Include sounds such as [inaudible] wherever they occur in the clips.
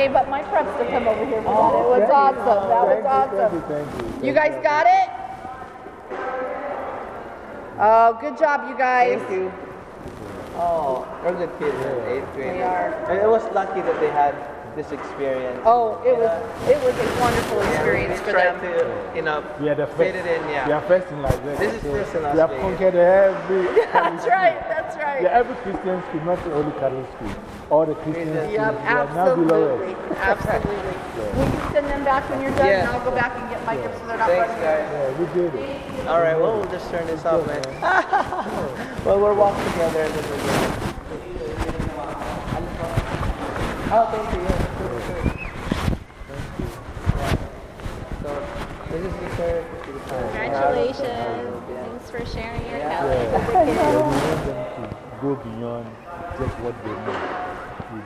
gave up my preps to come over here for that. It oh, was Thank you. awesome. That was Thank you, awesome. Thank you, thank you. You guys got it? Oh, good job, you guys. Thank you. Oh, they're good kids in eighth grade. They are. And it was lucky that they had this experience. Oh, it was it was a wonderful experience we for them. to, you know, We are the fit first. it in, yeah. We are first in Las Vegas. This is so first in Las We have conquered every. [laughs] That's right. That's right. Yeah, every Christian school, not only Catholic school. All the Christian schools. Yep, they are now below absolutely. Us. Absolutely. Will you send them back when you're done? Yeah. And I'll go back and get my gifts so they're not Thanks, running. guys. Yeah, we did it. All right, well, we'll just turn this off, man. [laughs] well, we'll walk together and then we'll go. Oh, thank you. Yeah, sure, sure. So, this is the third. Congratulations. Thanks for sharing your Yeah. talent. [laughs] Yeah, we want them to go beyond just what they know.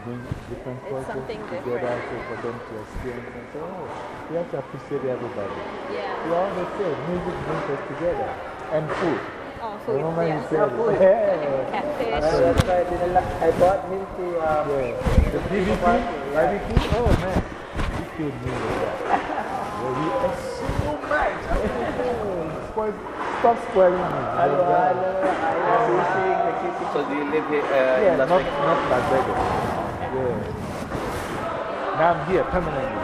We bring different It's cultures something together different. so for them to experience and say, oh, we have to appreciate everybody. Yeah. We all the same. Music brings us together. And food. Oh, The food. moment you Yes. say, food. [laughs] yeah. Catfish. That's why I didn't like, I bought minty, um, Yeah. The BBQ, barbecue, oh man, you killed me with that. [laughs] well, you ate so much. Oh, [laughs] spoil, stop spoiling me. I fishing, the kissing. So do you live here uh, Yeah, in Las not, not Las Vegas. Yeah. Now I'm here permanently.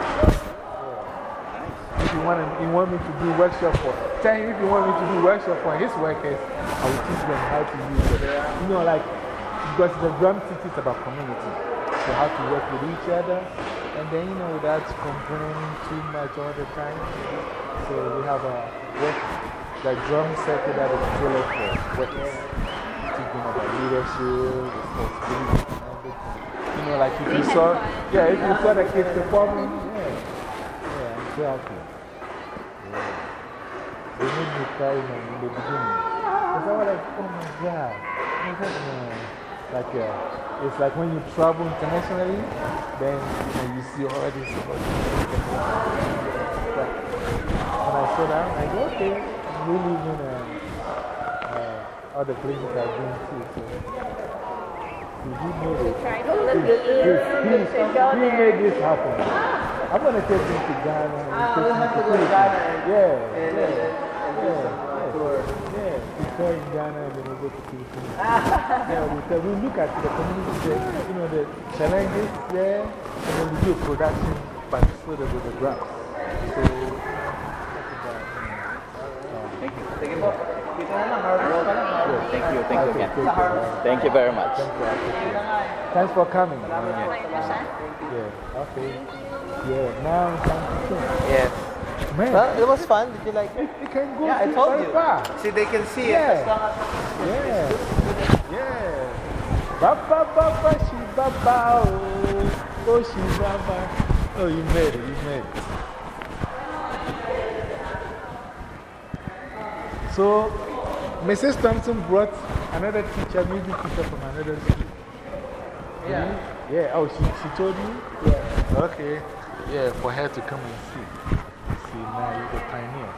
If you want, to, you want me to do workshop for, tell him if you want me to do workshop for his workers, eh, I will teach them how to use it. You know, like, because the drum is about community. So how to work with each other. And then, you know, without complaining too much all the time. So we have a work, the drum circle that is tailored for workers. Teaching about leadership, responsibility, know, like if you saw, yeah, if you saw the kids performing, yeah, yeah, happy. Yeah. They made me cry in the, in the beginning. Because I was like, oh my God. Was like. Like, uh, it's like when you travel internationally, then you, know, you see all this. But when I saw that, I'm like, okay, really in uh, uh, other places I've been to. So, so he made it. Trying to live He, he, the he, he made this happen. I'm going to take him to Ghana. Ah, take we'll have to go to. Ghana and- Yeah. And, yeah. and, and Yeah, uh, yeah, tour. yeah, to saw in Ghana and then we go to Philippines. yeah, we, tell- we look at the community, there, you know, the challenges there, and then we do production, but that with the graphs. So, that's about, Thank you. Sige po. Dito na lang, harbor ka lang. harbor. Thank you, thank you again. Sa harbor. Thank you very much. Thank you. I appreciate Yun na it. nga. Thanks for coming. Thank you. Yeah, okay. Yeah, now I'm time to sing. Yes. Man, Well, it was fun. Did you like it? it can go Yeah, I told you. far. See, they can see Yeah. it. As long as Yeah. Yeah. Baba, baba, she baba, oh. Oh, she baba. Oh, you made it, you made it. So, Mrs. Thompson brought another teacher, music teacher from another school. Yeah. Yeah, oh, she, she told you? Yeah. Okay. Yeah, for her to come and see. See, now you're the pioneer.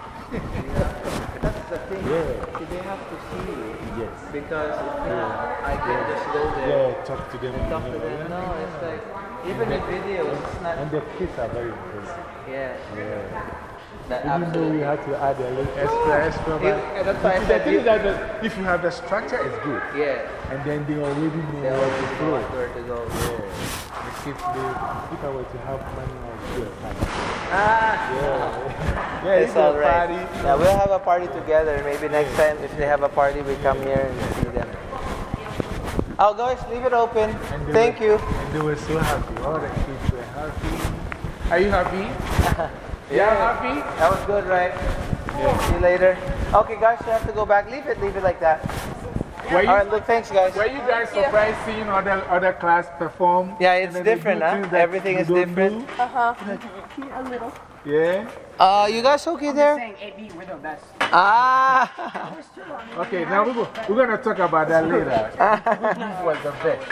That's the thing. Yeah. See, they have to see you. Yes. Because if not, I can just go there. Yeah, talk to them. Talk to you know, them. No, it's like, even in videos, it's not. And the kids are very impressive. Yeah. Yeah. That Even though we absolutely. had to add a little extra, extra. But that's why I the thing is that the- if you have the structure, it's good. Yeah. And then they already know They where to flow. where to go. Yeah. The kids, they, if I were to have money, I would do a party. Ah! Yeah. [laughs] yeah, It's all right. party. Yeah, we'll have a party together. Maybe next time, if they have a party, we come here and see them. Oh, guys, leave it open. Thank were- you. And they were so happy. All the kids were happy. Are you happy? [laughs] yeah, happy? That was good, right? See you later. Okay, guys, you have to go back. Leave it, leave it like that. Were you, All right, look, thanks, guys. were you guys surprised seeing other, other class perform? Yeah, it's then they do different, huh? Everything you is don't different. do? [laughs] A little. Yeah? Uh, you guys okay there? saying AB, we're the best. Ah! Okay, now we're, go, we're going to talk about that later. Who was the best?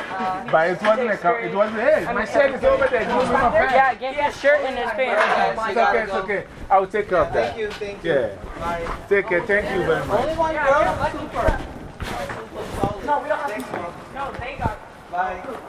But it wasn't a, co- it wasn't, hey, my shirt is over there. Give me my pants. Yeah, get his shirt and his pants. It's okay, it's okay. I'll take care of that. Thank you, thank you. Yeah. Take care. Thank you very much. Only one girl? No, we don't have to. No, they got. Bye.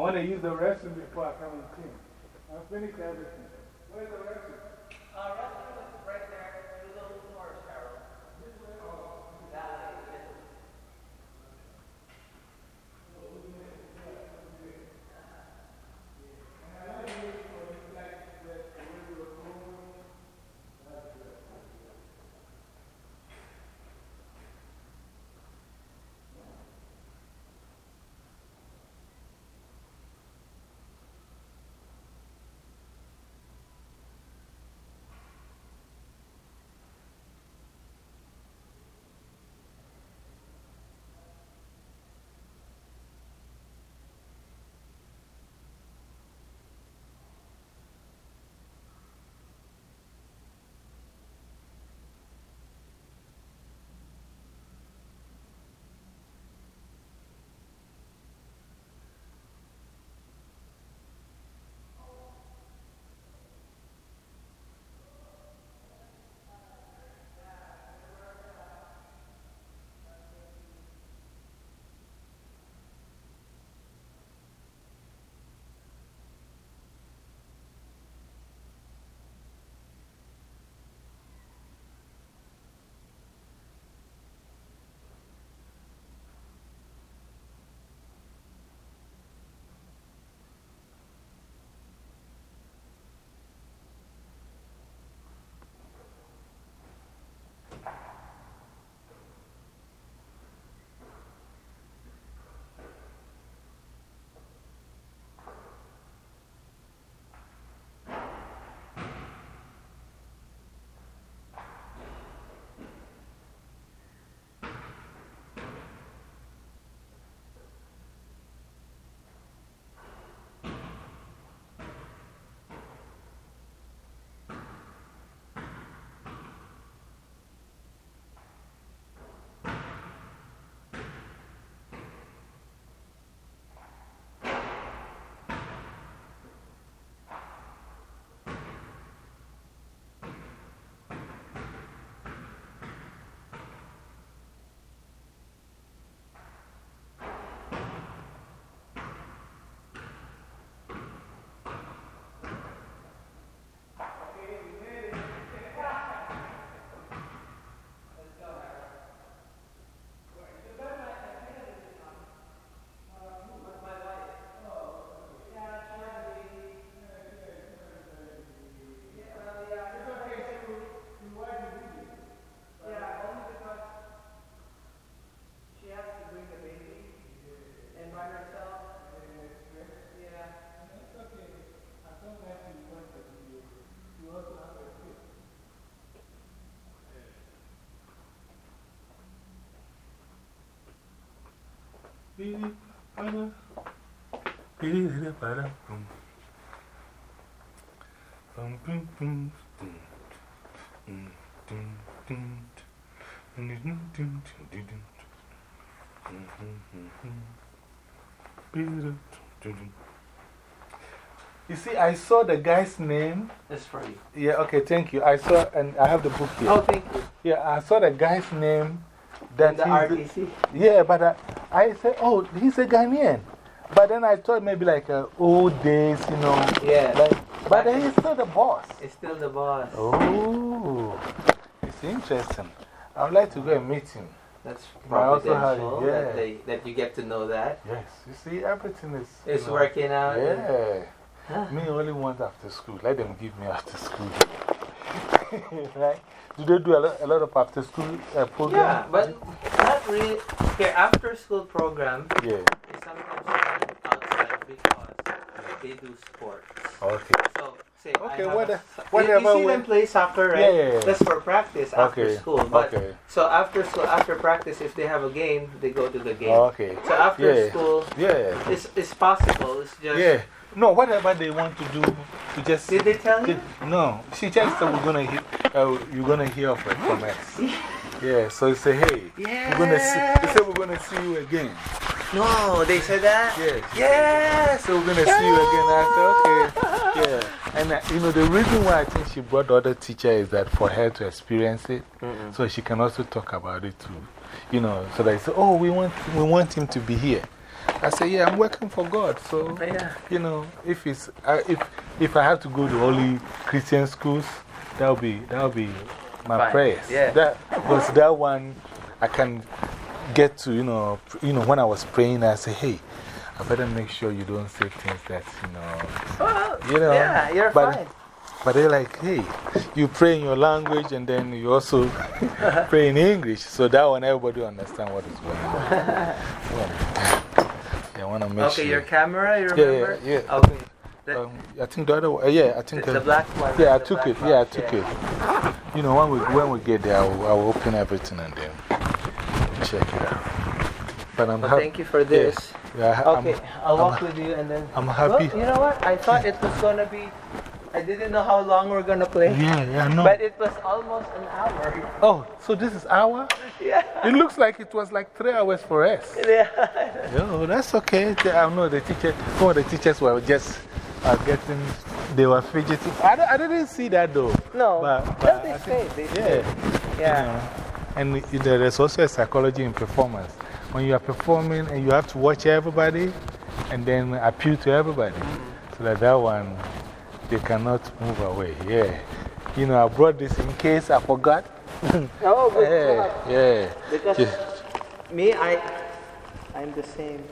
I want to use the restroom before I come and clean. I'll finish everything. Where's the restroom? You see, I saw the guy's name. It's for you. Yeah, okay, thank you. I saw, and I have the book here. Oh, thank you. Yeah, I saw the guy's name. That the he's RTC. yeah, but I, I said, oh, he's a Ghanaian. But then I thought maybe like uh, old days, you know. Yeah. Like, but then he's still the boss. He's still the boss. Oh, it's interesting. I would like to go and meet him. That's But I also have- providential yeah. that, they, that you get to know that. Yes, you see, everything is. you It's know, working out. Yeah. Me only want after school. Let them give me after school. [laughs] right? Do they do a lot, a lot of after school uh, Yeah, but really. Okay, after school program Yeah. is sometimes done outside because they do sports. Okay. So, say, I Okay, have what a, the- you- whatever You see them play soccer, right? Yeah, yeah, yeah. That's for practice after Okay, school. But, okay. So, after school, after practice, if they have a game, they go to the game. Okay. So, after Yeah. school, Yeah. it's, it's possible. It's just. Yeah. No, whatever they want to do, to just. Did they tell you? No, she just said we're gonna hear, uh, you're gonna hear of from us. [laughs] Yeah, so he said, hey, we're gonna see, he said we're gonna see you again. No, they said that? Yes. Yeah. So we're gonna see you again. I said, okay. Yeah. And uh, you know, the reason why I think she brought the other teacher is that for her to experience it, so she can also talk about it too. You know, so they say, oh, we want, we want him to be here. I say, yeah, I'm working for God. So, Yeah. you know, if, it's, uh, if, if I have to go to only Christian schools, that'll be, that'll be my Fine. prayers. Yeah. That, because that one, I can get to, you know, you know, when I was praying, I say, hey, I better make sure you don't say things that, you know, Well, you know. yeah, you're but, fine. But they're like, hey, you pray in your language and then you also [laughs] pray in English. So that one, everybody understand what is going on. [laughs] yeah. I want to make Okay, sure. your camera, you Yeah, remember? yeah, yeah. Okay. Um, I think the other one, yeah, I think. the, uh, the black one. Yeah, I took it. Yeah, I took it. You know, when we, when we get there, I will, I will open everything and then check it out. But I'm Well, happy. thank you for this. Yeah, I'm- Okay, I'll walk with you and then. I'm Well, happy. you know what? I thought it was gonna be. I didn't know how long we're gonna play. Yeah, yeah, no. But it was almost an hour. Oh, so this is hour? Yeah. It looks like it was like three hours for us. Yeah. Oh, that's okay. I know the teacher, some of the teachers were just uh, getting, they were fidgeting. I, I didn't see that though. No. But, But but they say. They yeah. say. you Yeah. know, and it- there's also a psychology in performance. When you are performing and you have to watch everybody and then appeal to everybody. So that that one, they cannot move away. Yeah. You know, I brought this in case I forgot. [laughs] Oh, good Yeah, yeah. Because Just- me, I, I'm the same.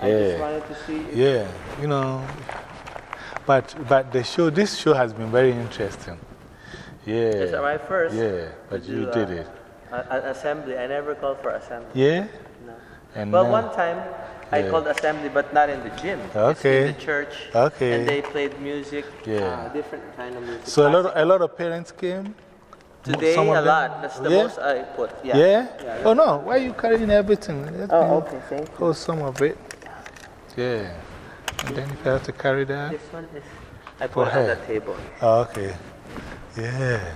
I Yeah. just wanted to see. Yeah, you know. But, but the show, this show has been very interesting. Yeah. Is my first. Yeah, but you do, did uh, it. An assembly. I never called for assembly. Yeah? No. And Well, now- one time I called assembly, but not in the gym. It's Okay. in the church. Okay. And they played music. Yeah. Uh, different kind of music. So a lot, of, a lot of parents came? Today, a them? lot. That's the Yeah? most I put. Yeah. Yeah? Yeah, oh, no. Why are you carrying everything? Let Oh, okay. Thank you. Hold some of it. Yeah. Then if you have to carry that. This one is. I put on the table. Oh, okay. Yeah.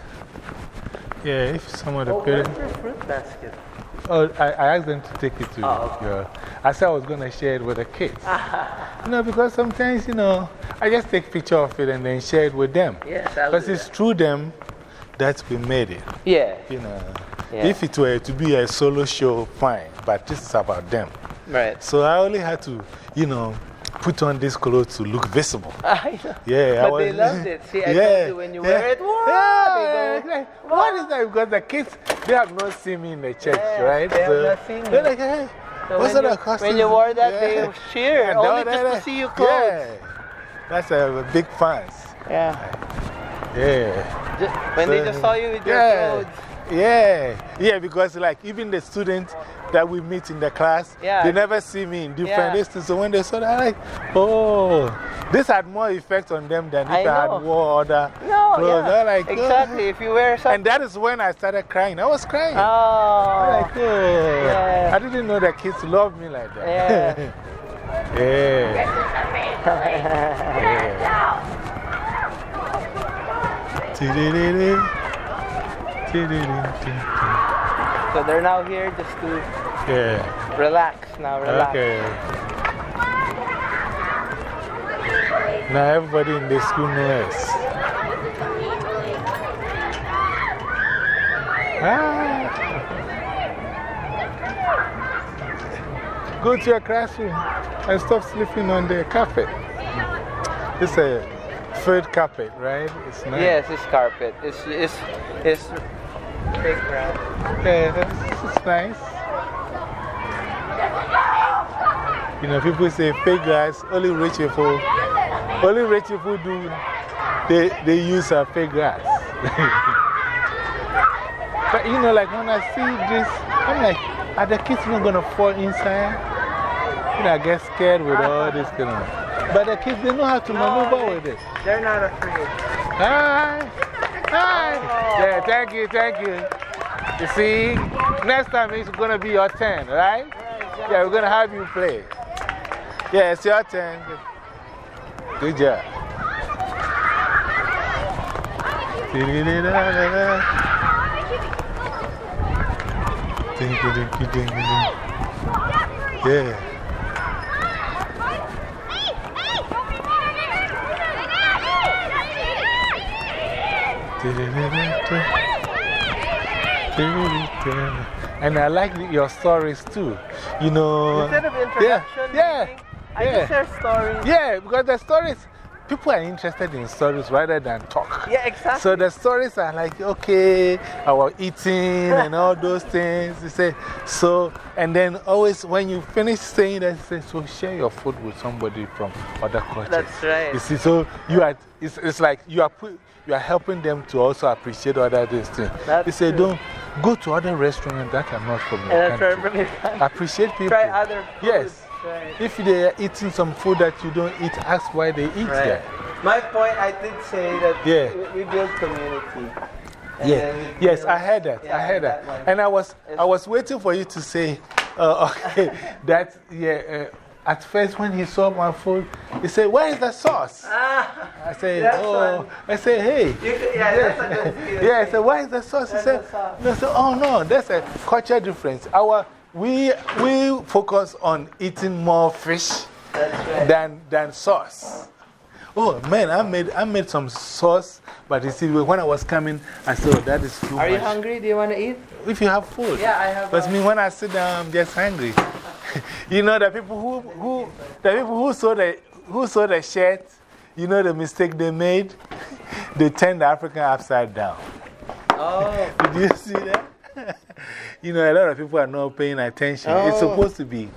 Yeah, if some of oh, the Oh, where's your fruit basket? Oh, I, I asked them to take it to Oh, okay. your. I said I was going to share it with the kids. [laughs] you know, because sometimes, you know, I just take picture of it and then share it with them. Yes, Because it's through them that we made it. Yeah. You know, Yeah. if it were to be a solo show, fine, but this is about them. Right. So I only had to, you know, put on this clothes to look visible. [laughs] I know. Yeah, I But they was- loved it. See, I yeah, told you when you wear yeah, it, wow, yeah, go, like, What is that? Because the kids, they have not seen me in the church, Yeah, right? they have so not seen they're like, hey, So what's when that you- costume? when you wore that, they cheer, [laughs] Yeah, only just to see you clothes. Yeah, that's a big fans. Yeah. Yeah. Just, when they just saw you with your clothes. Yeah, yeah, because like even the students that we meet in the class, Yeah. they never see me in different Yeah. So when they saw that, like, oh, This had more effect on them than if I I, had wore other No, clothes. yeah. Like, oh. exactly. If you wear something. And that is when I started crying. I was crying. Oh. Like, oh, Yeah. I didn't know that kids love me like that. Yeah. [laughs] yeah. [laughs] Tidididi. So they're now here just to Yeah. relax now, relax. Okay. Now everybody in the school knows. Ah. Go to your classroom and stop sleeping on the carpet. It's a third carpet, right? It's nice. Yes, it's carpet. It's, it's, it's big grass. Yeah, it's nice. You know, people say fake grass, only rich people, only rich people do, they, they use a fake grass. [laughs] but you know, like when I see this, I'm like, are the kids not going to fall inside? You know, I get scared with all this kind of. But the kids, they know how to maneuver with it. They're not afraid. Hi. Hi. Yeah, thank you, thank you. You see, next time it's going to be your turn, right? Yeah, we're going to have you play. Yeah, it's your turn. Good job. Yeah. And I like your stories too. You know, Instead of yeah, introduction, yeah, I yeah. just share stories. Yeah, because the stories, people are interested in stories rather than talk. Yeah, exactly. So the stories are like, okay, our eating and all [laughs] those things. You say, so, and then always when you finish saying that, you say, so share your food with somebody from other cultures. That's right. You see, so you are, it's, it's like you are, put, you are helping them to also appreciate other things. That's you say, true. don't go to other restaurants that are not from your where country. everybody Appreciate people. try other foods. Yes. Right. If they are eating some food that you don't eat, ask why they eat Right. there. My point, I did say that Yeah. we, we build community. Yeah. Yes, I heard that. Yeah, I heard that that. And I was, I was waiting for you to say, uh, [laughs] okay, that, yeah, uh, at first when he saw my food, he said, Where is the sauce? Ah, I said, Oh, one. I said, Hey. you yeah, that's a good [laughs] skill. Yeah, I said, Where is the sauce? He said, sauce? no, I said, Oh, no, that's a culture difference. Our, we, we focus on eating more fish right. than, than sauce. Oh man, I made, I made some sauce, but you see, when I was coming, I said, oh, that is too Are much. you hungry? Do you want to eat? If you have food. Yeah, I have. But uh, me, when I sit down, I'm just hungry. [laughs] you know, the people who, who, the people who saw the, who saw the shirt, you know the mistake they made? [laughs] they turned the African upside down. Oh, [laughs] Did you see that? you know, a lot of people are not paying attention. It's Oh. supposed to be.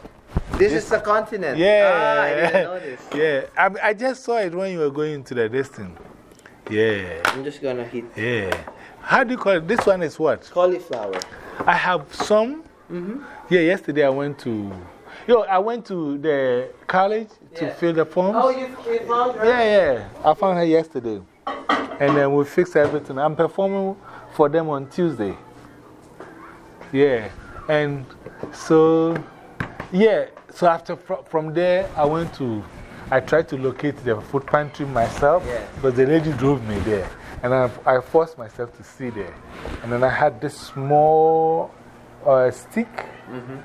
this is the continent. Yeah. Ah, I didn't notice. Yeah. I, I just saw it when you were going to the distance. Yeah. I'm just gonna hit. Yeah. How do you call it? This one is what? cauliflower. I have some. -hmm. Yeah, yesterday I went to. Yo, I went to the college to Yeah. fill the forms. Oh, you, you found her? Yeah, yeah. I found her yesterday. And then we fixed everything. I'm performing for them on Tuesday. Yeah. And so, yeah. So after fr from there, I went to. I tried to locate the food pantry myself Yeah. because the lady drove me there. And I, I forced myself to see there. And then I had this small uh, stick. Mm-hmm.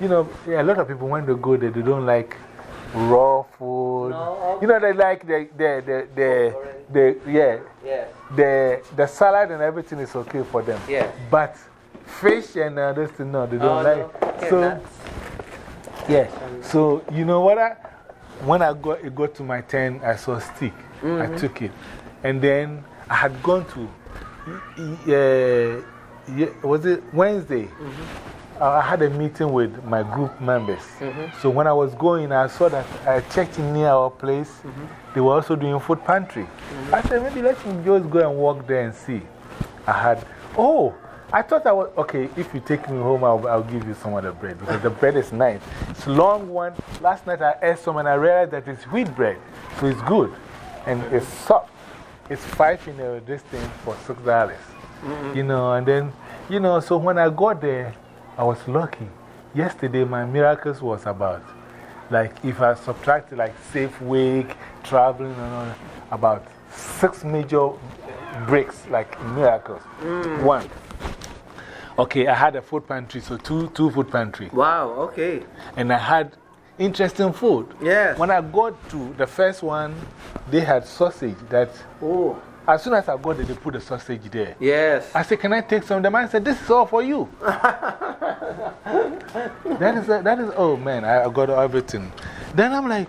You know, a lot of people, when they go there, they don't like raw food. No. You know, they like the, the, the, the, the, yeah, Yeah. the, the salad and everything is okay for them. Yeah. But fish and uh, this thing, no, they Oh, don't no. like. Okay, so, nuts. yeah. So, you know what? I, when I got, it got to my turn, I saw stick. I -hmm. took it. And then I had gone to, uh, yeah, was it Wednesday? Mm-hmm. I had a meeting with my group members. Mm-hmm. So when I was going, I saw that I checked near our place. Mm-hmm. They were also doing food pantry. I said, maybe let me just go and walk there and see. I had, oh, I thought I was, okay, if you take me home, I'll, I'll give you some of the bread because the bread is nice. It's long one. Last night I ate some and I realized that it's wheat bread. So it's good and it's soft. It's five in a this thing for six dollars. You know, and then, you know, so when I got there, I was lucky. Yesterday, my miracles was about, like, if I subtract, like, safe week, traveling, and all about six major breaks, like miracles. Mm. One. Okay, I had a food pantry, so two, two food pantry. Wow, okay. And I had interesting food. Yes. When I got to the first one, they had sausage that, Oh, as soon as I got there, they put the sausage there. yes. I said, Can I take some? The man said, This is all for you. [laughs] that, is, that is, oh man, I, got everything. Then I'm like,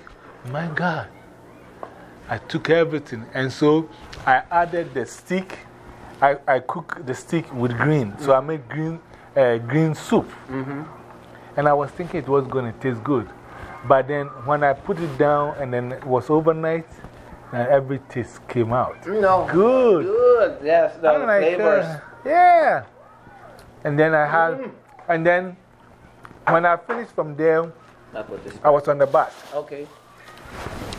My God. I took everything. And so I added the stick. I, I cook the stick with green. So I made green, uh, green soup. -hmm. And I was thinking it was going to taste good. But then when I put it down and then it was overnight, and every taste came out. No. Good. Good, yes, the I'm like, flavors. uh, yeah. And then I had, and then when I finished from there, Not with this. I was on the bus. Okay.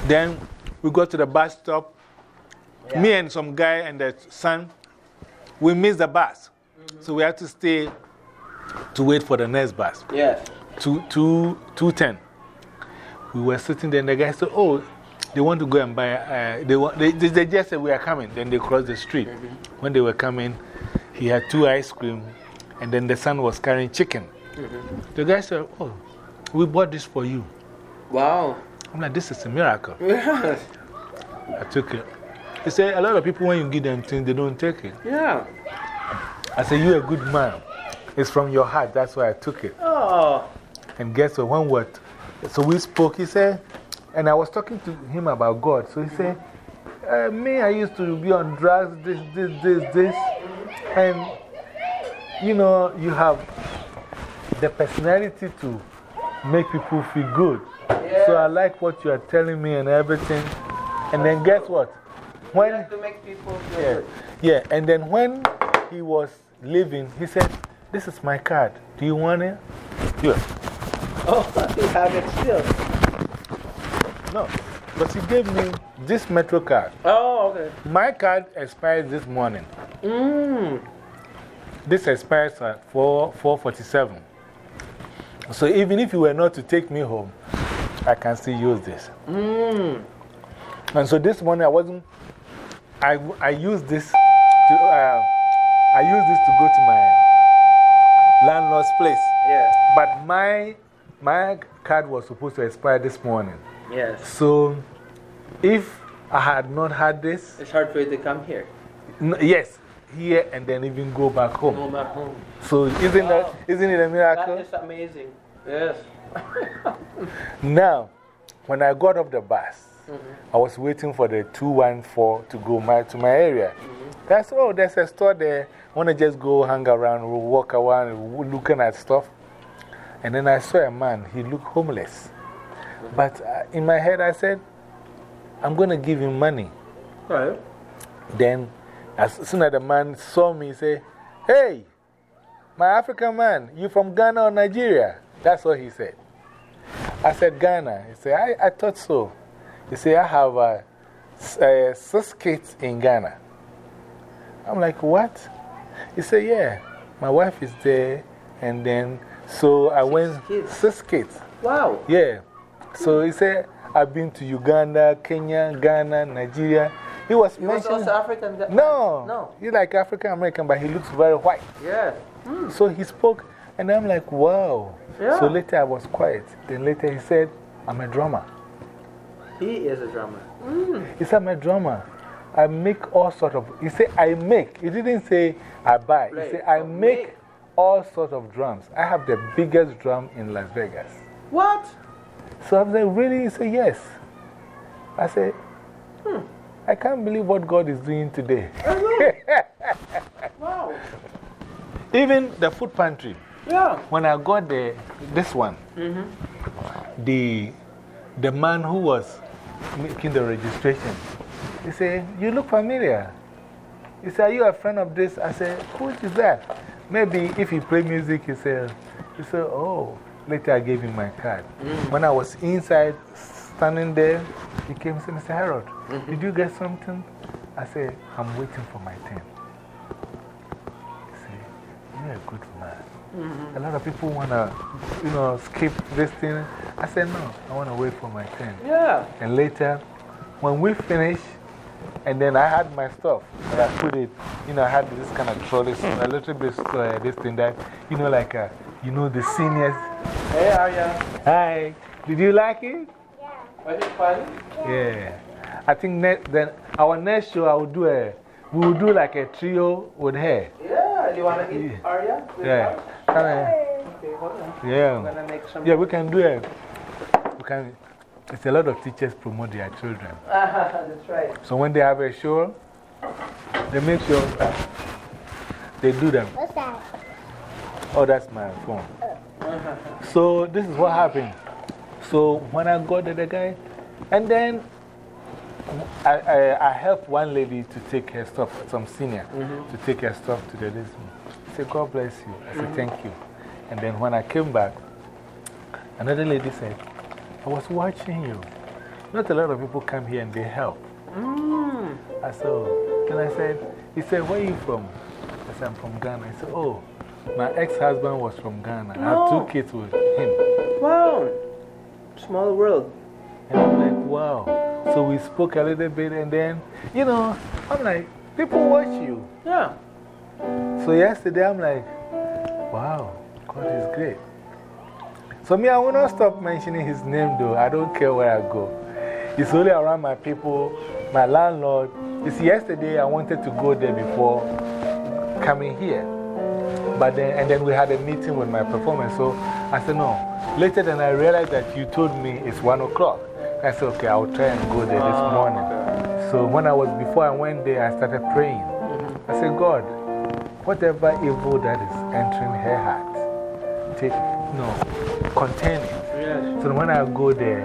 Then we got to the bus stop. Me and some guy and the son, we missed the bus. So we had to stay to wait for the next bus. Yes. Two, two, 210. We were sitting there and the guy said, Oh, they want to go and buy. Uh, they, want, they, they, just said we are coming. Then they crossed the street. When they were coming, he had two ice cream and then the son was carrying chicken. The guy said, Oh, we bought this for you. Wow. I'm like, This is a miracle. [laughs] Yes. I took it. He said, A lot of people, when you give them things, they don't take it. Yeah. I said, You're a good man. It's from your heart. That's why I took it. Oh. And guess what? One word. So we spoke. He said, and I was talking to him about God. So he said, uh, Me, I used to be on drugs, this, this, this, this. And, you know, you have the personality to make people feel good. So I like what you are telling me and everything. And then guess what? You have to make people feel Yeah. good. Yeah, and then when he was leaving, he said, This is my card. Do you want it? Yeah. Oh, [laughs] you have it still. No. But he gave me this Metro card. Oh, okay. My card expires this morning. Mmm. This expires at 4, 447. So even if you were not to take me home, I can still use this. Mmm. And so this morning I wasn't, I, I used this to, uh, I used this to go to my landlord's place. Yes. But my, my card was supposed to expire this morning. Yes. So if I had not had this, It's hard for you to come here. n- yes, here and then even go back home. Go back home. So isn't, that, isn't it a miracle? is amazing. Yes. [laughs] Now, when I got off the bus, -hmm. I was waiting for the 214 to go my, to my area. That's, oh, there's a store there. want to just go hang around, walk around, looking at stuff. And then I saw a man, he looked homeless. But uh, in my head, I said, I'm going to give him money. Right. Then, as soon as the man saw me, he said, Hey, my African man, you from Ghana or Nigeria? That's what he said. I said, Ghana. He said, I, I thought so. He said, I have uh, s- uh, six kids in Ghana. I'm like, What? He said, Yeah, my wife is there. And then, so I went, kids? six kids. Wow. Yeah. So he said, I've been to Uganda, Kenya, Ghana, Nigeria. He was He was also African. No. No. He's like African American, but he looks very white. Yes. Hmm. So he spoke, and I'm like, wow. Yeah. So later I was quiet. Then later he said, I'm a drummer. He is a drummer. Hmm. He said, I'm a drummer. I make all sorts of. He said, I make. He didn't say I buy. Play. He said, I Oh, make make. all sorts of drums. I have the biggest drum in Las Vegas. What? So I like, really? He said, yes. I said, hmm, I can't believe what God is doing today. [laughs] Wow. Even the food pantry. Yeah. When I got the, this one, -hmm. the, the man who was making the registration, he said, You look familiar. He said, Are you a friend of this? I said, Who is that? maybe if he play music, he say, he say, oh, later I gave him my card. When I was inside, standing there, he came and said, Mr. Harold, did you get something? I said, I'm waiting for my turn. He said, you're a good man. A lot of people want to, you know, skip this thing. I said, no, I want to wait for my turn. Yeah. And later, when we finish, and then I had my stuff, and I put it, you know, I had this kind of trolley, so a little bit uh, this thing that, you know, like, uh, you know, the seniors. Hey, Arya. Hi, did you like it? Yeah. Was it fun? Yeah. I think next, then our next show, I will do a, we will do like a trio with her. Yeah. Do you want to eat Arya? with Yeah. us? Kinda- Okay, hold on. I'm yeah. going to make some. Yeah, we can do it. We can, it's a lot of teachers promote their children. [laughs] That's right. So when they have a show, they make sure they do them. What's that? Oh, that's my phone. So this is what happened. So when I got to the guy, and then I, I, I helped one lady to take her stuff, some senior, mm-hmm. to take her stuff to the this. I said, God bless you. I said, thank you. And then when I came back, another lady said, I was watching you. Not a lot of people come here and they help. Mm. I said, oh. Then I said, he said, where are you from? I said, I'm from Ghana. I said, oh, my ex husband was from Ghana. I have two kids with him. Wow. Small world. And I'm like, wow. So we spoke a little bit, and then, you know, I'm like, people watch you. Yeah. So yesterday, I'm like, wow, God is great. So, me, I will not stop mentioning his name, though. I don't care where I go. It's only around my people, my landlord. See, yesterday, I wanted to go there before coming here. But then, and then we had a meeting with my performance. So I said, no. Later, then I realized that you told me it's one o'clock. I said, okay, I'll try and go there this ah. morning. So when I was, before I went there, I started praying. I said, God, whatever evil that is entering her heart, take, no, contain it. So when I go there,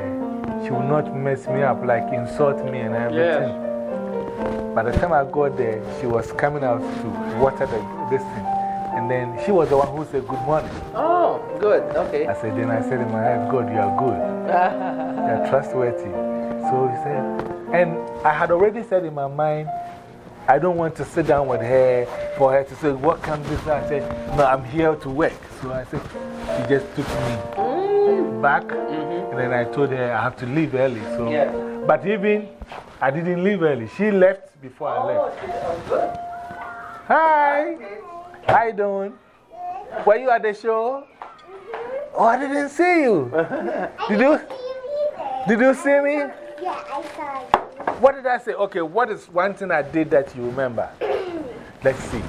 she will not mess me up, like insult me and everything. By the time I got there, she was coming out to water the, this thing. And then she was the one who said, Good morning. Oh, good. Okay. I said, Then I said in my head, God, you are good. [laughs] You are trustworthy. So he said, and I had already said in my mind, I don't want to sit down with her for her to say, What comes this? I said, No, I'm here to work. So I said, She just took me back. And then I told her I have to leave early. So, Yeah. But even I didn't leave early. She left before I left. Hi. How you doing? Were you at the show? Oh, I didn't see you. [laughs] Did you, did you see me? Yeah, I saw you. What did I say? Okay, what is one thing I did that you remember? [clears throat] Let's see.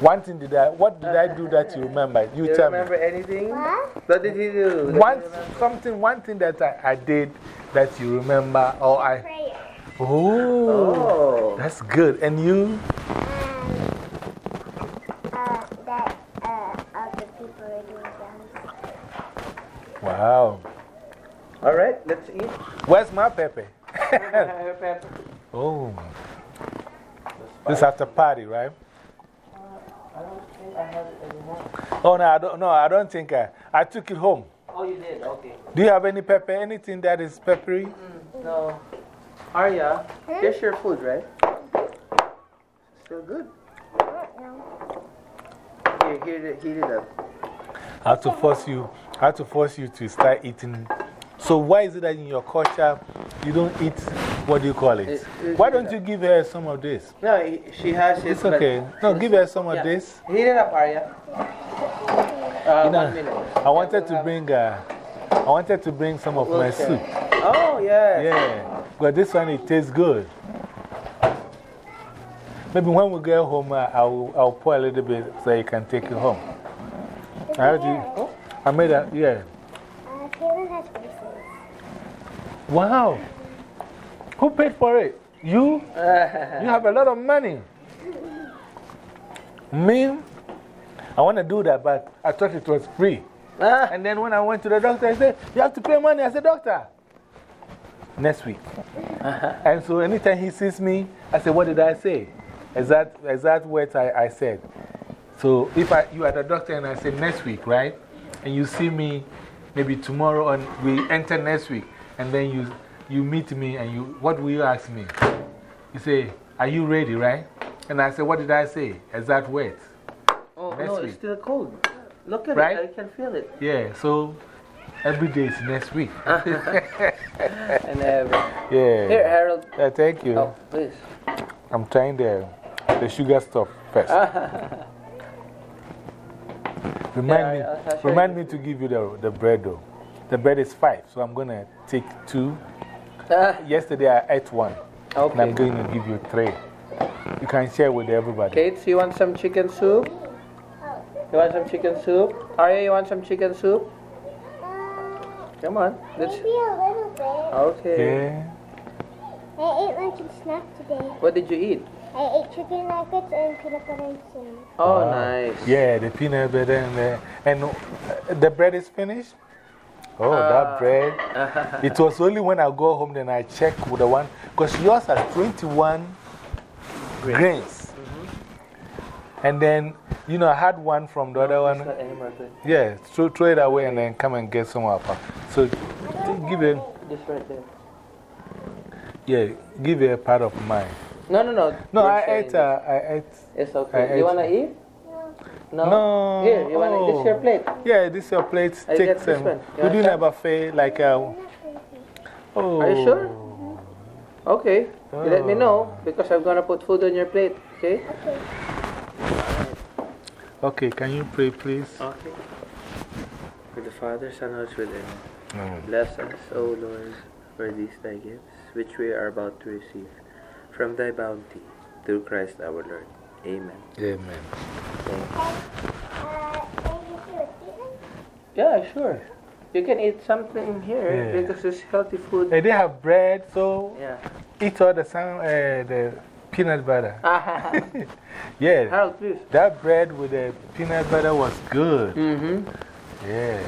One thing did I, what did I do that you remember? You Do you tell remember me. anything? What? What did he do? One, he something, one thing that I, I did that you remember, or I. Prayer. Oh, Oh. that's good. And you? Uh, that uh, other people are doing dance. Wow. All right, let's eat. Where's my Pepe? Pepper. [laughs] Oh. This after party, right? I don't think I have it anymore. Oh, no, I don't, no, I don't think I, I took it home. Oh, you did? Okay. Do you have any pepper? Anything that is peppery? No. Arya, here's your food, right? Still good. Here, it, it up. I have to force you, I have to force you to start eating. So, why is it that in your culture you don't eat, what do you call it? It- it- Why don't you give her some of this? No, he- she has it. It's okay. No, give her some of this. Heat it up, Arya. Uh, You know, one minute. I wanted to bring, uh, I wanted to bring some of We'll my share. soup. Oh, yes. Yeah, but this one it tastes good. Maybe when we get home, uh, I'll, I'll pour a little bit so you can take it home. I, heard you, I made a, yeah. Uh, Taylor has braces. Wow. Who paid for it? You? [laughs] You have a lot of money. Me? I want to do that, but I thought it was free. Ah, And then when I went to the doctor, I said, You have to pay money. I said, Doctor, next week. And so anytime he sees me, I say, What did I say? Exact, exact words I, I said. So if I, you are the doctor and I say next week, right? And you see me maybe tomorrow and we enter next week, and then you, you meet me and you, what will you ask me? You say, Are you ready, right? And I say, What did I say? Exact words. Oh, Next no, week. it's still cold. Look at Right? it. I can feel it. Yeah, so every day is next week. [laughs] And every. Yeah. Here, Harold. Yeah, thank you. Oh, please. I'm trying the, the sugar stuff first. [laughs] remind Yeah, me, I'll- I'll remind me to give you the, the bread though. The bread is five, so I'm going to take two. [laughs] Yesterday I ate one, and I'm going to give you three. You can share with everybody. Kate, you want some chicken soup? You want some chicken soup? Arya, you want some chicken soup? Come on. Let's. Maybe a little bit. Okay. Yeah. I ate lunch and snack today. What did you eat? I ate chicken nuggets and peanut butter and jam. Oh, Wow. nice. Yeah, the peanut butter and the, and uh, the bread is finished. Oh, Uh, that bread. [laughs] it was only when I go home then I check with the one, because yours has 21 grains. And then, you know, I had one from the other one. not anymore good. Yeah, throw, throw it away and then come and get some of it. So give it, This right there. yeah, give it a part of mine. No, no, no. No, I ate, uh, I ate. It's okay. ate- You want to eat? No. No. Here, you want to This your oh. plate. Yeah, this is your plate. I Take some. We're want doing a buffet like a. Oh. Are you sure? Okay. You let me know because I'm going to put food on your plate. Okay? Okay, Okay, can you pray, please? Okay. For the Father, Son, and Holy Spirit. Bless us, O Lord, for these thy gifts, which we are about to receive from thy bounty, through Christ our Lord. Amen. Amen. Thank you. Uh, can you do a season? Yeah, sure. You can eat something here Yeah. because it's healthy food. Hey, they have bread, so Yeah. eat all the, sun, uh, the peanut butter. [laughs] [laughs] Yeah, Harold, please. that bread with the peanut butter was good. Mm-hmm. Yeah.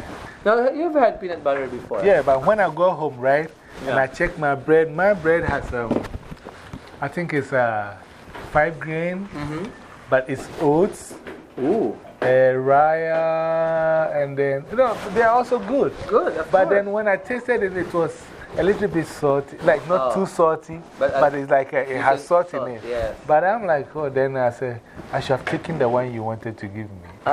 Now, you've had peanut butter before. Yeah, but when I go home, right, and I check my bread, my bread has, um, I think it's uh, five grain, Mm-hmm. but it's oats, Ooh. uh, rye, and then, you know, they're also good. Good. Of But course. then when I tasted it, it was a little bit salty, like not Oh. too salty, But, but, uh, it's like uh it has salt salt, in it. yes. But I'm like, oh, then I said, I should have taken the one you wanted to give me. [laughs]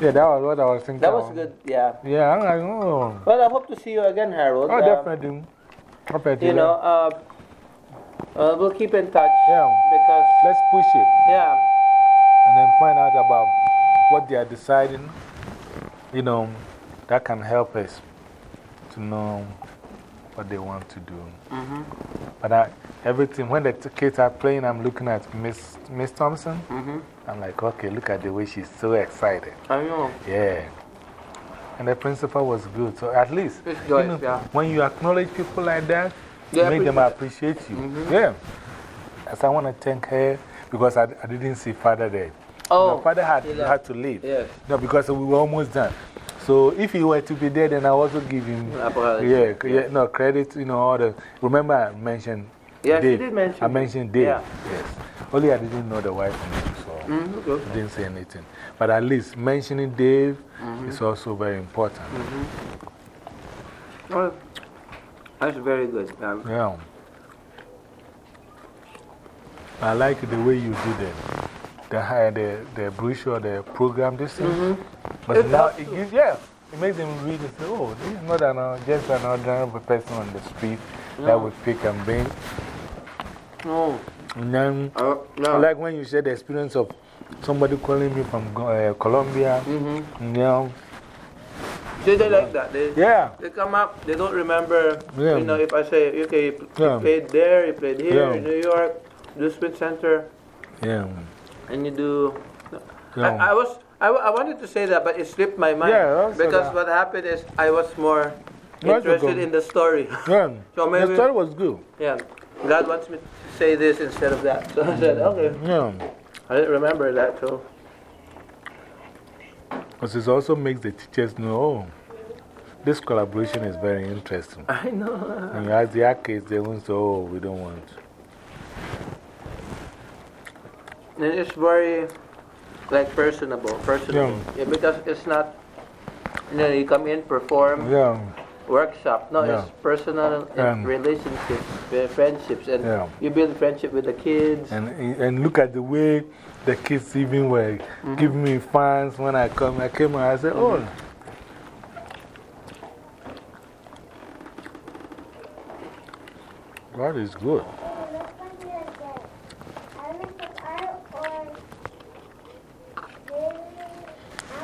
Yeah, that was what I was thinking. that was good, yeah. Yeah, I'm like, oh, Well, I hope to see you again, Harold. oh Um, definitely. You know, uh, uh, we'll keep in touch Yeah. because, Let's push it yeah, and then find out about what they are deciding. You know, that can help us to know what they want to do. Mhm. But I, everything, when the kids are playing, I'm looking at Miss, Miss Thompson. Mhm. I'm like, okay, look at the way she's so excited. I know. Yeah. And the principal was good. So at least, you know, yeah. when you acknowledge people like that, you make them appreciate you. Mhm. Yeah. As I want to thank her because I, I didn't see father there. Oh, No, father had, had to leave. Yes. No, because we were almost done. So if he were to be there, then I also give him yeah, yeah, no, credit, you know, all the. Remember, I mentioned Yes, Dave. did mention I mentioned Dave. Yeah. Yes. Only I didn't know the wife name, so Mhm, good. Didn't say anything. But at least mentioning Dave Mm-hmm. is also very important. Well, that's very good. Um, Yeah. I like the way you do the, the, hi- the, the brochure, the program, this thing. Mm-hmm. But It now it gives, yeah, it makes them read and say, oh, this is not an, uh, just an ordinary person on the street that we pick and bring. no. And then, Oh, no. like when you said the experience of somebody calling me from uh, Colombia, Mhm. you know, They, they like that. They, yeah, they come up, they don't remember. Yeah. You know, if I say, okay, you, Yeah. played there, you played here Yeah. in New York, the Smith Center, yeah, and you do. I, I was. I, I wanted to say that, but it slipped my mind. Yeah, because that. what happened is I was more interested in the story. [laughs] yeah. [laughs] So the maybe- story was good. yeah. God wants me to say this instead of that. [laughs] So I said, okay. Yeah. I didn't remember that, so. Because it also makes the teachers know, oh, this collaboration is very interesting. [laughs] I know. And you ask the kids, they won't say, oh, we don't want. And it's very like personable, personable. Yeah. because it's not, you know, you come in, perform, Yeah. Workshop. No, Yeah. it's personal and And- relationships, friendships, and Yeah. you build friendship with the kids. And, and look at the way the kids even were mm-hmm. giving me fans when I come. I came and I said, mm-hmm. oh. God is good.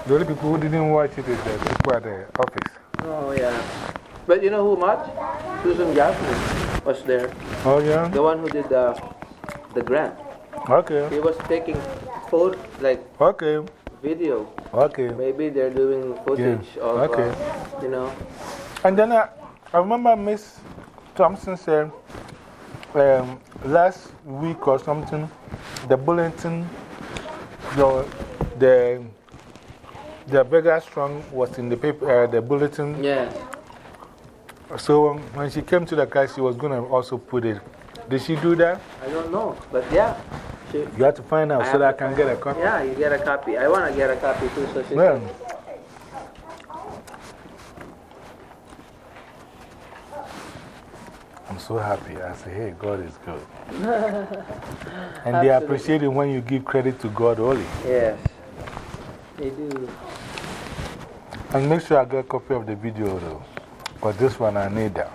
The only people who didn't watch it is the people at the office. Oh, yeah. But you know who much? Susan Jasmine was there. Oh, yeah? The one who did the, the grant. Okay. He was taking photo, like Okay. video. Okay. Maybe they're doing footage of, Okay. uh, you know. And then I, I remember Miss Thompson said um, last week or something, the bulletin, the, the, the Vega Strong was in the paper, uh, the bulletin. Yeah. So um, when she came to the class, she was going to also put it. Did she do that? I don't know, but yeah. She, You have to find out I so that I can get a copy. Yeah, you get a copy. I want to get a copy too, so she Well, I'm so happy. I say, hey, God is good. [laughs] and they appreciate it when you give credit to God only. Yes. They do. And make sure I get a copy of the video though. But this one I need that.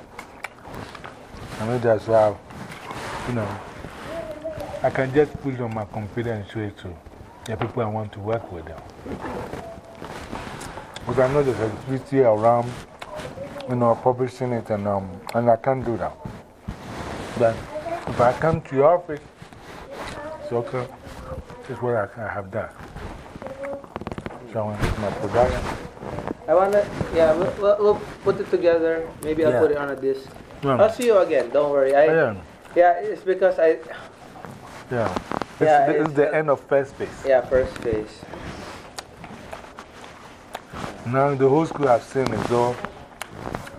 I need that so I, you know, I can just put it on my computer and show it to the people I want to work with them. Because I know there's a activity around, you know, publishing it and, um, and I can't do that. But if I come to your office, it's okay. Is what I, I have done. I want to my production. I want to, yeah, we'll, we'll, we'll put it together. Maybe I'll Yeah. put it on a disc. Yeah. I'll see you again. Don't worry. I, Yeah. yeah, it's because I, Yeah. This, Yeah, is it's- the end of first phase. yeah, first phase. Now the whole school have seen it, so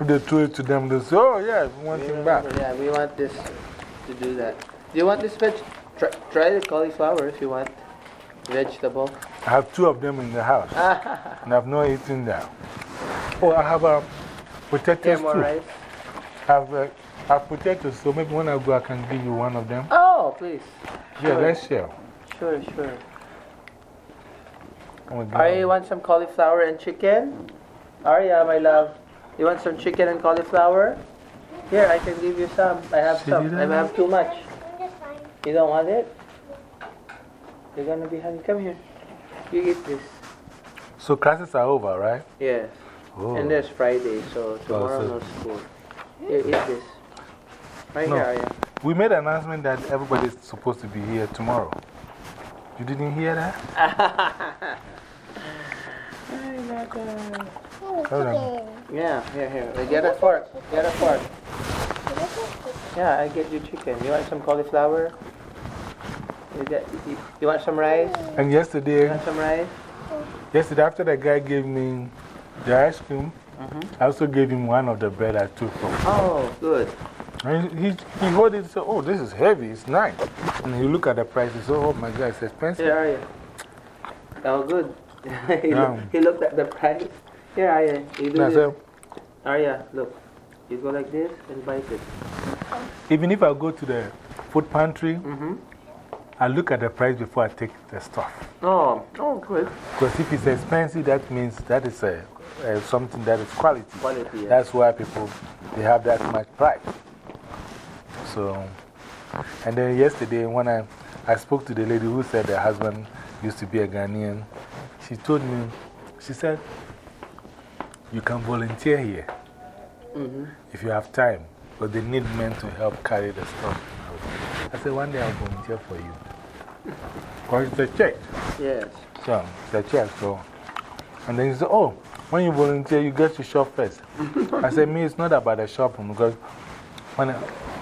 they throw it to them, they say, oh, yeah, we want him back. Yeah, we want this to do that. Do you want this veg? Try, try the cauliflower if you want. Vegetable. I have two of them in the house, [laughs] and I've not eaten that. Oh, I have uh, potatoes more too. rice. I have, uh, I have potatoes, so maybe when I go, I can give you one of them. Oh, please. Yeah, Sure. let's share. Sure, sure. I'm gonna you you- want some cauliflower and chicken? Arya, my love, you want some chicken and cauliflower? Here, I can give you some. I have She some. I have too much. You don't want it? You're gonna be hungry. Come here. You eat this. So classes are over, right? Yes. Oh. And there's Friday, so oh, tomorrow so- no school. Here, eat this. Right No. here, Arya. We made an announcement that everybody's supposed to be here tomorrow. You didn't hear that? [laughs] Hold on. Yeah, here, here. Get a fork. Get a fork. Yeah, I get you chicken. You want some cauliflower? You, you, you want some rice? And You yesterday, some rice? yesterday after the guy gave me the ice cream, -hmm. I also gave him one of the bread I took from Oh, good. And he, he hold it and said, Oh, this is heavy, it's nice. And he look at the price, he said, Oh my God, it's expensive. Here are you. Oh, good. [laughs] he, look, he looked at the price. Here, Arya. You do And I this. said, Arya, look. You go like this and bite it. Even if I go to the food pantry, -hmm. I look at the price before I take the stuff. Oh, oh, good. Because if it's expensive, that means that is a, uh, something that is quality. Quality, yeah. That's why people, they have that much price. So, and then yesterday when I, I spoke to the lady who said her husband used to be a Ghanaian, she told me, she said, you can volunteer here -hmm. if you have time, but they need men to help carry the stuff. I said, one day I'll volunteer for you. Because it's a church. Yes. So, it's a church. So, and then he said, oh, when you volunteer, you get to shop first. I said, me, it's not about the shopping because when I,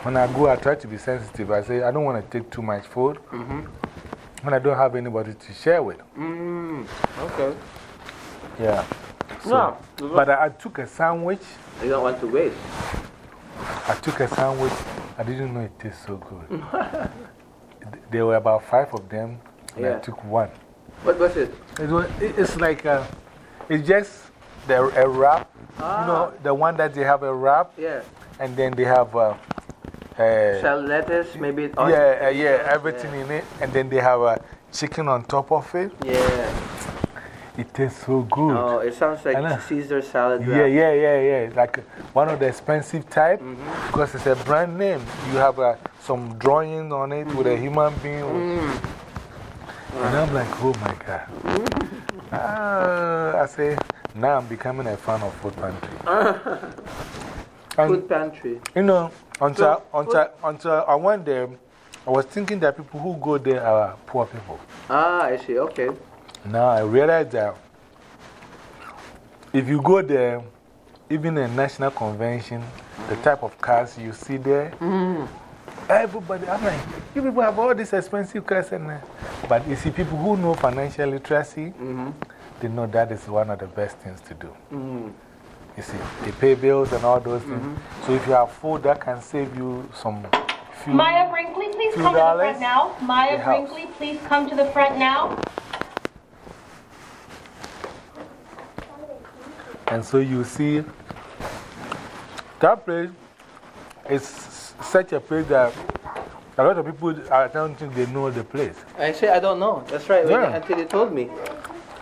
when I go, I try to be sensitive. I say, I don't want to take too much food -hmm. when I don't have anybody to share with. Mm, okay. Yeah. So, No. But I, I took a sandwich. You don't want to waste. I took a sandwich. I didn't know it tastes so good. [laughs] there were about five of them. And I took one. What was it? It was, it's like a, it's just the, a wrap. You know, the one that they have a wrap Yeah. and then they have uh, uh, Shell lettuce, maybe. yeah, uh, yeah, everything in it. And then they have a chicken on top of it. Yeah. It tastes so good. Oh, it sounds like. Caesar salad wrap. Yeah, yeah, yeah, yeah. It's like one of the expensive type -hmm. because it's a brand name. You have uh, some drawing on it with a human being. Mm. And I'm like, oh my God. Ah, I say, now I'm becoming a fan of Food Pantry. And, [laughs] Food pantry. you know, until, So, until, until I went there, I was thinking that people who go there are poor people. Ah, I see. Okay. Now I realize that if you go there, even a national convention, the type of cars you see there, everybody, I'm like, you people have all these expensive cars. And, uh, but you see, people who know financial literacy, -hmm. they know that is one of the best things to do. Mm. You see, they pay bills and all those things. So if you have food, that can save you some few. Maya Brinkley, please Few come to the front now. Maya Brinkley, please come to the front now. And so you see, that place is such a place that a lot of people, I don't think they know the place. I say I don't know. That's right. Until you told me.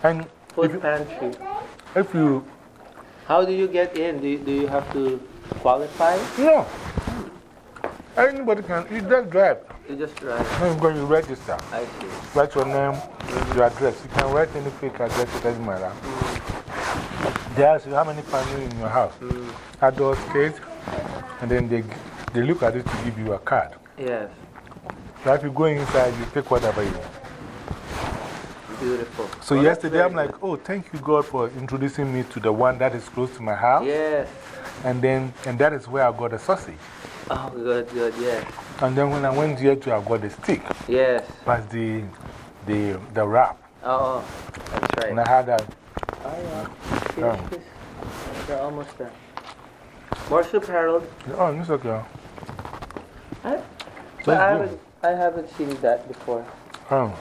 And if Food you, pantry. if you, How do you get in? Do you, do you have to qualify? no, anybody can, you just drive. You just drive. Then go, you register. I see. Write your name, your address. You can write any fake address, it doesn't matter. Mm. They ask you how many family in your house. Mm. Adults, kids, and then they, they look at it to give you a card. Yes. So if you go inside, you pick whatever you want. Beautiful. So Oh, yesterday, I'm like, oh, thank you, God, for introducing me to the one that is close to my house. Yes. And then, and that is where I got the sausage. Oh, good, good. Yes. And then when I went here too, I got the stick, Yes. plus the, the, the wrap. Oh, oh, that's right. And I had that. Oh, yeah. Yeah. They're almost done. More soup, Harold. Oh, it's okay. I, So but I haven't, I haven't seen that before. Oh.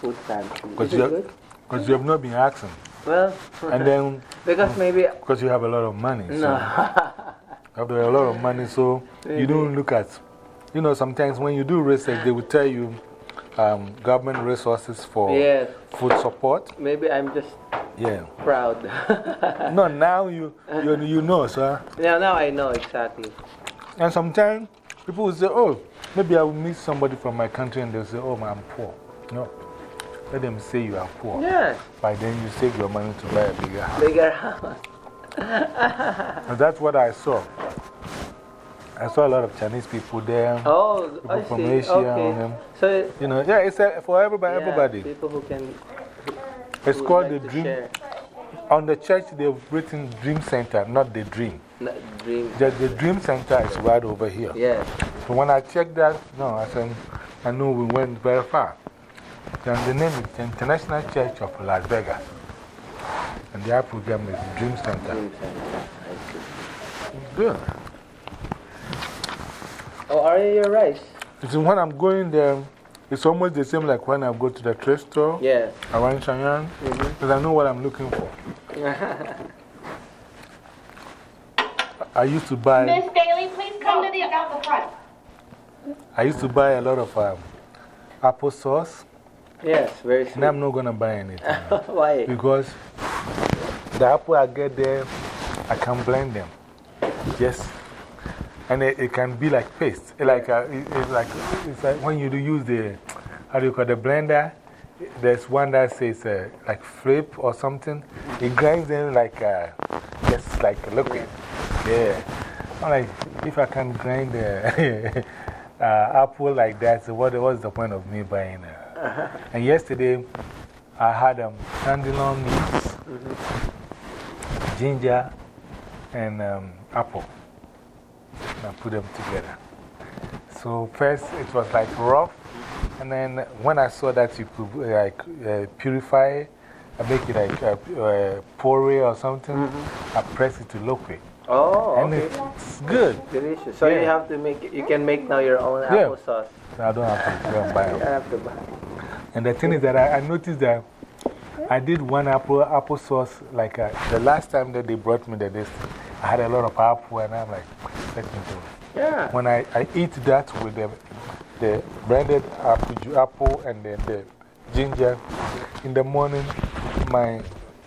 Food pantry. Because Is you, it good? because you have not been asking. Well, And then, [laughs] because mm. maybe. because you have a lot of money. So No. you [laughs] have a lot of money, so you don't look at. You know, sometimes when you do research, they will tell you um, government resources for yes. food support. Maybe I'm just Yeah. proud. [laughs] No, now you, you, you know, sir. now, now I know exactly. And sometimes people will say, oh, maybe I will meet somebody from my country and they'll say, oh, I'm poor. No. Let them say you are poor. Yeah. By then you save your money to buy a bigger house. Bigger house. [laughs] And that's what I saw. I saw a lot of Chinese people there. Oh, People I from see. Asia okay. So, You know, yeah, it's a, for everybody. yeah, everybody. people who can. It's called like the Dream. share. On the church, they've written Dream Center, not the Dream. Not dream. The, the Dream Center is right over here. Yes. So when I checked that, no, I said, I knew we went very far. Then the name is the International Church of Las Vegas. And their program is Dream Center. Dream center. I see. Good. Oh, are you your rice? You see, when I'm going there, it's almost the same like when I go to the thrift store Yes. around Cheyenne, -hmm. because I know what I'm looking for. [laughs] I used to buy, Miss Bailey, please come to the, out the front. I used to buy a lot of um, applesauce, yes, very and sweet. I'm not going to buy anything. [laughs] Why? Because the apple I get there, I can blend them. Yes. And it, it can be like paste. Like, uh, it, it's like, it's like when you do use the, how do you call the blender? There's one that says uh, like flip or something. It grinds in like uh, just like liquid. Yeah. I'm like, if I can grind the [laughs] uh, apple like that, so what, what's the point of me buying it? And yesterday, I had um, dandelion leaves, ginger, and um, apple. And put them together. So, first it was like rough, and then when I saw that you could like uh, purify I make it like uh, uh, porridge or something, I press it to liquid. Oh, And okay. it's good. Delicious. So you have to make, you can make now your own Yeah. applesauce. So I don't have to go and buy You them. have to buy. And the thing is that I, I noticed that I did one apple, apple sauce, like uh, the last time that they brought me the this, I had a lot of apple, and I'm like, Yeah. When I, I eat that with the, the blended apple, apple and then the ginger in the morning, my,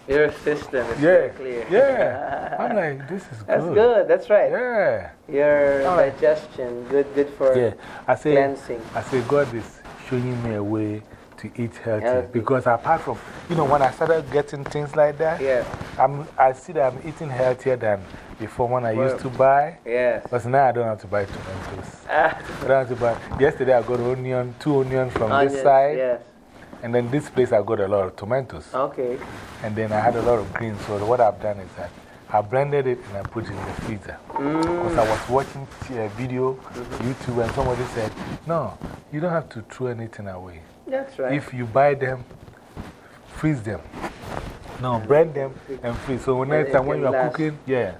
Your system is yeah, very clear. yeah. [laughs] I'm like, this is good. That's good. That's right. Yeah. Your right. digestion, good, good for Yeah. I say, cleansing. I say, God is showing me a way to eat healthy. Healthy. Because apart from, you know, when I started getting things like that, Yeah. I'm, I see that I'm eating healthier than before when I Well- used to buy. Yes. But now I don't have to buy tomatoes. Ah, I don't have to buy. Yesterday I got onion, two onions from this side. Yes. And then this place I got a lot of tomatoes. Okay. And then I had a lot of greens. So what I've done is that I blended it and I put it in the freezer. Mm. Because I was watching a video, mm-hmm. YouTube, and somebody said, No, you don't have to throw anything away. That's right. If you buy them, freeze them. No, blend them and freeze. So next time when you are last. cooking, yeah.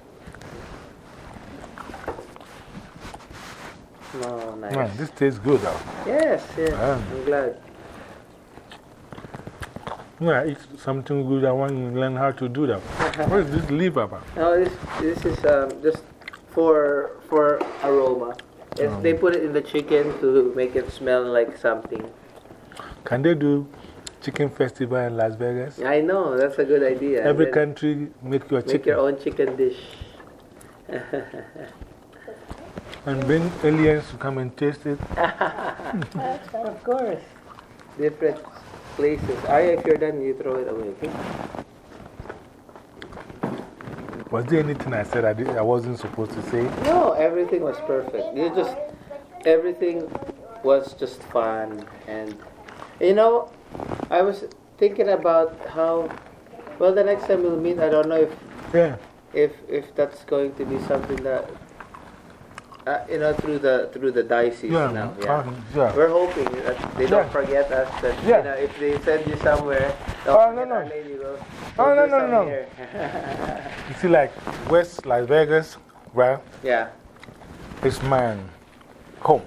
No, nice. Man, this tastes good though. Yes, yes. Ah. I'm glad. When I eat something good, I want to learn how to do that. what is this leaf about? No, this, this is um, just for, for aroma. They Oh. put it in the chicken to make it smell like something. Can they do chicken festival in Las Vegas? I know, that's a good idea. Every country make your Make chicken. your own chicken dish. [laughs] And bring aliens to come and taste it. [laughs] Of course. Different places. I, if you're done, you throw it away, okay? Was there anything I said I, did, I wasn't supposed to say? No, everything was perfect. You just, everything was just fun. And, you know, I was thinking about how, well, the next time we'll meet, I don't know if, Yeah. if, if that's going to be something that, uh, you know, through the, through the diocese Yeah. now. Yeah. yeah. We're hoping that they don't forget us. That, Yeah. you know, if they send you somewhere, Oh, no, no. Lady will, Oh, no, no, no. You see, like West Las Vegas, right? yeah. It's my home.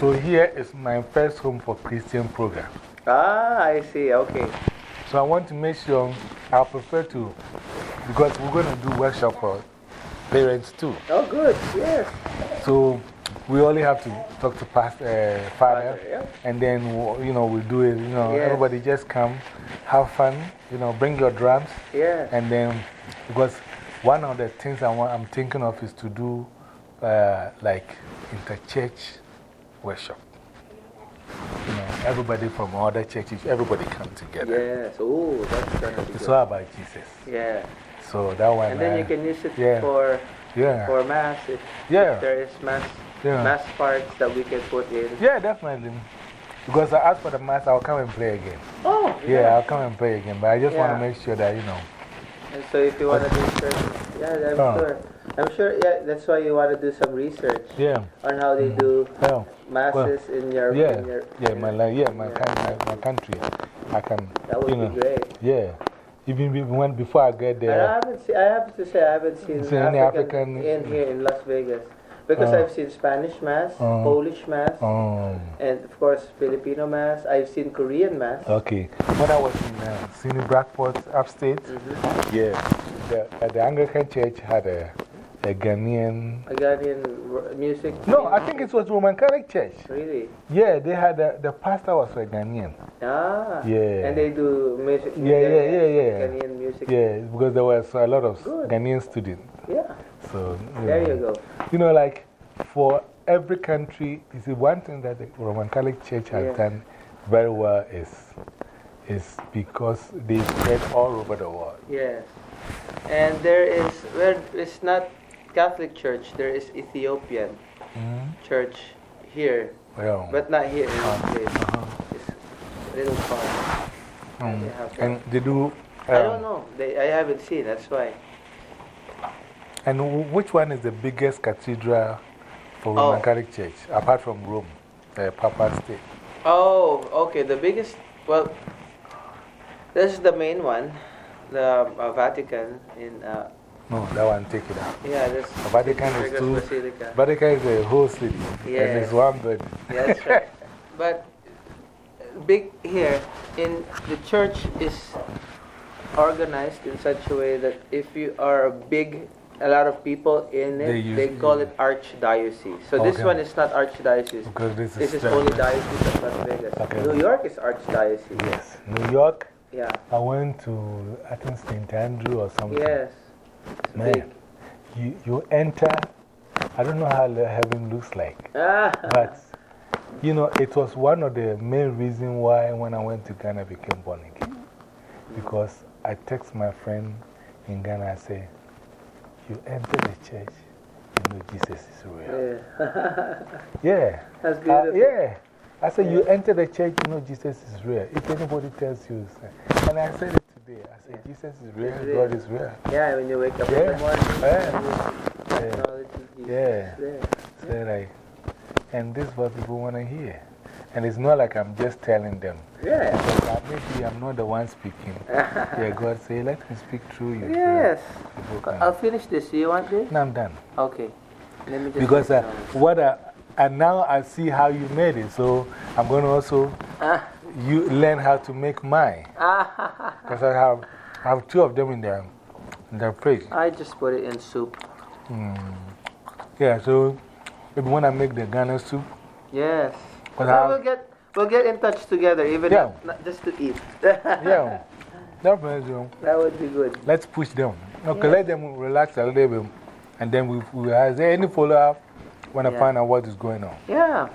So here is my first home for Christian program. Ah, I see. Okay. So I want to make sure I prefer to, because we're going to do workshop for parents too. Oh, good. Yes. So we only have to talk to past, uh, father, Father, yeah. and then, you know, we do it. You know, Yes. everybody just come, have fun, you know, bring your drums. Yeah. And then, because one of the things I want, I'm thinking of is to do uh, like interchurch worship. You know, everybody from other churches, everybody come together. Yes. Oh, that's going to be It's all about Jesus. Yeah. So that one. And then I- you can use it yeah. for, Yeah. for mass if, Yeah. if there is mass, Yeah. mass parts that we can put in. Yeah, definitely. Because I asked for the mass, I'll come and play again. Oh, Yeah, yeah I'll come and play again. But I just want to make sure that, you know. And so if you want to do research, yeah, I'm Oh. sure. I'm sure, yeah, that's why you want to do some research Yeah. on how they do Well, masses in your, yeah. in your Yeah, in my, yeah, my, your- my, my country. I can, That would you know. be great. Yeah. Even when, before I get there. I haven't seen, I have to say, I haven't seen Seen any African, African- in here in Las Vegas. Because Oh. I've seen Spanish Mass, Oh. Polish Mass, Um, and of course Filipino Mass. I've seen Korean Mass. okay. When I was in uh, SUNY Brockport, upstate, -hmm. yeah, the, the Anglican church had a, a Ghanaian. In r- music. No, I think it was Roman Catholic Church. Really? Yeah, they had a, the pastor was a Ghanaian. Ah. Yeah. And they do music. Yeah, yeah, yeah, yeah. Ghanaian music. Yeah, because there was a lot of Good. Ghanaian students. Yeah. So, There know. you go. You know, like for every country, you see, one thing that the Roman Catholic Church has Yeah. done very well is, is because they spread all over the world. Yes. And there is, well, it's not Catholic Church, there is Ethiopian Mm-hmm. Church here, Well, but not here in this Uh-huh. place. uh-huh. It's a little far. Mm. they and they do. I don't um, know. They, I haven't seen, that's why. And which one is the biggest cathedral for Oh. Roman Catholic Church, apart from Rome, the Papa State? Oh, okay. The biggest, well, this is the main one, the uh, Vatican in, uh, No, that one, take it out. yeah, this Vatican is. Basilica. Vatican is a whole city, and it's one building. Yeah, that's right. [laughs] But big here in the church is organized in such a way that if you are a big a lot of people in it use- they call it archdiocese so this one is not archdiocese Because this is. this is only diocese of Las Vegas Okay. New York is archdiocese Yes. New York, yeah I went to, I think, St. Andrew or something. yes Man. You, you enter, I don't know how heaven looks like, [laughs] but you know, it was one of the main reasons why when I went to Ghana I became born again. Because I text my friend in Ghana, I say, You enter the church, you know Jesus is real. yeah. [laughs] Yeah. that's Uh, yeah. I said, You enter the church, you know Jesus is real. If anybody tells you, and I said it today, I said, Jesus is real, real. God is real. yeah when you wake up in Yeah. the morning Yeah. Yeah. acknowledge that Jesus Yeah. there. So like, and this is what people want to hear. And it's not like I'm just telling them. yeah Because maybe I'm not the one speaking. [laughs] yeah, God say, let me speak through you. yes I'll finish this Do you want this No, I'm done. okay let me just Because uh, what I, and now I see how you made it. So I'm going to also down. You learn how to make mine. [laughs] Because I have, I have two of them in the, in the fridge. I just put it in soup. Hmm. Yeah, so if when I make the Ghana soup, Yes. We'll get we'll get in touch together, even Yeah. if not just to eat. yeah, [laughs] that that would be good. let's push them. Okay, let them relax a little bit. And then we, we is there any follow up when I find out what is going on. Yeah.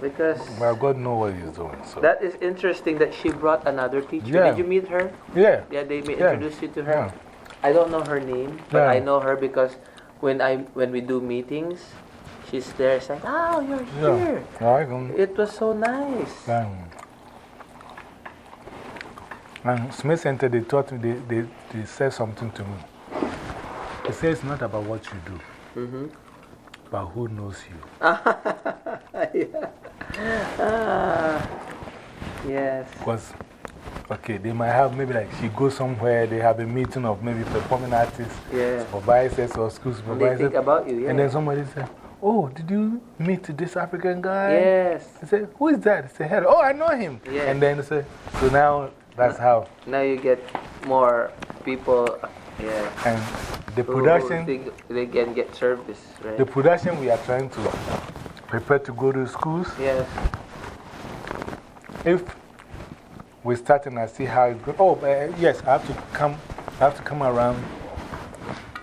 Because Well, God knows what He's doing. So. that is interesting that she brought another teacher. Yeah. Did you meet her? yeah, Yeah, they may Yeah. introduce you to her. yeah. I don't know her name, but I know her because when I when we do meetings, she's there saying, "Oh, you're here." Um, It was so nice. and Smith Center, they taught me, they, they, they said something to me. They say it's not about what you do, Mm-hmm. But who knows you. [laughs] yeah. Ah, yes. Because, okay, they might have maybe like she goes somewhere, they have a meeting of maybe performing artists, Yeah. supervisors, or school And they think about you, yeah. And then somebody said, Oh, did you meet this African guy? yes. I said, Who is that? I said, "Hello." Oh, I know him. Yes. And then they say, So now that's how. Now you get more people, yeah. And the production, think they can get service, right? the production we are trying to prepare to go to schools. yes. If we start and I see how it goes. Oh, uh, yes, I have to come, I have to come around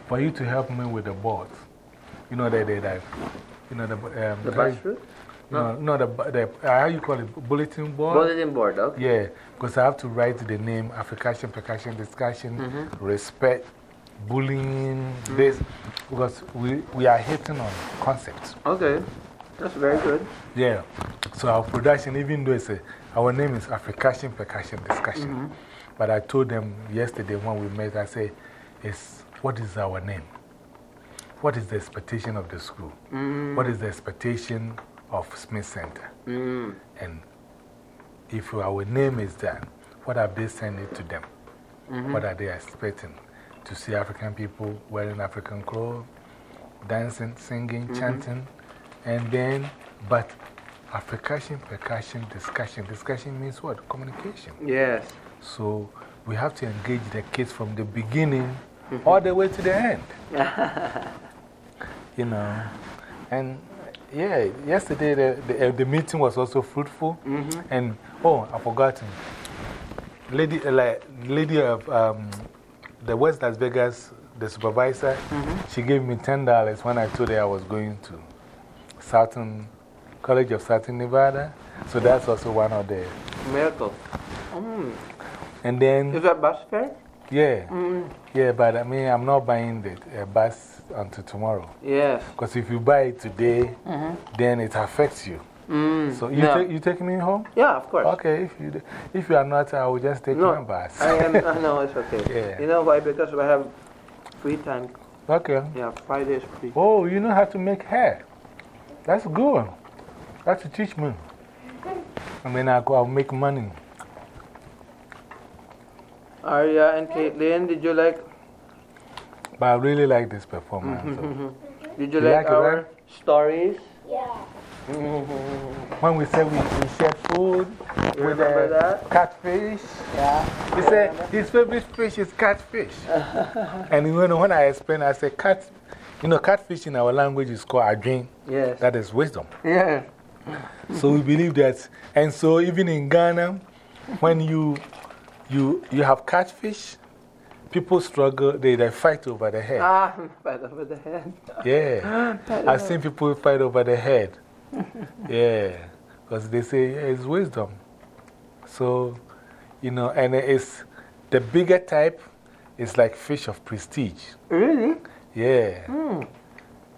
for you to help me with the boards. You know, that they, that, you know, the, um, The? No, no, the, the, how you call it, bulletin board? Bulletin board, okay. Yeah, because I have to write the name, Africation, percussion, discussion, -hmm. respect, bullying, this, because we, we are hitting on concepts. Okay. That's very good. Yeah, so our production, even though it's a, our name is Africation, percussion, discussion, -hmm. but I told them yesterday when we met, I said, it's, what is our name? What is the expectation of the school? Mm. What is the expectation of Smith Center? Mm. And if our name is that, what have they sent it to them? -hmm. What are they expecting? To see African people wearing African clothes, dancing, singing, -hmm. chanting, and then, but Africation, percussion, discussion. Discussion means what? Communication. Yes. So we have to engage the kids from the beginning all the way to the end. [laughs] you know, and yeah, yesterday the, the, uh, the meeting was also fruitful. -hmm. And oh, I forgot. Lady, uh, like, lady of um, the West Las Vegas, the supervisor, -hmm. she gave me $10 when I told her I was going to Southern College of Southern Nevada. So that's also one of the. Miracle. Mm. And then, Is that bus fare? yeah, Mm. yeah, but I mean, I'm not buying the uh, bus until tomorrow. Yes. Because if you buy it today, -hmm. then it affects you. Mm. So you, take you take me home? Yeah, of course. Okay, if you, if you are not, I will just take No, my bus. I am, [laughs] no, it's okay. Yeah. You know why? Because I have free time. okay. Yeah, Friday is free. Oh, you know how to make hair. That's good. That's to teach me. I mean, I go, I'll make money. Arya and Caitlin, did you like, But I really like this performance. Mm-hmm, so. Mm-hmm. did you You like like our stories? Yeah. When we said we, we shared food You with remember the that? catfish. Yeah. He said his favorite fish is catfish. [laughs] and you know, when I explained, I said, cat, you know, catfish in our language is called adwin. Yes. That is wisdom. Yeah. So we believe that. And so even in Ghana, when you, you, you have catfish, people struggle, they, they fight over the head. Ah, [laughs] right over the head. Yeah. [gasps] I've seen people fight over the head. [laughs] yeah. Because they say yeah, it's wisdom. So, you know, and it's the bigger type is like fish of prestige. Really? Yeah. Hmm.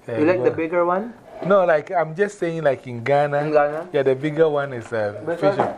Yeah, You like the bigger one? No, like I'm just saying, like in Ghana. In Ghana? Yeah, the bigger one is a fish of.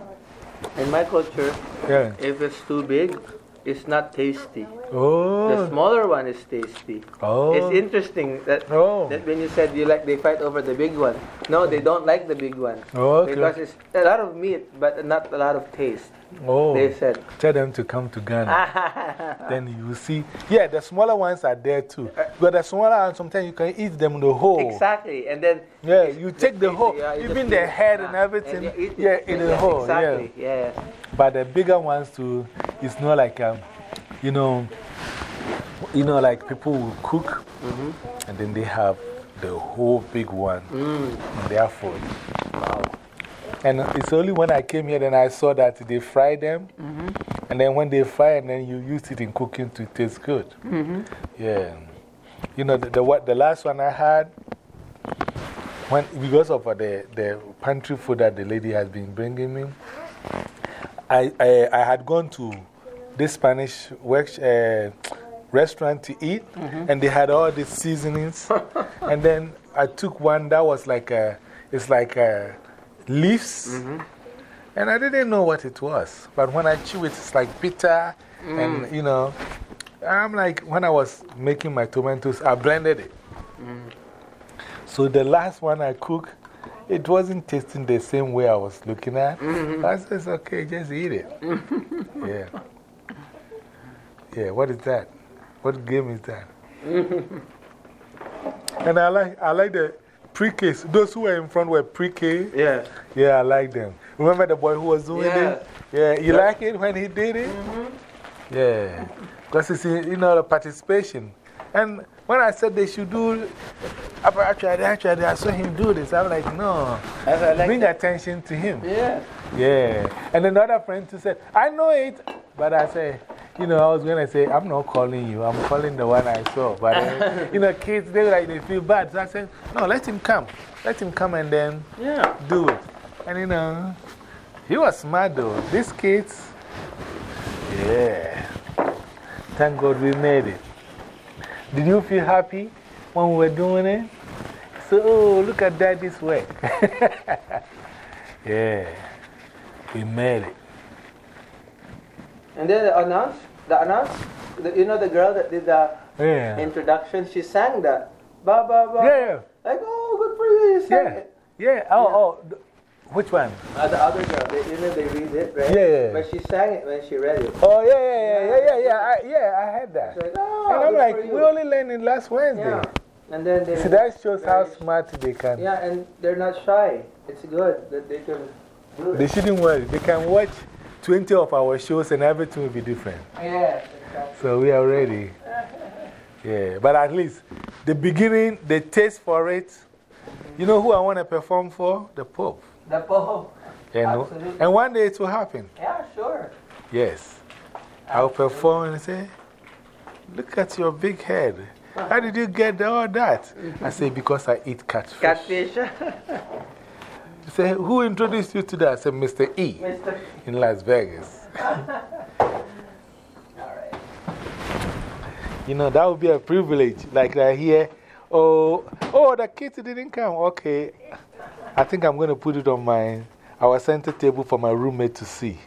in my culture, Yeah. if it's too big, it's not tasty. The Oh. smaller one is tasty. Oh. It's interesting that, Oh. that when you said you like they fight over the big one. No, they don't like the big one. Oh, okay. Because it's a lot of meat, but not a lot of taste. Oh. They said. Tell them to come to Ghana. [laughs] then you see. Yeah, the smaller ones are there too. But the smaller ones, sometimes you can eat them the whole. Exactly. And then. Yeah, you take the whole, Yeah, even the eat- head and everything. you eat it. Yeah, in the [laughs] whole. Exactly. Yeah. Yeah. But the bigger ones too, it's not like, um, you know, you know, like people will cook -hmm. and then they have the whole big one Mm. in their food. And it's only when I came here then I saw that they fry them. -hmm. And then when they fry and then you use it in cooking to taste good. -hmm. Yeah. You know, the, the, what, the last one I had, when, because of uh, the, the pantry food that the lady has been bringing me, I, I, I had gone to this Spanish work, uh, restaurant to eat, -hmm. and they had all these seasonings. [laughs] and then I took one that was like a, it's like a leaves. -hmm. And I didn't know what it was. But when I chew it, it's like bitter. Mm. And, you know, I'm like, when I was making my tomatoes, I blended it. Mm. So the last one I cooked, it wasn't tasting the same way I was looking at. -hmm. I said, okay, just eat it. [laughs] yeah. Yeah, what is that? What game is that? [laughs] and I like, I like the pre K. Those who were in front were pre K. Yeah. Yeah, I like them. Remember the boy who was doing Yeah. it? Yeah, you like it when he did it? -hmm. Yeah. Because it's, you know, the participation. And when I said they should do, actually, actually, I saw him do this. I'm like, no, That's what I like bring that. attention to him. Yeah. Yeah. And another friend too said, I know it. But I said, you know, I was going to say, I'm not calling you. I'm calling the one I saw. But, uh, [laughs] you know, kids, they like, they feel bad. So I said, no, let him come. Let him come and then Yeah. do it. And, you know, he was smart though. These kids, yeah. Thank God we made it. Did you feel happy when we were doing it? So, oh, look at that this way. [laughs] yeah. We made it. And then the announce, the announce, the, you know the girl that did the Yeah. introduction, she sang that. Ba ba ba. Yeah. Like, oh, good for you, you sang Yeah. it. Yeah. Oh, oh. Which one? Uh, the other girl, they, you know, they read it, right? Yeah, yeah. But she sang it when she read it. Oh, yeah, yeah, yeah, yeah, yeah, yeah. I, yeah, I heard that. Like, oh, And I'm like, we only learned it last Wednesday. Yeah. And then they. See, that shows how smart they can. Yeah, and they're not shy. It's good that they can do it. They shouldn't worry. They can watch 20 of our shows and everything will be different. Yes, exactly. So we are ready. Yeah, but at least the beginning, the taste for it. You know who I want to perform for? The Pope. The Pope. And, Absolutely. and one day it will happen. Yeah, sure. Yes. I'll perform and say, Look at your big head. How did you get all that? I say, Because I eat catfish. Catfish. Say, Who introduced you to that? I said, Mr. E Mr. in Las Vegas. You know, that would be a privilege. Like I hear, oh, oh, the kids didn't come. Okay. I think I'm going to put it on my, our center table for my roommate to see.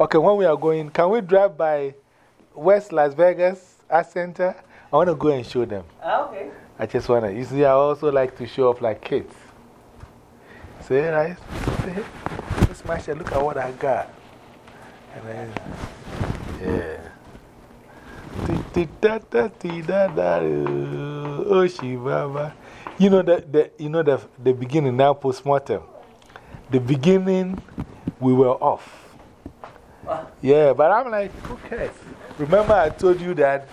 Okay, when we are going, can we drive by West Las Vegas Art Center? I want to go and show them. Ah, okay. I just want to, you see, I also like to show off like kids. Say, right? Say, Miss Masha, look at what I got. And then, yeah. Ti- ti- da- da- ti- da- da- oh, oh, Shibaba. You know, the, the, you know the, the beginning, now post mortem. The beginning, we were off. Yeah, but I'm like, who cares? Remember, I told you that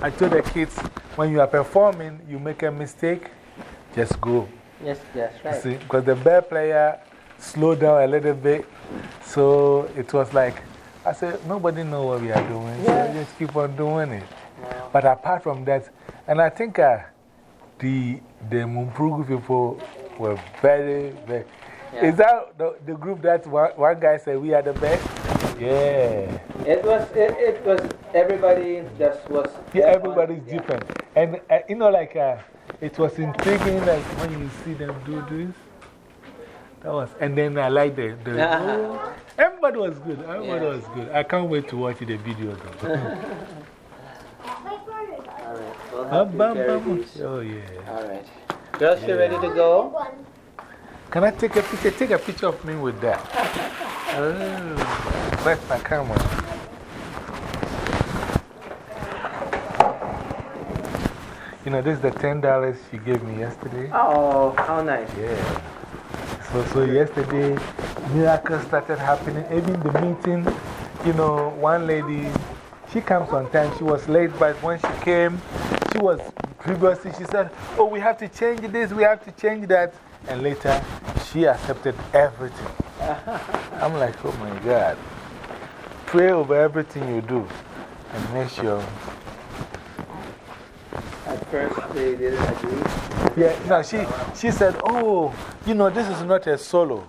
I told the kids when you are performing, you make a mistake, just go. Yes, that's right. See, because the bad player slowed down a little bit. So it was like, I said, nobody know what we are doing. So just keep on doing it. But apart from that, and I think uh, the, the Mumpurugu people were very, very. Is that the, the group that one, one guy said we are the best? Yeah. It was, it, it was, everybody just was. Yeah, everybody's different. And uh, you know, like, uh, it was intriguing, like, when you see them do this. That was, and then I like the. the oh, [laughs] everybody was good. Everybody was good. I can't wait to watch the video though. [laughs] Alright, we'll have to carry bam. these. Oh, yeah. Alright. Girls, you ready to go? Can I take a picture? Take a picture of me with that. Oh, where's my camera? You know, this is the $10 she gave me yesterday. Oh, how nice. Yeah. So, so yesterday, miracles started happening. Even the meeting, you know, one lady, she comes on time. She was late, but when she came, she was previously, she said, Oh, we have to change this, we have to change that. And later, she accepted everything. [laughs] I'm like, Oh my God. Pray over everything you do and make sure. At first, they didn't agree. Yeah, no, she, she said, Oh, you know, this is not a solo.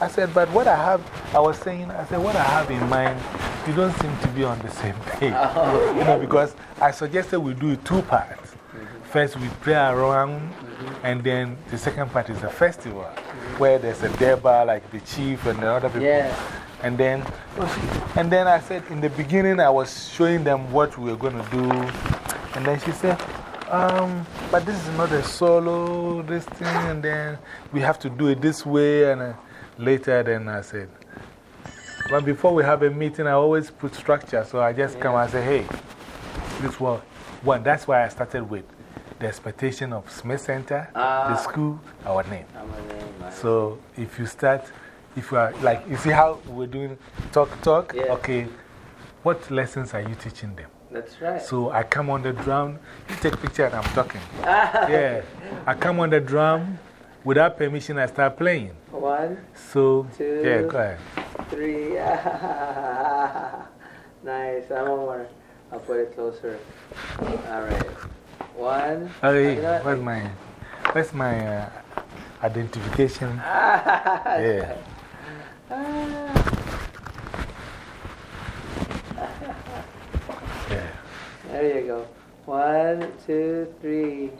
I said, But what I have, I was saying, I said, What I have in mind, you don't seem to be on the same [laughs] page. You know, because I suggested we do it two parts. First, we play around, and then the second part is a festival where there's a deba, like the chief and the other people. Yeah. And then, and then I said, in the beginning, I was showing them what we were going to do. And then she said, um, but this is not a solo, this thing, and then we have to do it this way. And uh, later, then I said, but before we have a meeting, I always put structure. So I just come and say, hey, this was one. That's why I started with the expectation of Smith Center, the Ah. school, our name. Name. So if you start, if you are like, you see how we're doing talk, talk? Yeah. Okay. What lessons are you teaching them? That's right. So I come on the drum, you take picture and I'm talking. [laughs] yeah. I come on the drum, without permission, I start playing. One, So, Two. yeah, go ahead. three. [laughs] nice. I'm more. I'll put it closer. Alright. One. Hey, where's my, where's my uh, identification? Ah, [laughs] Yeah. Yeah. There you go. One, two, three.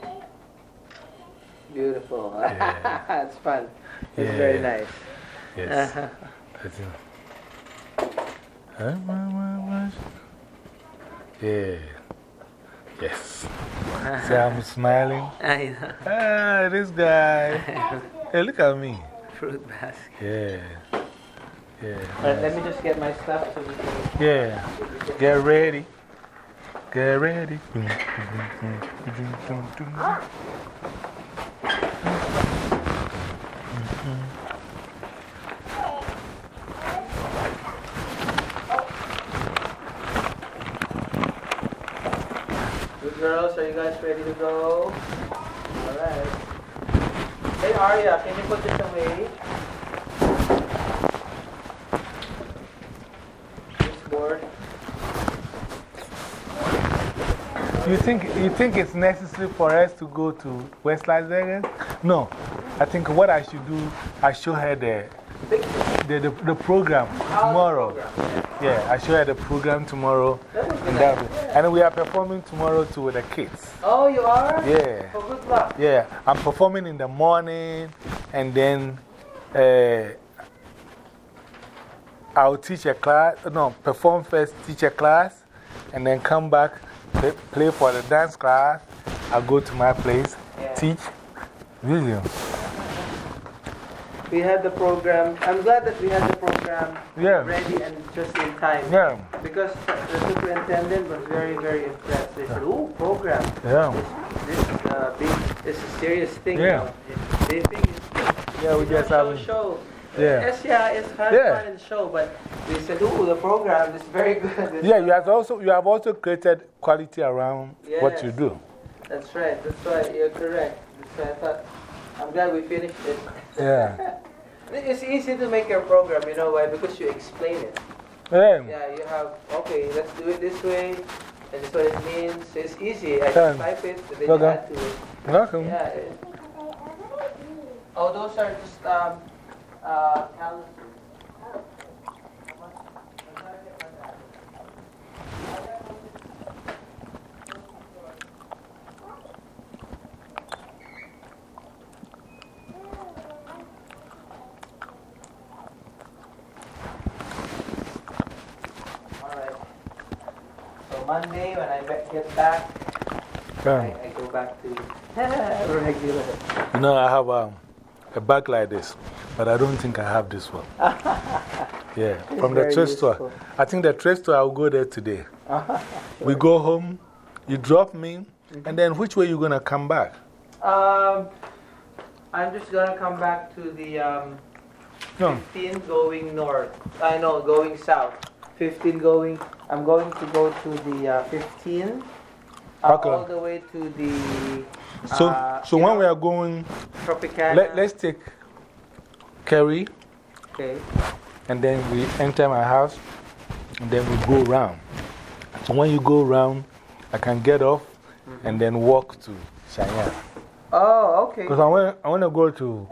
Beautiful. [laughs] Yeah. it's fun. It's very nice. Yes. Uh-huh. It. Huh? Wha- wha- what? Yeah. Yes. See, I'm smiling. [laughs] I know. Ah, this guy. [laughs] Hey, look at me. Fruit basket. Yeah. Yeah. Alright, let me just get my stuff so we can. Yeah. Get ready. Get ready. Girls, are you guys ready to go? Alright. Hey Arya, can you put this away? This board. You think, you think it's necessary for us to go to West Las Vegas? No. I think what I should do, I show her the, the, the, the program tomorrow. Yeah, I show her the program tomorrow. And, that, and we are performing tomorrow too with the kids. Oh, you are? Yeah. Oh, good luck. Yeah, I'm performing in the morning and then uh, I'll teach a class, no, perform first, teach a class, and then come back, play, play for the dance class. I'll go to my place, teach video. We had the program. I'm glad that we had the program Yeah. ready and just in time. Yeah, Because the superintendent was very, very impressed. They said, oh, program. yeah. This, uh, a big, it's a serious thing Yeah. now. They think it's Yeah, we just show, have. show. Yeah. Yes, yeah, it's Yeah. fun in the show, but they said, oh, the program is very [laughs] good. Yeah, you have, also, you have also created quality around what you do. That's right, that's why you're correct. That's why I thought, I'm glad we finished it. Yeah. [laughs] It's easy to make your program, you know why? Because you explain it. Yeah. Yeah, you have, okay, let's do it this way, and this is what it means. So it's easy. I just type it, and then you Okay. add to it. Welcome. Yeah. it- Oh, those are just um, uh, Monday, when I get back, I, I go back to [laughs] regular. You know, I have um, a bag like this, but I don't think I have this one. [laughs] Yeah, from the trade store. I think the trade store, I'll go there today. [laughs] We go home, you drop me, and then which way you going to come back? Um, I'm just gonna come back to the um, No. 15 going north. I know, going south. 15 going. I'm going to go to the uh, 15. Uh, Okay. All the way to the So, Uh, so when know- we are going, Tropicana. let, let's take Carey, Okay. and then we enter my house, and then we go round. So when you go round, I can get off and then walk to Cheyenne. Oh, okay. Because I want, I want to go to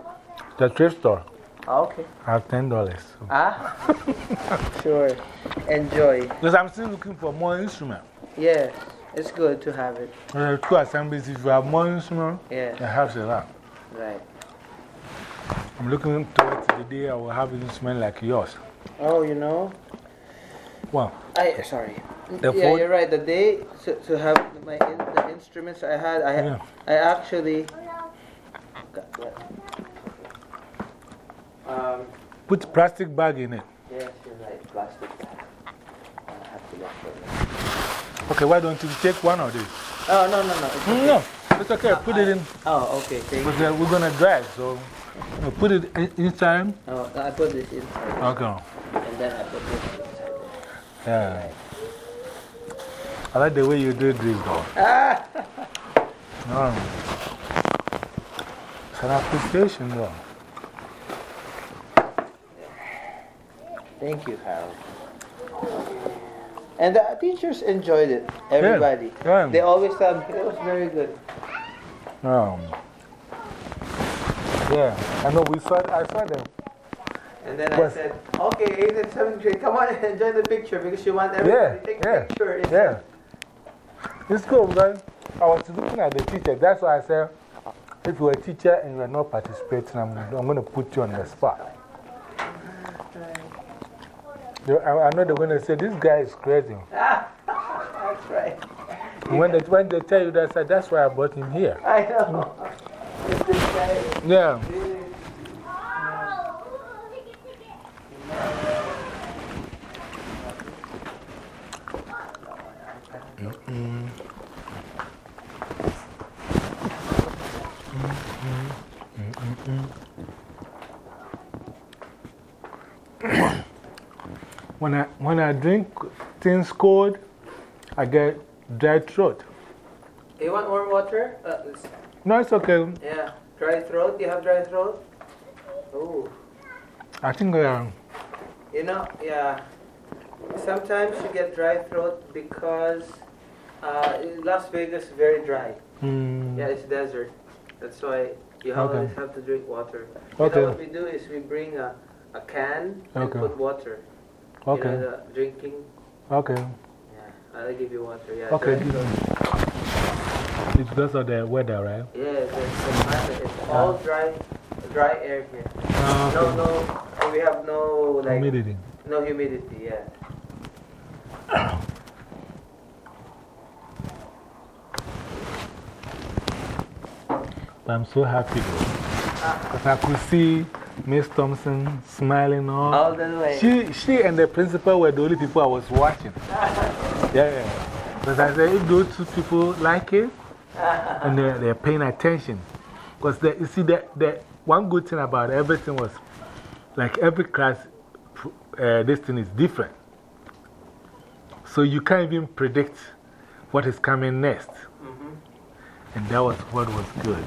the thrift store. Okay. I have $10. So. Ah, [laughs] sure. Enjoy. Because I'm still looking for more instruments. Yes, it's good to have it. Are two assemblies. If you have more instruments, Yes, it helps a lot. right. I'm looking towards the day I will have an instrument like yours. Oh, you know. Well, I, sorry. The yeah, you're right. The day to, to have my in, the instruments I had, I, Yeah. I actually. Um, put plastic bag in it. yes, right. Plastic bag. I have to look for it. Okay, why don't you take one of these? Oh, no, no, no. It's okay. No, it's okay. Put it in. Oh, okay. Thank you. uh, we're going to drive, so you put it in, inside. Oh, I put this inside. Okay. And then I put this inside Yeah. I like the way you do this, though. Ah! [laughs] Um, it's an appreciation, though. Thank you, Harold. And the teachers enjoyed it. Everybody. They always tell me it was very good. Um, yeah, I know we saw, I saw them. And then I said, okay, 8th and 7th grade, come on and enjoy the picture because you want everybody Yeah, to take yeah, a picture. It's- yeah. It's cool because I was looking at the teacher. That's why I said, if you're a teacher and you're not participating, I'm, I'm going to put you on the spot. I, I know they're going to say, this guy is crazy. [laughs] That's right. When they, when they tell you that, said, that's why I brought him here. I know. It's [laughs] this guy. Yeah. [clears throat] When I, when I drink things cold, I get dry throat. You want more water? Uh, it's- No, it's okay. yeah. Dry throat? You have dry throat? Oh. I think uh, You know, yeah. Sometimes you get dry throat because uh, Las Vegas is very dry. mm, Yeah, it's desert. That's why you Okay. always have to drink water. You Okay. know what we do is we bring a, a can and Okay. put water. You okay, know, the drinking. okay, Yeah, I'll give you water. Yeah. okay. It's because of the weather, right? Yeah, it's, it's, it's all dry, dry air here. Ah, No, okay. no, we have no like Humidity. no humidity. Yeah. But I'm so happy though. Because I could see Miss Thompson smiling all. All the way. She, she and the principal were the only people I was watching. [laughs] yeah, yeah. But I said, if those two people like it, [laughs] and they're, they're paying attention. Because you see, the, the one good thing about everything was like every class, uh, this thing is different. So you can't even predict what is coming next. -hmm. And that was what was good.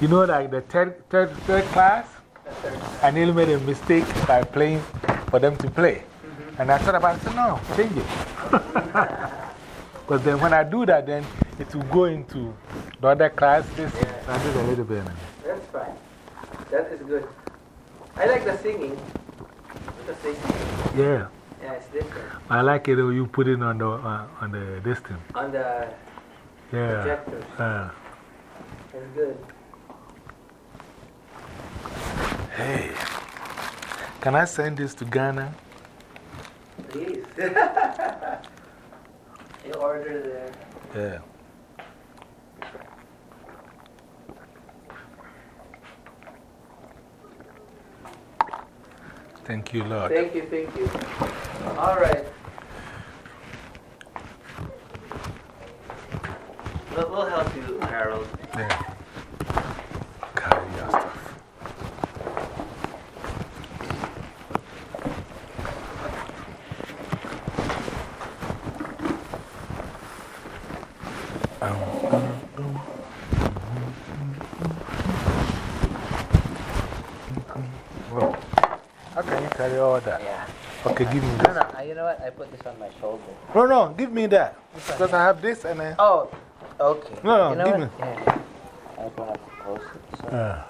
You know, like the third, third, third class, I nearly made a mistake by playing for them to play. -hmm. And I thought about it, no, change it. [laughs] Because then when I do that, then it will go into the other classes. I did a little bit. That's fine. That is good. I like the singing. The singing. Yeah. Yeah, it's different. I like it when you put it on the, uh, on the distance. On the yeah. projectors. Uh, it's good. Hey, can I send this to Ghana? Please. [laughs] you order there. Yeah. Thank you, Lord. Thank you, thank you. All right. We'll, we'll help you, Harold. Yeah. Carry your stuff. Well, how can you carry all that? Yeah. Okay, give me No, this. no, I- you know what? I put this on my shoulder. No, no, give me that. Because I have this and I. Oh, okay. No, no, you know give what? me. Yeah. I don't have to close it. So Uh,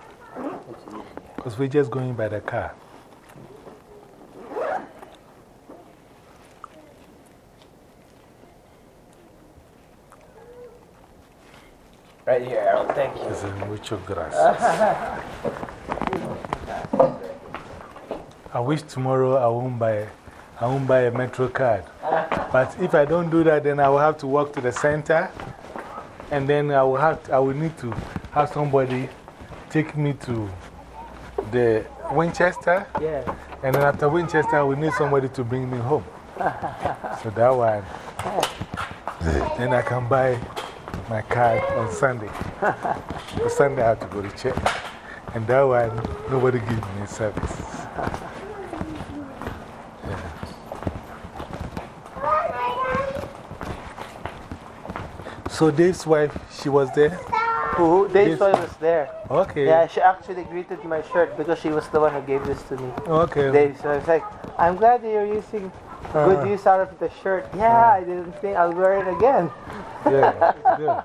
it's easier. Because we're just going by the car. Right here, Harold. Thank you. It's mucho gracias. [laughs] I wish tomorrow I won't buy, I won't buy a Metro card. But if I don't do that, then I will have to walk to the center. And then I will, have I will need to have somebody take me to the Winchester. Yeah. And then after Winchester, I will need somebody to bring me home. [laughs] so that one. [laughs] Then I can buy my card on Sunday. on Sunday, I have to go to church. And that one, nobody gives me service. Yeah. So, Dave's wife, she was there? Who? Dave's wife was there. Okay. Yeah, she actually greeted my shirt because she was the one who gave this to me. Okay. Dave, so I was like, I'm glad that you're using good Uh-huh. use out of the shirt. Yeah, I didn't think I'll wear it again. Yeah, it's good.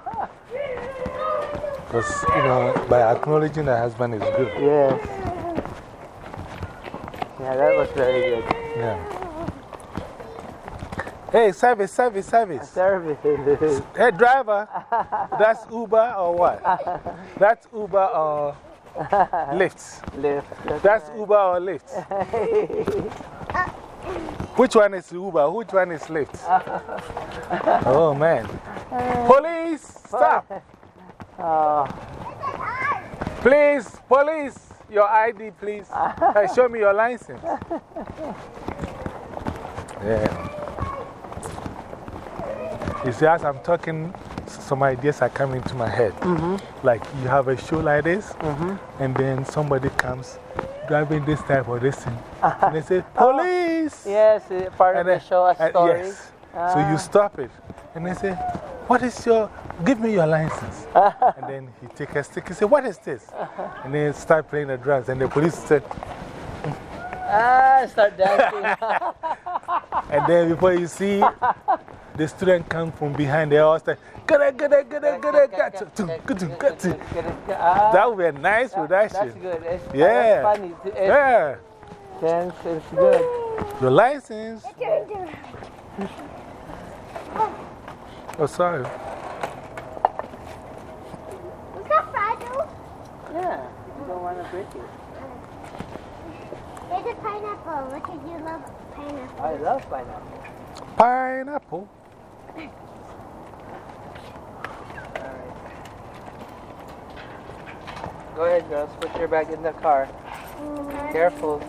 Because, you know, by acknowledging the husband is good. Yes. Yeah, that was very good. Yeah. Hey, service, service, service. Service. Hey, driver, that's Uber or what? [laughs] That's Uber or [laughs] Lyft? Lift. That's Uber or Lyft? [laughs] Which one is Uber? Which one is Lyft? [laughs] Oh, man. Police, stop. Please, police, your ID, please. Hey, show me your license. Yeah. You see, as I'm talking, some ideas are coming to my head. -hmm. Like you have a show like this, -hmm. and then somebody comes driving this type of this thing. [laughs] and they say, Police! yes, part of And the show, a and- story. yes. So you stop it. And they say, What is your, give me your license. [laughs] and then he take a stick. He say, What is this? [laughs] And then start playing the drums. And the police said, Ah, start dancing. And then before you see, the student come from behind. They all start, Gada, gada, gada, gada, gada, gada, gada. Ah. That would be a nice That's production. good. It's, Yeah. That's funny. It's, Yeah. dance is good. Your license. Oh, sorry. Was that fragile? Yeah. You don't want to break it. Here's a pineapple. Look at you love pineapple. I love pineapple. Pineapple. Go ahead, girls. Put your bag in the car. Careful.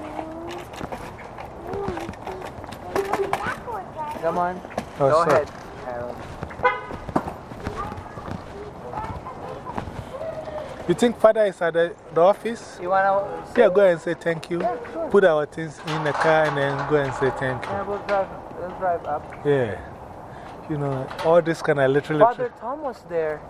Come on. Oh, Go sorry. ahead, You think Father is at the, the office? You want to? Yeah, go ahead and say thank you. Put our things in the car and then go and say thank you. Yeah, we'll drive, we'll drive up. Yeah. You know, all this kind of literally. Father Tom was there.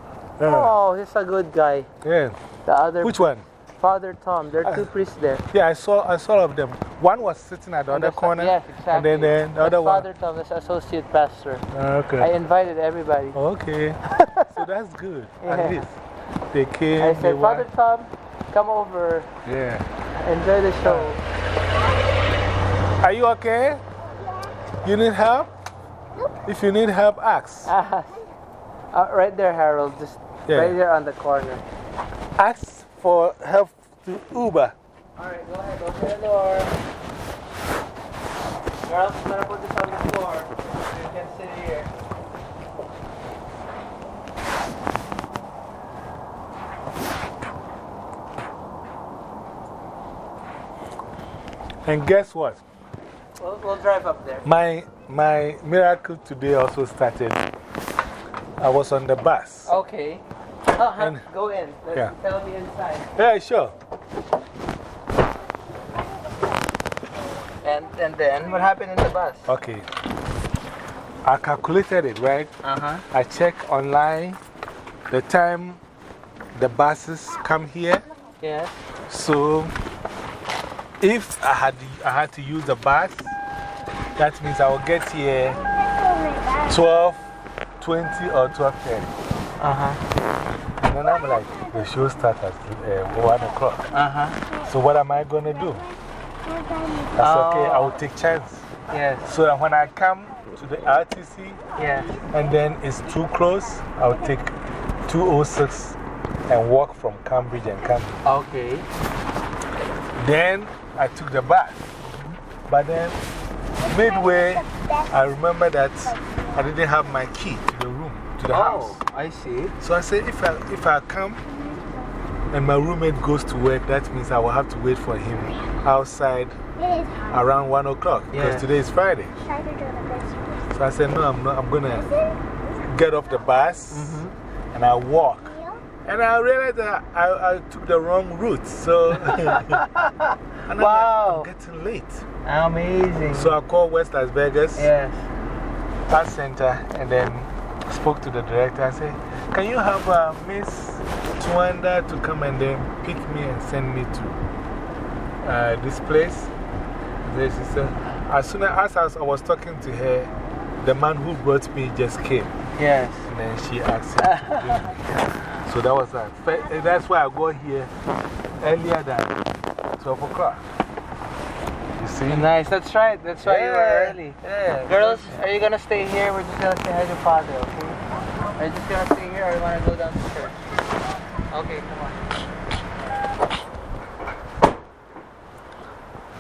Yeah. Oh, he's a good guy. Yeah. The other. Which one? Father Tom. There are two priests there. Yeah, I saw, I saw of them. One was sitting at the other corner. Yes, And exactly. then, then the other one. Father Tom, is associate pastor. Okay. I invited everybody. Okay. [laughs] so that's good. Yeah. At least. They came. I said, Father Tom, come over, Yeah. enjoy the show. Are you okay? You need help? If you need help, ask. [laughs] Uh, right there, Harold. Just Yeah. right there on the corner. Ask for help to Uber. Alright, go ahead, open the door. Girls, I'm gonna put this on the floor. You can sit here. And guess what? We'll, we'll drive up there. My, my miracle today also started. I was on the bus. Okay. Oh, And- go in. Let's yeah. tell me inside. Yeah, sure. And, and then, what happened in the bus? Okay. I calculated it, right? Uh huh. I check online the time the buses come here. Yes. So if I had, I had to use the bus, that means I will get here 12, 20 or 12.30. Uh huh. And then I'm like, the show starts at uh, 1 o'clock. Uh huh. So what am I going to do? That's okay, I will take chance. Yes. So that when I come to the RTC Yes. and then it's too close, I'll take 206 and walk from Cambridge and Cambridge. Okay. Then I took the bus. But then, midway, I remember that I didn't have my key to the room, to the house. Oh, I see. So I said, if I, if I come and my roommate goes to work, that means I will have to wait for him outside around 1 o'clock because Yeah. today is Friday. So I said, no, I'm, not, I'm going to get off the bus -hmm. and I walk. And I realized that I, I took the wrong route. So, [laughs] [laughs] and I'm like, Wow. I'm getting late. Amazing. So I called West Las Vegas yes. Art Center and then spoke to the director and said, Can you have uh, Miss Twanda to come and then pick me and send me to uh, this place? Then she said, As soon as I was talking to her, the man who brought me just came. Yes. And then she asked him to bring me. So that was that. Eh, that's why I got here earlier than 12 o'clock. You see? Nice. That's right. That's why you were Yeah. early. Yeah. Girls, are you gonna stay here? We're just gonna say hi to father, okay? Are you just gonna stay here or you wanna go down to church? Okay, come on.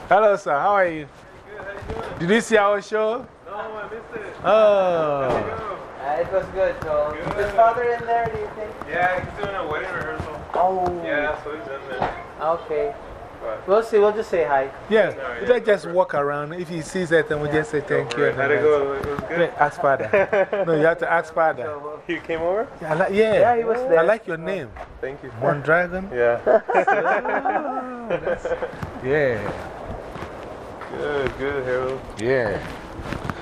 Hello, sir. How are you? Good. How you doing? Did you see our show? No, I missed it. Oh. Uh, it was good, Joel. Is father in there, do you think? Yeah, he's doing a wedding rehearsal. Oh. Yeah, so he's in there. Okay. But- We'll see. We'll just say hi. Yeah, let's just walk around. If he sees it, then we just say thank you. and How'd then it go? It was that's- good. Ask father. [laughs] no, you have to ask father. He came over? Yeah, I like, yeah. Yeah, he was there. I like your name. Thank you. Mondragon? Yeah. [laughs] Yeah. Good, good, Harold. Yeah.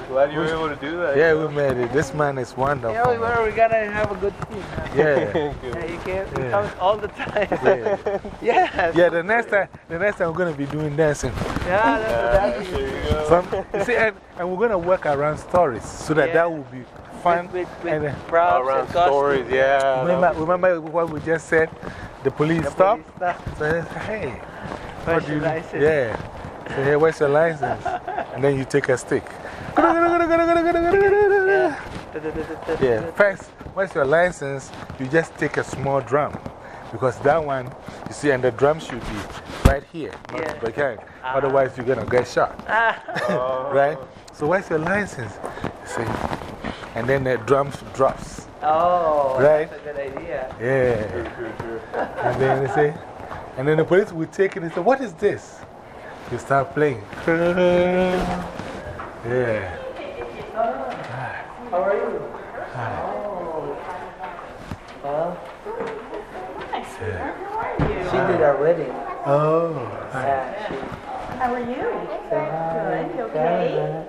Glad you were able to do that. Yeah, we made it. This man is wonderful. Yeah, we, were, we gotta have a good team. Yeah. [laughs] Yeah, you can't. He Yeah. comes all the time. Yeah. [laughs] yes. Yeah, the next time, the next time we're going to be doing dancing. Yeah, that's, There you go. Some, you see, and, and we're going to work around stories so that Yeah. that will be fun. With, with, and, with props Around stories, yeah. remember, remember what we just said? The police The stop. police stuff. So, hey, Where's what do your you license? Yeah. So, hey, where's your license? And then you take a stick. Yeah. First, where's your license? You just take a small drum. Because that one, you see, and the drum should be right here, not Yeah. behind. Ah. Otherwise, you're going to get shot. Ah. [laughs] [laughs] right? So, where's your license? You see? And then the drum drops. Oh, Right? that's a good idea. Yeah. And then they say, and then the police will take it and say, What is this? You start playing. Yeah. How are you? Hi. Oh. Well, yeah. did our wedding. Oh. Yeah, she How are you? said hi. Good, you okay? Yeah,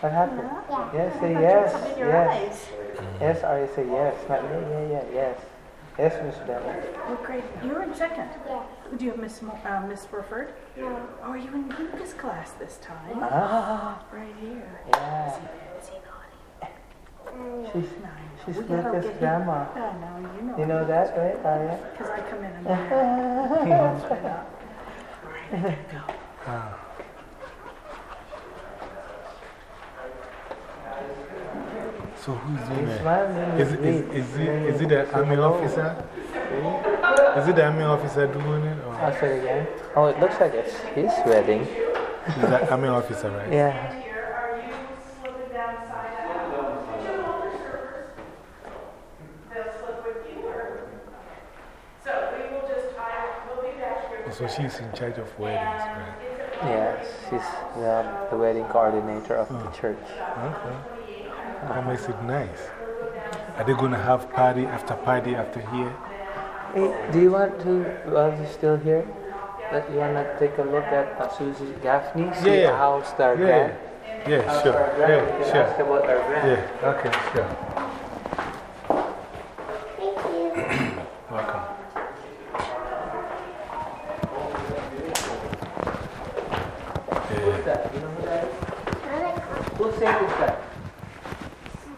What happened? Yes, say yes. something in your Yes. eyes. Yes, Arya, say yes. Not yeah, yeah, yeah, yes. Yes, Miss Bennett. Oh, great. You're in second. Do you have Miss Mo- uh, Miss Burford? No. Oh, are you in Lucas class this time? Ah, Right here. yeah. Is he naughty? She's, No. she's We gotta Lucas' grandma. I know, you know. You know that, right, Arya? Because I come in and [laughs] That's right up. All right, I gotta go. So who's doing He's it? smiling. Is, it- is, is, it, is it the army officer? Is it the army officer doing it? I'll say it again. Oh, it looks like it's his wedding. is that army officer, right? Yeah. So she's in charge of weddings, right? Yes, she's the, the wedding coordinator of the oh. church. Okay. That makes it nice. Are they going to have party after party after here? Hey, do you want to, while you're still here, that you want to take a look at uh, Susie Gaffney? See Yeah, yeah. how star Yeah, grand? yeah, sure. our grand? Yeah, You can sure. ask about our grand. Yeah, okay, sure. Thank you. Welcome. Who's that? You know who that is? I like saint is that?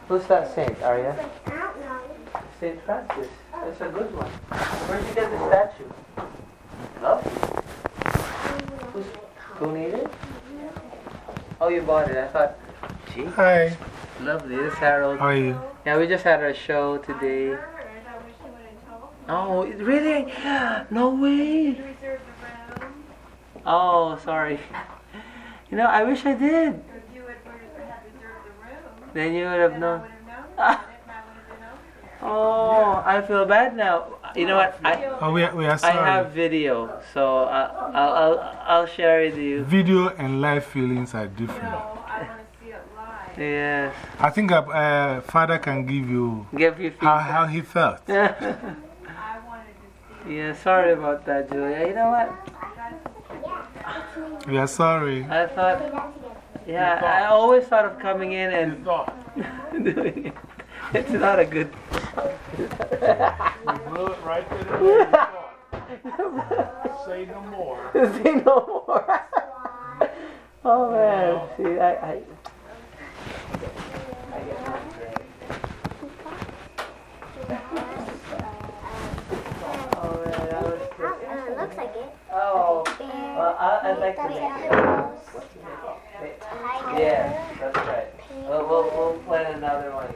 Who's that saint, Arya? I don't. Saint Francis. That's a good one. Where'd you get the statue? Lovely. Who's donated? Oh, you bought it. I thought, gee, Hi, lovely. This is Harold. how are you? Yeah, we just had our show today. Oh, really? No way. Oh, sorry. You know, I wish I did. Then you would have known. [laughs] Oh, I feel bad now. You know what? I, Oh, we are, we are I have video, so uh, I'll, I'll, I'll share it with you. Video and live feelings are different. No, I want to see it live. Yes. I think uh, uh, Father can give you Give you how, how he felt. [laughs] yeah, sorry about that, Julia. You know what? We are sorry. I thought, yeah, I always thought of coming in and [laughs] doing it. [laughs] It's not a good. Blew it right to the way you thought. [laughs] Say no more. Say no more. [laughs] oh man, see, I, I. Oh man, that was I don't know. It looks like it. Oh, Bear. well, I, I'd like That's to. animals. Yeah, that's right. We'll, we'll, we'll plan another one.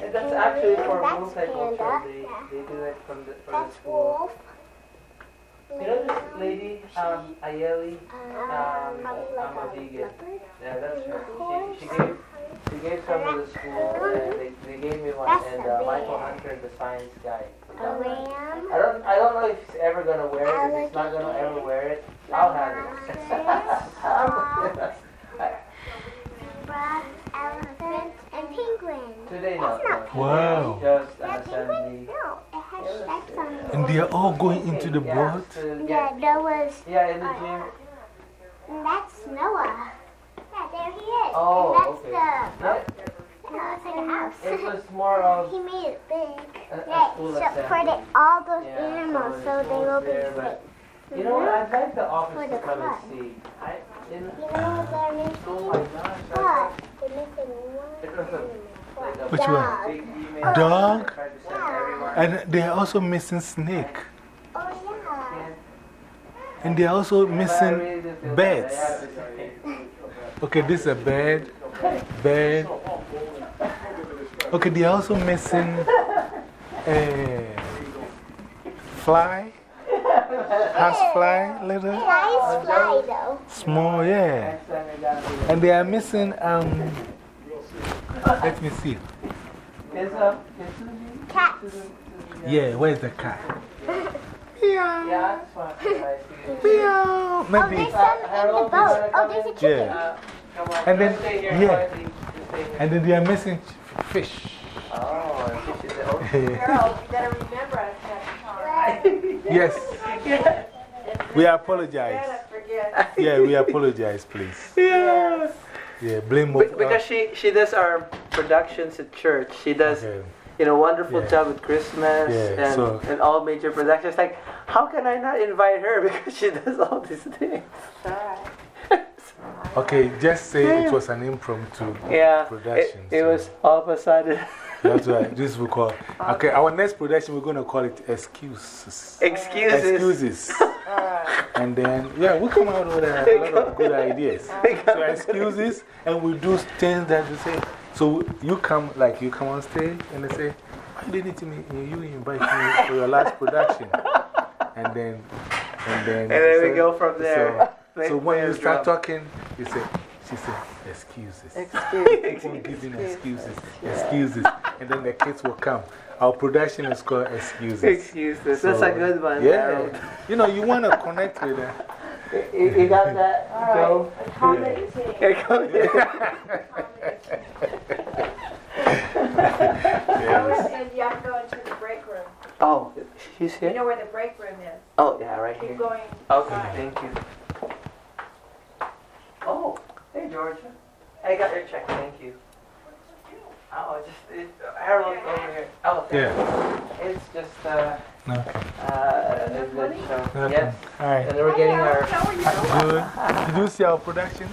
And that's actually for multicultural. They, they do it from the, from the school. wolf. You know this lady, um, Ayeli? Um, Um, probably I'm a vegan. leopard. Yeah, that's her. She, she gave she gave some to the school and they, they gave me one and uh, Michael. Hunter, the science guy. I don't I don't know if he's ever gonna wear it. If he's not gonna ever wear it, I'll have it. [laughs] Zebra, elephant, and penguin. Today not. That's not Wow. Just uh, an That penguin? No, it has stripes on it. And they are all going into the boat? Yeah, there was. Yeah, in the gym. And that's Noah. Yeah, there he is. Oh, and okay. that's Yeah, the. It looks like a house. it was more of [laughs] he made it big. a, a Yeah, so for the, all those Yeah, animals, so so they will be safe. But- You know what? I'd like the office For to the come and see. I didn't. You know they're missing? Oh my gosh. I What? They're missing one. It like Which one? Oh, email. Dog? Tried to send everyone. And they are also missing snake. Oh, yeah. And they are also missing really do feel bad. birds. I have this- Okay, this is a bed. Bed. Okay, they are also missing a fly. Has fly, little. Nice fly, though. Small, yeah. Next time you gotta do And they are missing, um, let me see. Is, is Susie? Cats. Yeah, where's the cat? Yeah, I just want to see. Meow. Oh, there's some in the boat. Oh, there's a chicken. Yeah. Come. And then- just stay here yeah. quietly. Just stay here. And then they are missing fish. Oh, fish in the ocean. Harold, [laughs] you better remember us next time. Yes. We apologize. Yeah, we apologize, please. Yeah. Yeah, blame Be- Because she, she does our productions at church. She does, Okay. you know, wonderful Yeah. job with Christmas and, so- and all major productions. Like, how can I not invite her [laughs] because she does all these things? Okay, just say it was an impromptu Yeah, it, production. it so was all of a sudden. [laughs] That's right. this we call. Okay, our next production, we're going to call it Excuses. Excuses. Excuses. [laughs] And then, yeah, we come out with a, lot of good ideas. [laughs] So, excuses, and we do things that we say. So, you come, like, you come on stage and they say, Why didn't you, you invite me for your last production? And then, and then, And then we go from there. So, [laughs] so when you start drum. talking, you say, She said, Excuses. Excuse. [laughs] Keep on giving excuses, excuses. And then the kids will come. Our production is called Excuses. Excuses. That's a good one. Yeah. You know, you want to connect with them. You, you got that, Joe? Here it goes. Yes. And you to go into the break room. Oh, she's here? You know where the break room is. Oh, yeah, right Keep here. going. Okay, thank you. Oh, hey, Georgia. I got your check, thank you. Oh, just, it, Harold's over here. Oh, thank Yeah. you. It's just, uh, Okay. uh, a show. Okay. Yes. All right. And we're getting our, Good. Did you see our production?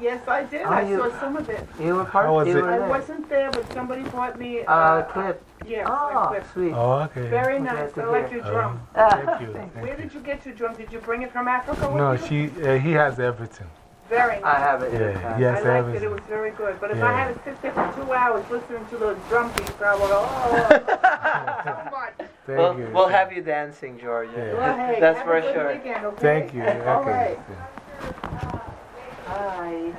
Yes, I did. Oh, I you- saw some of it. you were part How was you it? I there. wasn't there, but somebody bought me Uh, clip. Yes, Oh, clip. sweet. Oh, okay. Very nice. I like your drum. Oh, thank you. [laughs] Thank Where you. did you get your drum? Did you bring it from Africa No, she, uh, he has everything. Very nice. I have it. Yeah, anytime. he I has liked it. It was very good. But if Yeah. I had to sit there for two hours listening to those drum beats, I would go, oh, [laughs] so much. Thank We'll, you. we'll have you dancing, Georgia. Yeah. Well, hey, That's have for a good sure. Weekend, okay? Thank you. All Okay. right. Hi.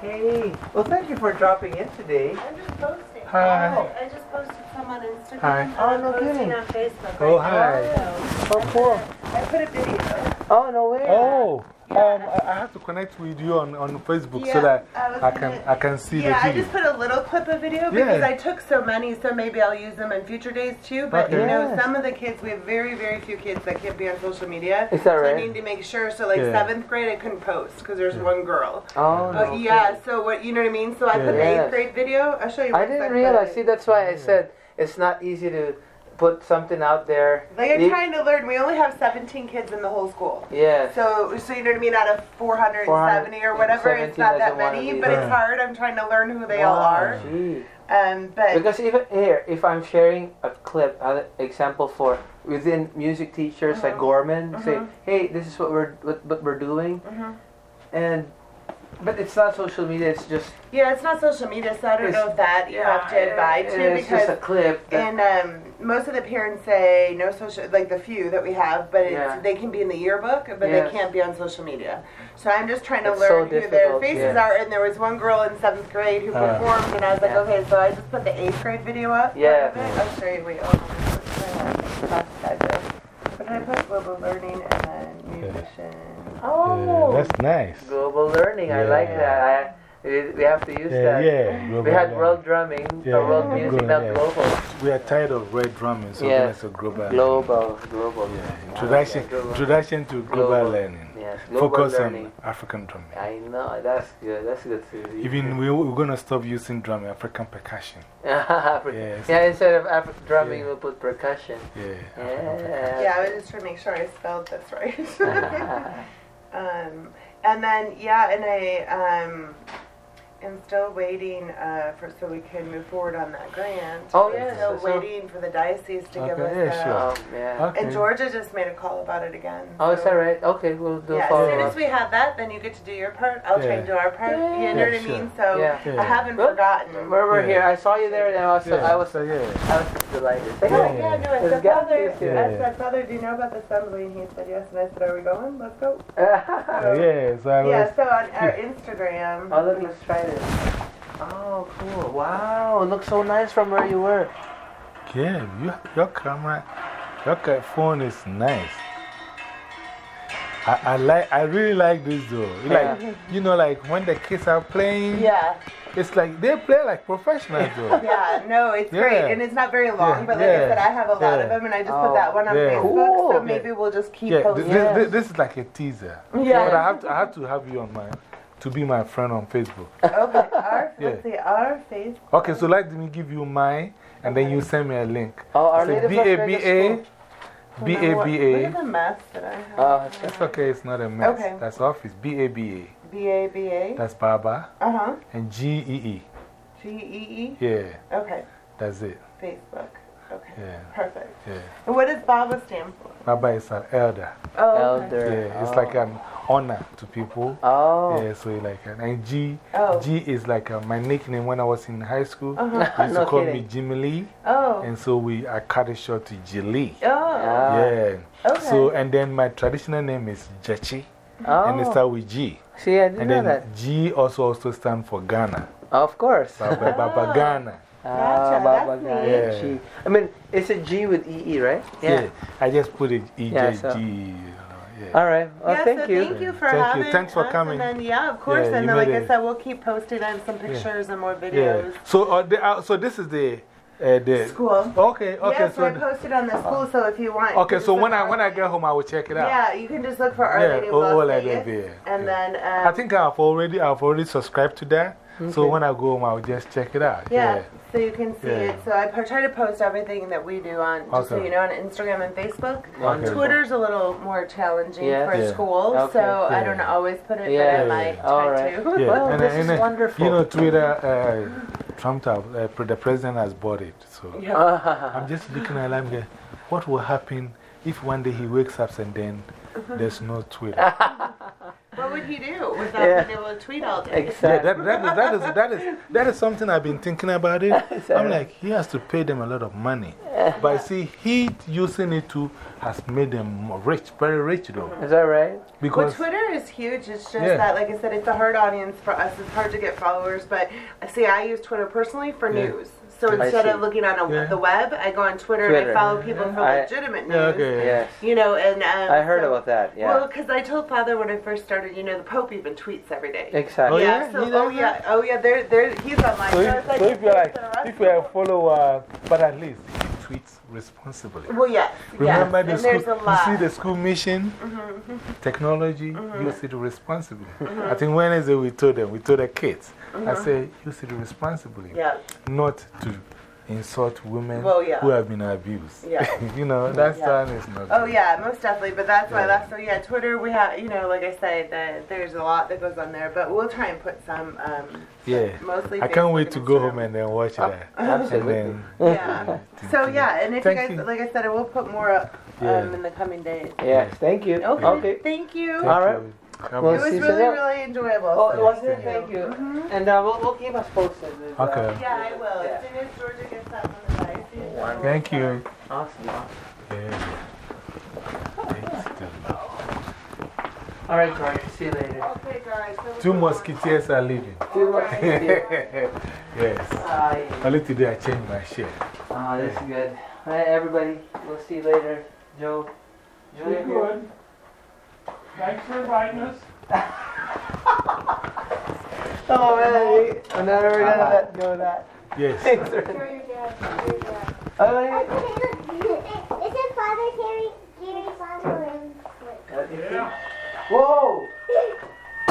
Hey. Well, thank you for dropping in today. I'm just posting. Hi. Oh, I just posted some on Instagram. Hi. and Oh, I'm no posting kidding. on Facebook. Oh, right hi. now. Oh, cool. I put a video. Oh, no way. Oh, um, I I have to connect with you on, on Facebook so that I I can, gonna- I can see Yeah, the I just put a little clip of video because Yeah. I took so many, so maybe I'll use them in future days too. But Okay. you know, Yes. some of the kids, we have very, very few kids that can't be on social media. Is that So I need to make sure. So, like Yeah. seventh grade, I couldn't post because there's one girl. Oh, Uh, no. yeah, so what you know what I mean? So I put the eighth grade video. I'll show you. I didn't sec, realize. See, that's why I said it's not easy to put something out there. Like I'm You- trying to learn. We only have 17 kids in the whole school. Yeah. So, so you know what I mean? Out of 470 or whatever, it's not that many, be but it's hard. I'm trying to learn who they all are. gee. Um, but Because even here, if I'm sharing a clip, an example for within music teachers like Gorman, say, hey, this is what we're what, what we're doing, Mhm. and but it's not social media. It's just yeah, it's not social media, so I don't know if that you have to advise to because it's just a clip. And um, most of the parents say no social, like the few that we have, but it's, Yeah. they can be in the yearbook, but Yes. they can't be on social media. So I'm just trying to It's so learn who their faces yes. are. And there was one girl in seventh grade who Uh. performed, and I was like, Yeah. okay, so I just put the eighth grade video up. Yeah. part of it. I'll show you. Wait, hold on. Classified this. What did I put? Global learning and then musician. Oh, Yeah, that's nice. global learning. I like that. I, we, we have to use Yeah, that. yeah. We global had learning. world drumming, Yeah, or world music, not yeah. global. We are tired of red drumming, so Yes. it's a global. Global, global. Yeah. Introduction, Global. introduction to global, Global. learning. Yes, global Focus learning. on African drumming. I know, that's good. That's good to see. Even we, we're going to stop using drumming, African percussion. [laughs] Afri- Yes. yeah, instead of Afri- drumming, we'll put percussion. Yeah. Yeah. Yeah, I was just trying to make sure I spelled this right. [laughs] [laughs] um, and then, yeah, and I um, am still waiting uh, for so we can move forward on that grant. Oh, I'm Still so- waiting for the diocese to give us yeah, the. sure. Um, yeah. Okay. And Georgia just made a call about it again. Oh, is so- that right? Okay, we'll do Yeah, follow as soon up. as we have that, then you get to do your part. I'll try and do our part. You know Yeah, what I sure. mean? So Yeah. Yeah. I haven't Well, forgotten. Where we're Yeah. here, I saw you there, and I was, Yeah, I was, so yeah. I was just delighted. Say Oh, hi. yeah, no, I It's said, got Father. I said, Father, do you know about the assembly? And he said, yes. And I said, are we going? Let's go. [laughs] Yeah, so Yeah, so on our Instagram. Oh, look, let's try Oh, cool. Wow, it looks so nice from where you were. Yeah, you, your camera, your phone is nice. I, I, like, I really like this though. Like, you know, like when the kids are playing, Yeah. it's like they play like professionals [laughs] though. Yeah, no, it's Yeah. great. And it's not very long, Yeah, but like I said, I have a lot of them, and I just Oh, put that oh, one on. Facebook, Cool. so maybe we'll just keep Yeah, posting. this, this, this is like a teaser. Yeah. But I have, to, I have to have you on my, to be my friend on Facebook. [laughs] Okay, our, Yeah. let's see, our face. Okay, so let me give you mine and then you send me a link. Oh, Our It's a Lady of Las Vegas B-A-B-A, Look at the mess that I have. Oh, that's That's okay, it's not a mess. Okay. That's office. B-A-B-A. B A B A. That's Baba. Uh huh. And G-E-E. G E E. Yeah, Okay, that's it. Facebook. Okay, Yeah, perfect. yeah. And what does BABA stand for? Baba is an elder. Oh, okay. Elder. Yeah, it's oh. like an honor to people. Oh. Yeah, so like, an- and G, Oh. G is like uh, my nickname when I was in high school. Uh-huh. They used to call kidding. me Jimmy Lee. Oh. And so we, I cut it short to G Lee. Oh. Ah. Yeah. Okay. So, and then my traditional name is Jechi. Oh. And it starts with G. See, I didn't And know that. G also also stands for Ghana. Of course. Baba, Baba Ghana. Ah, Gotcha, Baba that's Ghana. neat. G. I mean, it's a G with EE, right? Yeah. I just put it E J G. Yeah, so- you yeah. All right. Well, yeah, thank so you. thank you for Thank you. having Thanks for us, coming. And then, yeah, of course. Yeah, and then, like made I said, we'll keep posting on some pictures and more Yeah. videos. So, uh, the, uh, so this is the. Uh, the School. Okay, okay. yeah, so, I posted on the school, so if you want. okay, can so when I, when I get home, I will check it out. Yeah, you can just look for Our Yeah, Lady of oh, Las like Vegas. And yeah. then. Um, I think I've already, I've already subscribed to that. So when I go home, I'll just check it out. Yeah, so you can see Yeah. it. So I try to post everything that we do on, just so you know, on Instagram and Facebook. Okay. Twitter's a little more challenging Yeah. for Yeah. school, Okay. so I don't always put it, Yeah. but I might Yeah. try All right. to. Yeah, [laughs] Well, and, this and, is and, wonderful. You know, [laughs] Twitter, uh, Trump, uh, the president has bought it. So. [laughs] I'm just looking at him, going, what will happen if one day he wakes up and then there's no Twitter? What would he do without Yeah. being able to tweet all day? Yeah, exactly. that, that, is, that, is, that, is, that is something I've been thinking about it. [laughs] I'm like, he has to pay them a lot of money. But see, he using it to has made them rich, very rich though. Is that right? Well, Because, Twitter is huge. It's just that, like I said, it's a hard audience for us. It's hard to get followers. But see, I use Twitter personally for news. So I instead of looking on a, Yeah. the web, I go on Twitter, Twitter. and I follow people for I- legitimate news. okay. Yes. You know, and um, I heard so- about that. Yeah. Well, because I told Father when I first started, you know, the Pope even tweets every day. exactly. Oh, yeah? So, oh does yeah, oh yeah, oh, they're, they're, he's online. so So if, like, so if you're like, a if you're a follower, but at least he tweets responsibly. Well, yes. Remember yes. the and school, there's a you lot. see the school mission, mm-hmm. technology, mm-hmm. use it responsibly. I mm-hmm. think Wednesday we told them, we told the kids, I say use it responsibly, yeah. not to insult women Well, yeah. who have been abused. Yeah. [laughs] you know, that Yeah. is not Oh good. yeah, most definitely. But that's why Yeah. that's so yeah. Twitter, we have you know, like I said, that there's a lot that goes on there, but we'll try and put some. Um, Yeah. mostly. I can't wait to go home and then watch that. Absolutely. Then, [laughs] Yeah. So yeah, and if Thank you guys, you. like I said, I will put more up um, Yeah. in the coming days. Yes. Thank you. Okay. Okay. Thank you. Thank All right. you. God Well, It was see you. you really, really enjoyable. Oh, so was it? thank Thank you. Mhm. And uh, we'll, we'll keep us posted. with, uh, Okay. Yeah, I will. As soon as Georgia gets that one, I see it. Thank you. Awesome. awesome. Yeah. Thanks to. All right, George. See you later. Okay, guys. so Two go musketeers are leaving. Two more things [laughs] yes. Yeah. Only today I changed my shirt. Ah, that's good. All right, everybody. We'll see you later. Joe. Joe, Be you're good. Thanks for inviting us. [laughs] Oh, man. I'm not ever going to let go of that. Yes. [laughs] Thanks, sir. Show your dad. Show your dad. Oh, Okay, yeah. look. It says Father Terry, Gary Father and Yeah. Whoa. [laughs]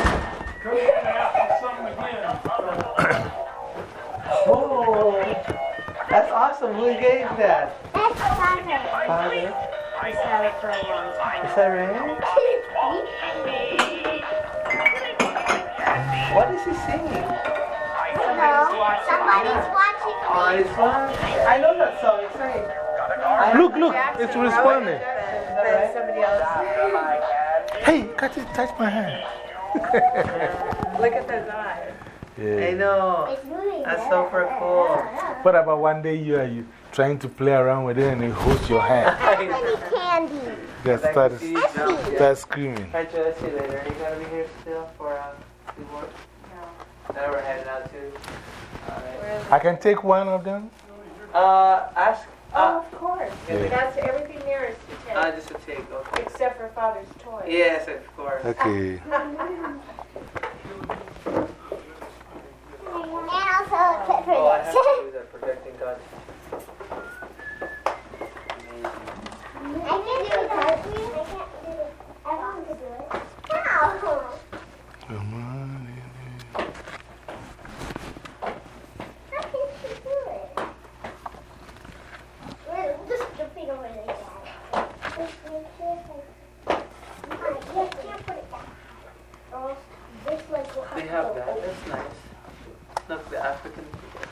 Come in and ask us something again. Whoa. That's awesome. Who gave that? That's Father. Father. I've had it for a long time. Is that right? What is he singing? Hello? Somebody's watching Oh, it's fun. I know that song. It's right. I Look, look, it's responding. But somebody else. Hey, catch it, touch my hand. [laughs] Look at those eyes. I know. That's super cool. What about one day you are you trying to play around with it and it holds your hand? [laughs] Any candy. Just Like start, to see you jump, yeah. start screaming. Alright, Joe, let's see you later. Are you gonna be here still for uh, the work? No. Now we're heading out too. Alright. I can take one of them? Uh, ask Oh, of course. Yeah. That's, everything there is to take. Ah, just a take, okay. Except for father's toys. Yes, of course. Okay. And also a clip for Oh, I have to do that, protecting God.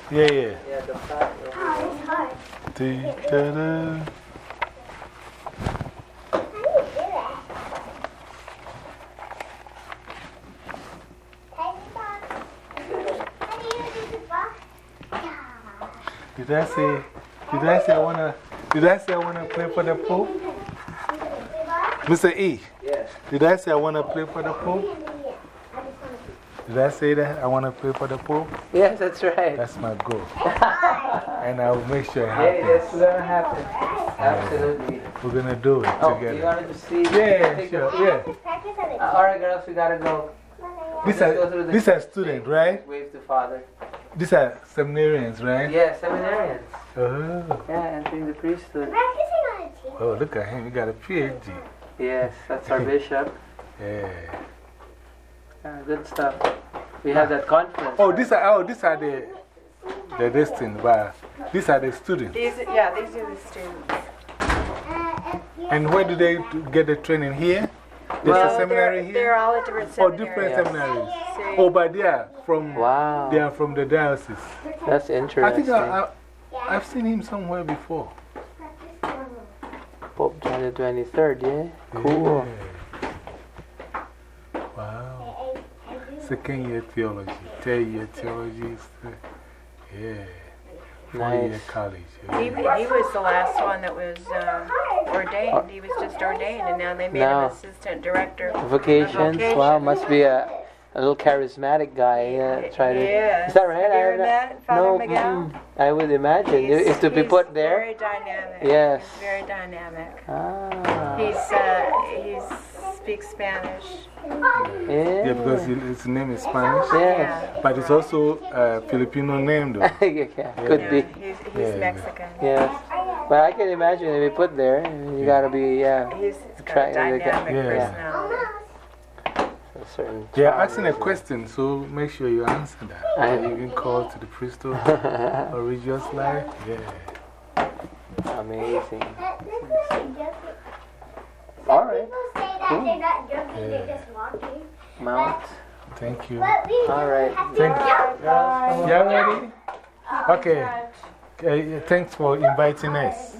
Yeah, yeah. yeah, the flag. Oh, it's hard. Da-da-da. How do you do that? Tiny box. How do you do the box? Yeah. Did I say, did I say I want to, did I say I want to play for the Pope? Mr. E, Yes. did I say I want to play for the Pope? Did I say that? I want to play for the Pope? Yes, that's right. That's my goal. and I'll make sure it Yeah, that's happens. gonna happen. Absolutely. We're going to do it Oh, you together. wanted to see? Yeah, sure, yeah. Practice on the Uh, Alright, girls, we gotta go. These Let's go are, through the- these are students, right? Wave to father. These are seminarians, right? Yeah, seminarians. Oh, Yeah, entering the priesthood. Practicing on oh, look at him. He got a PhD. Yes, that's our [laughs] bishop. Yeah. Yeah, good stuff. We have that conference. Oh, these are, oh, these are the, the this thing, but these are the students. These, yeah, these are the students. And where do they get the training here? There's Well, a seminary they're, they're all at different Oh, seminaries. different seminaries. See? Oh, but they are from, Wow. they are from the diocese. That's I interesting. think I, I, I've seen him somewhere before. Pope John the 23rd, yeah? Cool. Yeah. Wow. Second year theology, third year theology. Yeah. Four year college. He, Yeah. he was the last one that was uh, ordained. He was just ordained, and now they made him assistant director. of Vocations. Wow, must be a, a little charismatic guy. Yeah, try to. Yes. Is that right? Have you I heard that, Father no. I would imagine. He's- Is to be put there? Very dynamic. Yes. He's very dynamic. Ah. He's uh, he speaks Spanish. Yeah, Yeah. because his name is Spanish. Yes. But it's also a Filipino name, though. [laughs] yeah, could Yeah, be. He's, he's Yeah. Mexican. Yes. But I can imagine if you put there, you gotta be, yeah, He's, he's got Try- a dynamic Yeah. personality. a certain. They are asking a question, so make sure you answer that. I- you can call to the priesthood [laughs] or religious life. Yeah. Amazing. All All right. People say that hmm. they're not joking, they're just walking. Mount. Thank you. All right. have to Thank jump. you. You ready? Okay. Uh, okay, thanks for inviting us.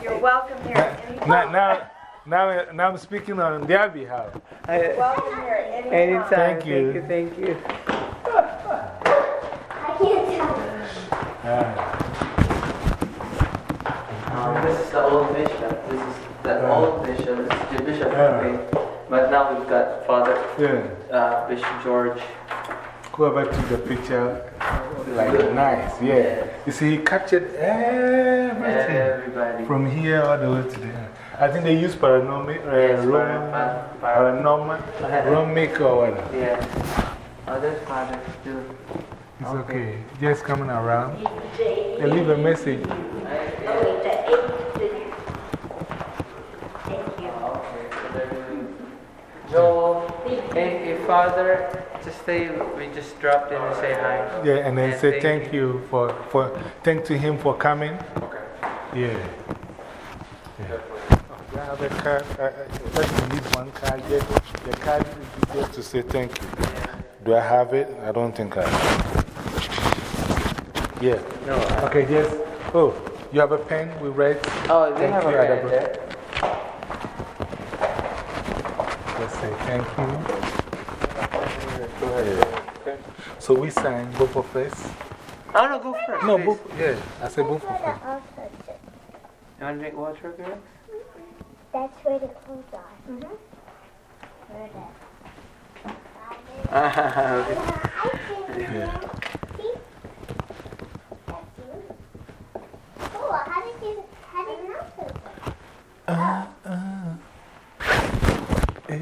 You're welcome here at any Now, now, now, now I'm speaking on their behalf. Welcome here at any Anytime. Thank you. Thank you. I can't tell. Ah, This is the old bishop. This is the old bishop. This is the bishop Yeah. today. But now we've got Father yeah. uh, Bishop George. Whoever took the picture, like nice, yeah. You see, he captured everything Everybody. from here all the way to there. I think they use paranormal, uh, Yes, Roman, para- para- paranormal, Romic or whatever. Yeah. Other fathers too. It's okay. Just coming around and leave a message. Hey, hey, Father, just say we just dropped in and say hi. Yeah, and then And say thank thank you for, for, thank to him for coming. Okay. Yeah. yeah. Do I have a card? I, uh, I, uh, let need one card. Just, the card is just to say thank you. Do I have it? I don't think I have. Yeah. No. I- Okay, yes. Oh, you have a pen? We write? Oh, they have a pen Okay, thank you. So we sign both of us? Oh, no, go first. No, both, yeah, I said both of us. You want to drink water, girls? That's where the clothes are. Mm -hmm. Where it is. yeah. Uh, uh. Eh.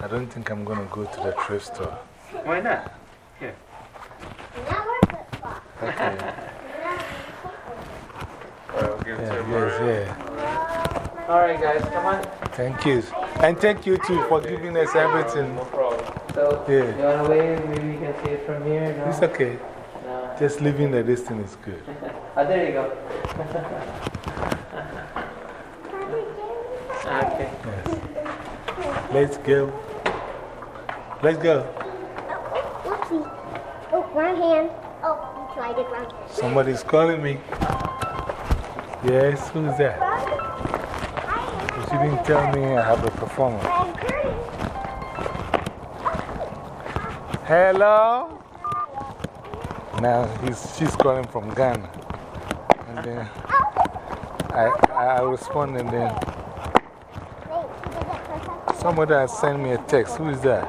I don't think I'm going to go to the thrift store. Why not? Here. Okay. [laughs] Yeah, yes, yeah. All right, guys, come on. Thank you. And thank you too for giving us everything. No problem. So, Yeah. you want to wave? Maybe you can see it from here. No? It's okay. No. Just leaving the distance is good. [laughs] Oh, there you go. [laughs] okay. Yes. Let's go. Let's go. Oh, Whoopsie. Oh, wrong hand. Oh, you tried it wrong. Somebody's calling me. Yes, who's that? But you didn't tell me I have a performance. Hello? Now he's, she's calling from Ghana. And then I, I respond, and then somebody has sent me a text. Who is that?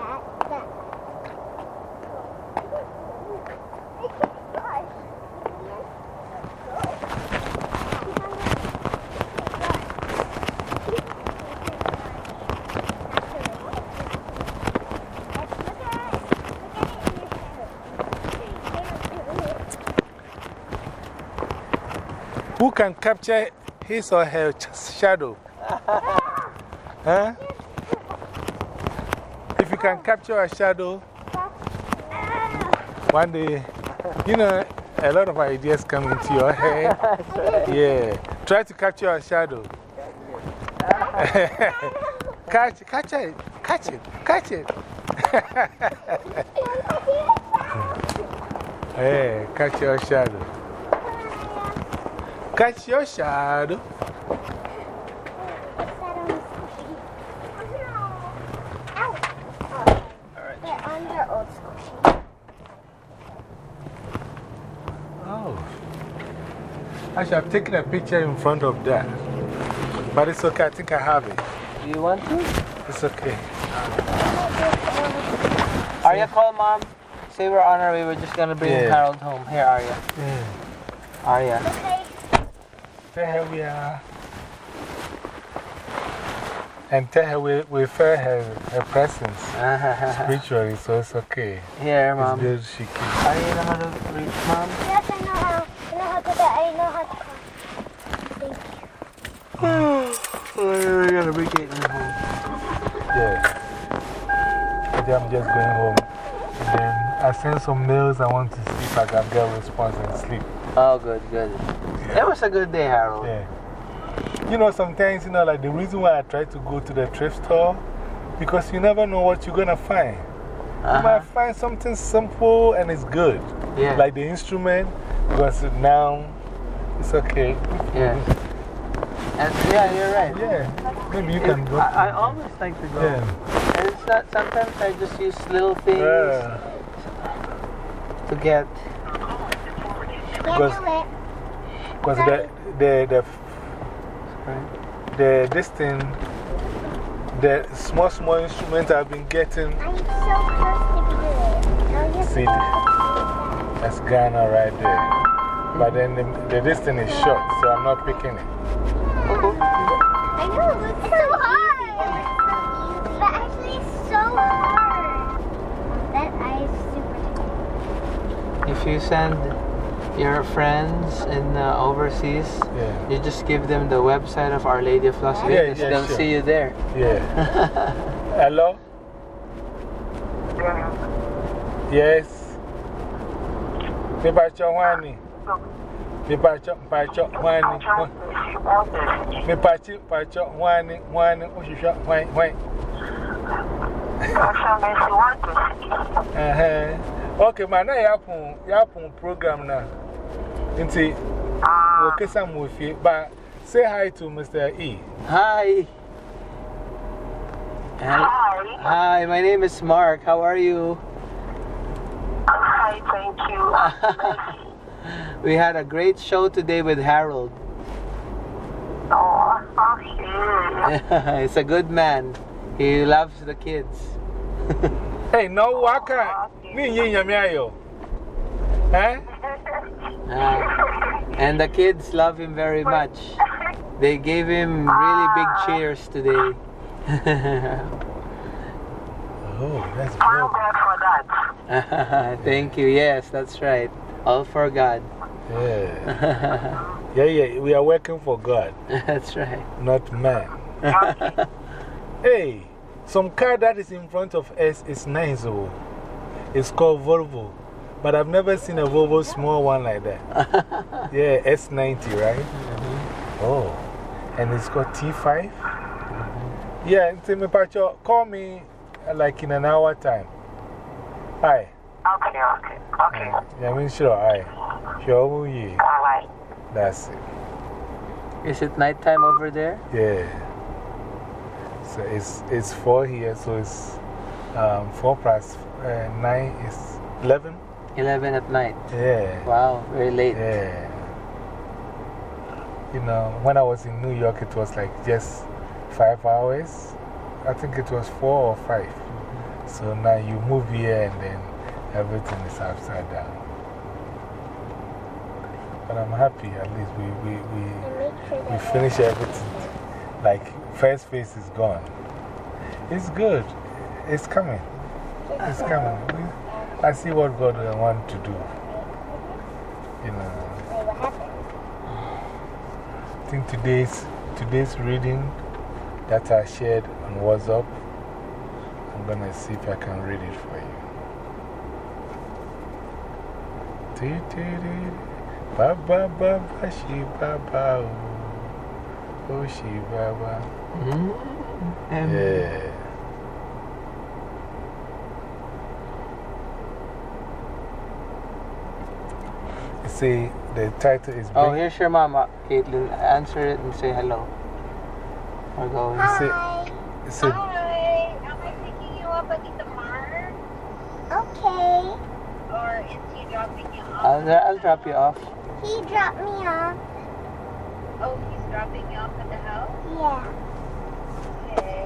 Who can capture his or her shadow? [laughs] huh? Can oh. capture a shadow, ah. one day, you know, a lot of ideas come into your head. [laughs] Yeah. Try to capture a shadow. [laughs] catch, catch it, catch it, catch it. [laughs] hey, catch your shadow. Catch your shadow. They're under old school. Oh. Actually, I've taken a picture in front of that. But it's okay, I think I have it. Do you want to? It's okay. Arya, call mom. Say we're on our way. We're just going to bring Yeah. Harold home. Here, Arya. Arya. Tell her we are. And tell her we, we feel her, her presence [laughs] spiritually, so it's okay. Here, mom. It's good she can. Arya, you know how to reach mom? Yes, I know how. I know how to do I know how to call. We're going to bring Caitlin home. Yeah. Today I'm just going home. And then I sent some mails. I want to see if I can get a response and sleep. Oh, good, good. It was a good day, Harold. Yeah. You know, sometimes, you know, like the reason why I try to go to the thrift store, because you never know what you're going to find. You -huh. might find something simple and it's good. Yeah. Like the instrument, because now it's okay. Yeah. And yeah, you're right. Yeah. Maybe you It- can go. I, I always like to go. Yeah. And it's not, sometimes I just use little things Yeah. to get. Because, because the, the, the, the, this thing, the small, small instrument I've been getting. I'm so close to be good. See, that's Ghana right there. But then the, the, this thing is short, so I'm not picking it. I know, it looks so hard. But actually, it's so hard. That I is super If you send your friends in uh, overseas, Yeah. you just give them the website of Our Lady of Las Yeah, Vegas. yeah, They'll sure. see you there. Yeah. [laughs] Hello? Yes. Mipacho Wani. Mipacho, Pacho Wani. Mipachi, Pacho Wani, Wani, Ushisha, Wani, Wani. Uh huh. Okay, man, now yapun, yapun program now. Inti, okay, some with you, but say hi to Mr. E. Hi. Hi. Hi, my name is Mark. How are you? Hi, thank you. [laughs] We had a great show today with Harold. Oh, [laughs] okay. He's a good man. He loves the kids. [laughs] Hey, no waka. Me and yin yamiayo. Eh? Uh, and the kids love him very much. They gave him really big cheers today. [laughs] Oh, that's Thank good. God for that. Thank you. Yes, that's right. All for God. Yeah. [laughs] yeah, yeah, we are working for God, that's right. not man. [laughs] hey, some car that is in front of us is nice. Oh. It's called Volvo. But I've never seen a Volvo small one like that. [laughs] yeah, S90, right? -hmm. Oh, and it's called T5? Yeah, Timmy Pacho, call me uh, like in an hour time. Hi. Okay, okay, okay. Yeah, I mean, sure, hi. Sure, yeah. All right. That's it. Is it nighttime over there? Yeah. So it's, it's four here, so it's um, four plus uh, nine is 11. 11 at night. Yeah. Wow, very late. Yeah. You know, when I was in New York, it was like just five hours. I think it was four or 5 So now you move here and then everything is upside down. But I'm happy, at least we, we, we, we finish everything. Like, first phase is gone. It's good. It's coming. It's coming. We, I see what God will want to do. You know. I think today's, today's reading that I shared on WhatsApp, I'm going to see if I can read it for you. Dee, dee, dee. Ba ba ba ba she ba ba oh. She ba ba. -hmm. Yeah. You see, the title is Oh, here's your mama, Caitlin. Answer it and say hello. We're going. Say, say, Hi, am I picking you up at the farm? Okay. Or is he dropping you off? I'll, I'll drop you off. He dropped me off. Oh, he's dropping you off at the house? Yeah. Okay.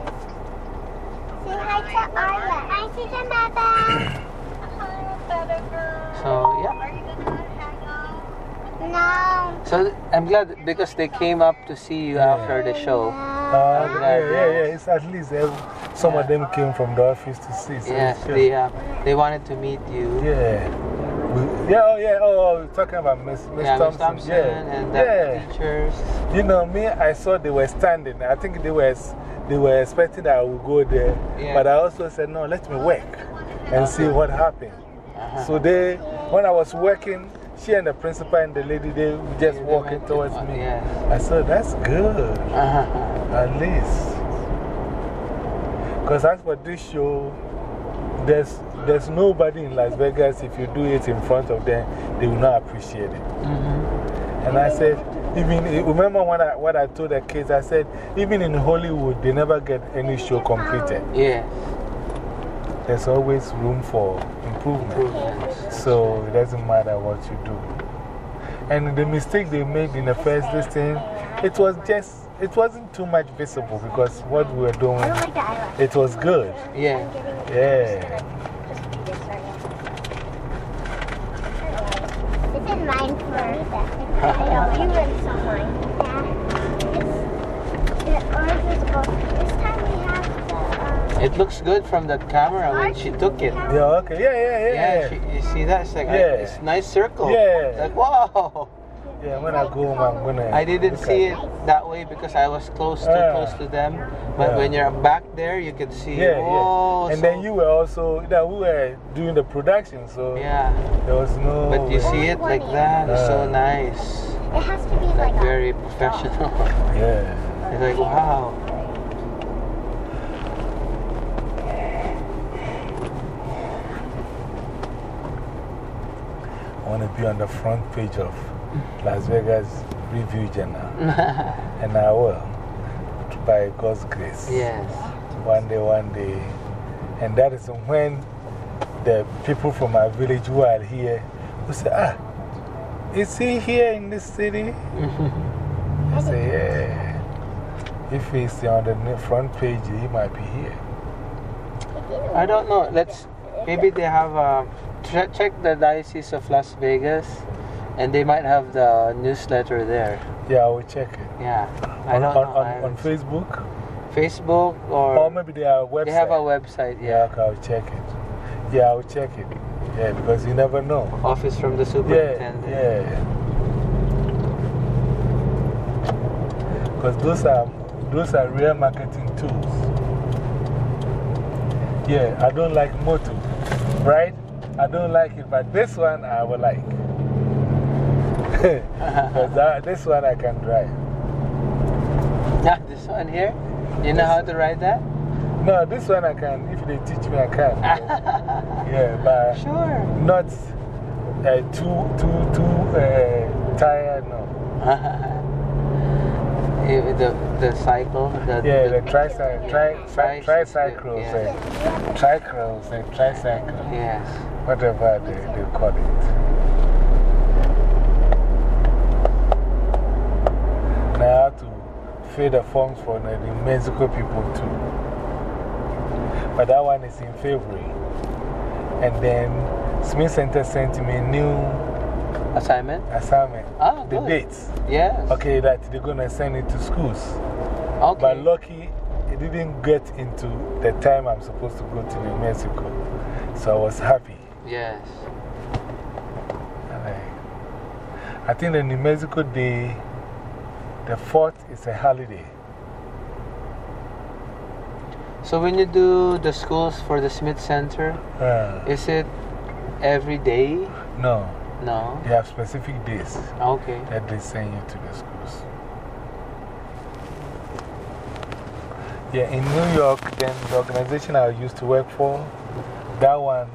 Say hi to Arya. Hi, Susan Baba. Hi, better girl. [coughs] So, yeah. Are you gonna hang out? No. So, I'm glad because they came up to see you after the show. Uh, I'm yeah, glad, yeah, yeah. It's at least every, some of them came from the office to see. So Yes, they, uh, they wanted to meet you. Yeah. Yeah, oh, yeah. Oh, oh, we're talking about Miss, Miss Yeah, Thompson. Thompson yeah. and the yeah. teachers. You know, me, I saw they were standing. I think they were, they were expecting that I would go there. Yeah. But I also said, no, let me work and see what happened. -huh. So they, when I was working, she and the principal and the lady, they were just they walking towards to- me. yes. I said, that's good. -huh. At least. Because as for this show, there's, there's nobody in Las Vegas, if you do it in front of them, they will not appreciate it. -hmm. And I said, even, remember when I, what I told the kids? I said, even in Hollywood, they never get any show completed. Yeah. There's always room for improvement. Improvements. So it doesn't matter what you do. And the mistake they made in the first this thing, it was just, it wasn't too much visible because what we were doing, it was good. Yeah. Yeah. It's in mine first. I know, you went some mine. Yeah. Ours is. This time we have the. Um, It looks good from the camera when she took it. Yeah, okay. Yeah, yeah, yeah. Yeah, she, you see that? It's like a- Yeah. it's nice circle. Yeah. Like, wow. Yeah, when I go home, I'm going to. I didn't see it that way because I was close, too Ah. close to them. But Yeah. when you're back there, you can see. Yeah, whoa, yeah. And so- then you were also, you know, we were doing the production, so Yeah. there was no. But you way. see it like that, it's so nice. it has to be like, Like a. very professional. [laughs] Yeah. It's like, wow. I want to be on the front page of Las Vegas Review Journal. and I will, by God's grace. yes. One day, one day. And that is when the people from my village who are here will say, Ah, is he here in this city? [laughs] I say, Yeah. If he's on the front page, he might be here. I don't know. Let's maybe they have uh, check the Diocese of Las Vegas, and they might have the newsletter there. Yeah, I will check it. Yeah, I On, don't on, know. On, on Facebook? Facebook or. Or maybe they have a website. They have a website, yeah. okay, I'll check it. Yeah, I'll check it. Yeah, because you never know. Office from the superintendent. Yeah, yeah. Because those are, those are real marketing tools. Yeah, I don't like moto, right? I don't like it, but this one I will like. That- this one I can drive. Yeah, [laughs] this one here? You know how to ride that? No, this one I can. If they teach me, I can. [laughs] yeah, but sure. not uh, too, too, too uh, tired, no. [laughs] Eh, the, the cycle? The, Yeah, the tricycle, tri, tri, Tricycle, tricycles, yeah. and tricycles, and tricycle. Yes. Whatever they, they call it. Now I have to fill the forms for the New Mexico people too. But that one is in February. And then Smith Center sent me a new assignment. Assignment. Ah, the good. dates. Yes. Okay, that they're going to send it to schools. Okay. But lucky, it didn't get into the time I'm supposed to go to New Mexico. So I was happy. Yes. I, I think the New Mexico Day, the 4th is a holiday. So when you do the schools for the Smith Center, Uh. is it every day? No. No. They have specific days Okay. that they send you to the schools. Yeah, in New York, then the organization I used to work for, that one,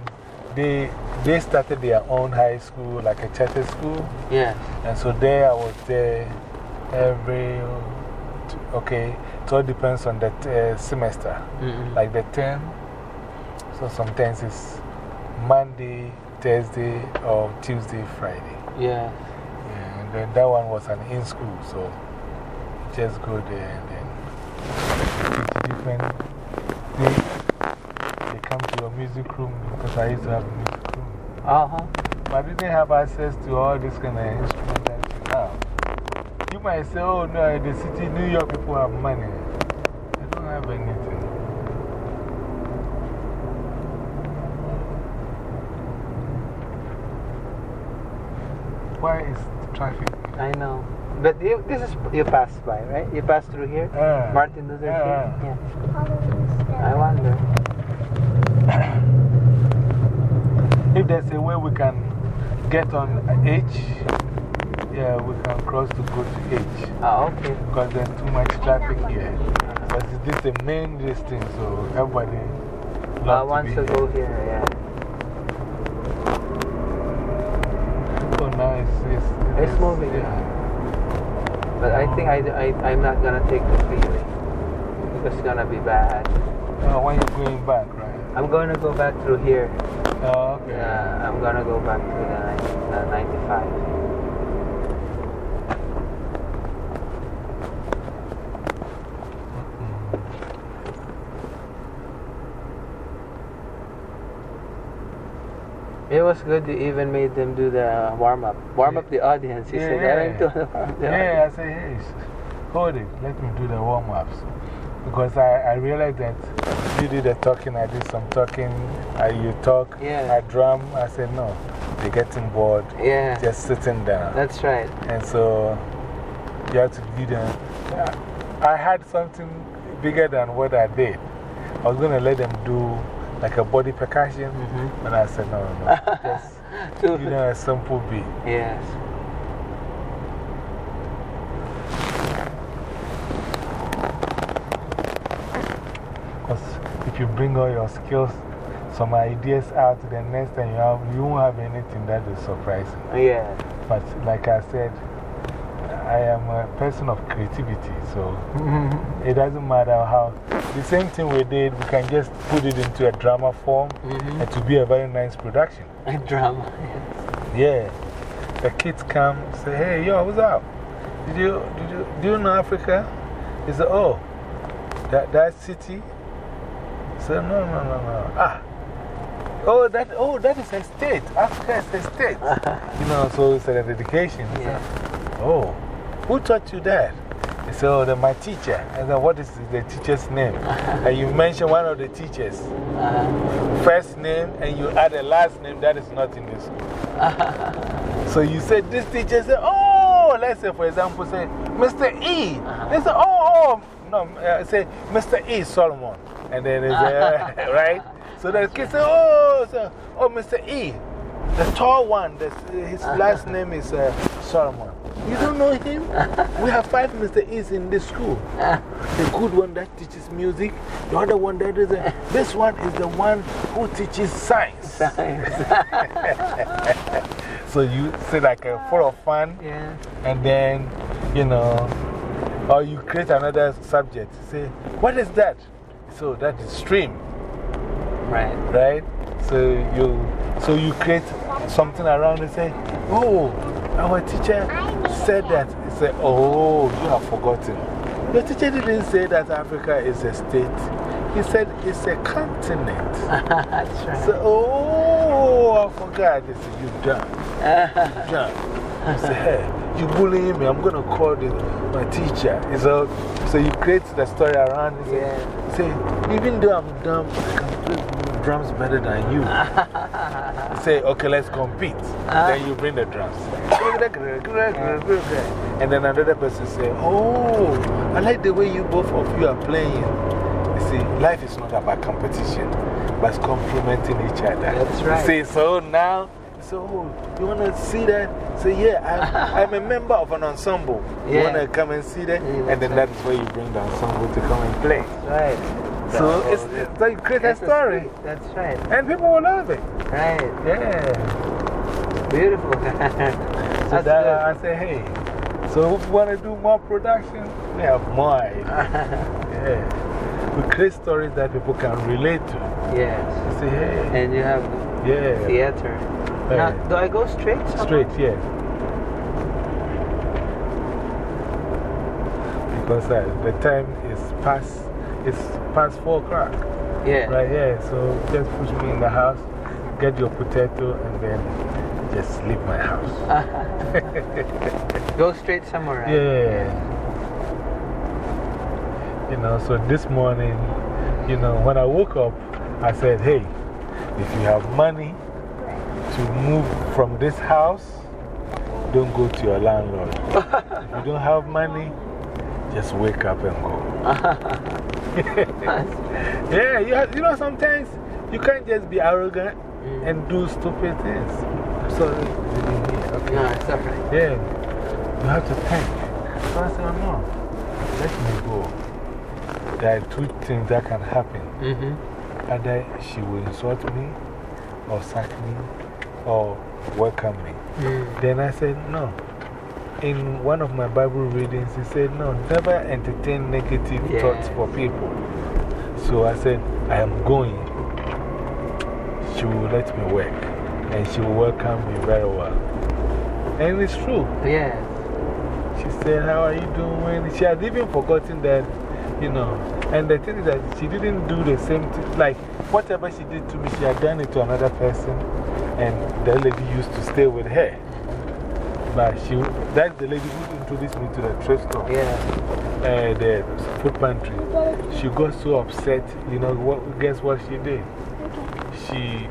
they, they started their own high school, like a charter school. Yeah. And so there I was there every, okay, it all depends on the uh, semester. -mm. Like the term. So sometimes it's Monday, Thursday, or Tuesday, Friday. Yeah. Yeah, and then that one was an in school, so just go there and then teach different. They, they come to your music room because I used to have a music room. Uh huh. But I didn't have access to all this kind of instruments that. You might say, oh no, the city, New York people have money. They don't have anything. Why is the traffic? I know. But you, this is, you passed by, right? You pass through here? Uh, Martin Luther King? Yeah. I wonder. [coughs] If there's a way we can get on H, yeah, we can cross to go to H. Ah, okay. Because there's too much traffic here. But this is the main distance, so everybody I want to to go here. here, yeah. So now it's, it's, It's moving. Yeah. But I think I, I, I'm not gonna take the freeway. It's gonna be bad. Oh, when you're going back, right? I'm gonna go back through here. Oh, okay. Yeah, I'm gonna go back to the, the 95. It was good you even made them do the warm up. Warm up the audience. He Yeah, said, yeah. I to the warm up the Yeah, I say, hey, hold it. Let me do the warm ups. Because I, I realized that you did the talking, I did some talking, uh, you talk, Yeah. I drum. I said, no, they're getting bored. Yeah. Just sitting down. That's right. And so you have to give them. I had something bigger than what I did. I was going to let them do like a body percussion, -hmm. but I said, no, no, no. [laughs] Just you know, a simple beat. Yes. Because if you bring all your skills, some ideas out, the next time you, have, you won't have anything that is surprising. Yeah. But like I said, I am a person of creativity, so [laughs] it doesn't matter how. The same thing we did, we can just put it into a drama form -hmm. and to be a very nice production. A drama. Yeah. The kids come, say, hey, yo, what's up? Did you, did you, do you know Africa? He said, oh, that, that city? Said, no, no, no, no. Ah. Oh, that, oh, that is a state. Africa is a state. [laughs] you know, so it's a dedication. Yeah. Oh, who taught you that? So, Oh, my teacher. I said, What is the teacher's name? Uh-huh. and you mentioned one of the teachers. Uh-huh. First name, and you add a last name that is not in the school. Uh-huh. so you said, This teacher said, Oh, let's say, for example, say, Mr. E. They said, Oh, oh, no, uh, say, Mr. E. Solomon. And then they say, [laughs] [laughs] Right? So the kid said, Oh, so, oh, Mr. E. The tall one, the, his last name is uh, Solomon. You don't know him? We have five Mr. E's in this school. The good one that teaches music, the other one that is a, this one is the one who teaches science. [laughs] so you say like a full of fun, Yeah. and then, you know, or you create another subject. Say, what is that? So that is stream. Right. Right? So you, so you create something around and say, oh, our teacher said that. He said, oh, you have forgotten. Your teacher didn't say that Africa is a state. He said it's a continent. [laughs] That's right. So, oh, I forgot. They said, you done. You done. I said, hey, you bullying me. I'm going to call this, my teacher. So, so you create the story around it. Yeah. Say, even though I'm dumb, I can play drums better than you. [laughs] Say, okay, let's compete. Uh-huh. Then you bring the drums. [laughs] And then another person say, oh, I like the way you both of you are playing. You see, life is not about competition, but it's complementing each other. That's right. See, so now, so you want to see that? Say, yeah, I'm, [laughs] I'm a member of an ensemble. You Yeah. want to come and see that? Yeah, and then that's that's where you bring the ensemble to come and play. Right. So it's, it's so you create a story. sweet- That's right. And people will love it. Right. Yeah. Beautiful. [laughs] So that. I say, hey, so if you want to do more production, we have more [laughs] yeah. We create stories that people can relate to. Yes. You say, hey. And you have Yeah. theater. Hey. Now, do I go straight? Straight, yeah. Because uh, the time is past, it's past 4 o'clock. Yeah. Right, here. So just push me in the house, get your potato, and then just leave my house. [laughs] Go straight somewhere. right? Yeah. You know, so this morning, you know, when I woke up, I said, hey, if you have money to move from this house, don't go to your landlord. [laughs] if you don't have money, just wake up and go. [laughs] [laughs] yeah, you, have, you know, sometimes you can't just be arrogant and do stupid things. I'm sorry, you didn't. Okay. No, it's all right. Yeah, you have to think. So I said, oh, no, let me go. There are two things that can happen. -hmm. Either she will insult me, or sack me, or welcome me. Mm. Then I said, no. In one of my Bible readings, he said, no, never entertain negative thoughts for people. So I said, I am going. She will let me work, and she will welcome me very well. And it's true. Yeah. She said, How are you doing? She had even forgotten that, you know. And the thing is that she didn't do the same thing. Like, whatever she did to me, she had done it to another person. And that lady used to stay with her. But she, that's the lady who introduced me to the thrift store. Yeah. Uh, the food pantry. She got so upset. You know, what, guess what she did? She,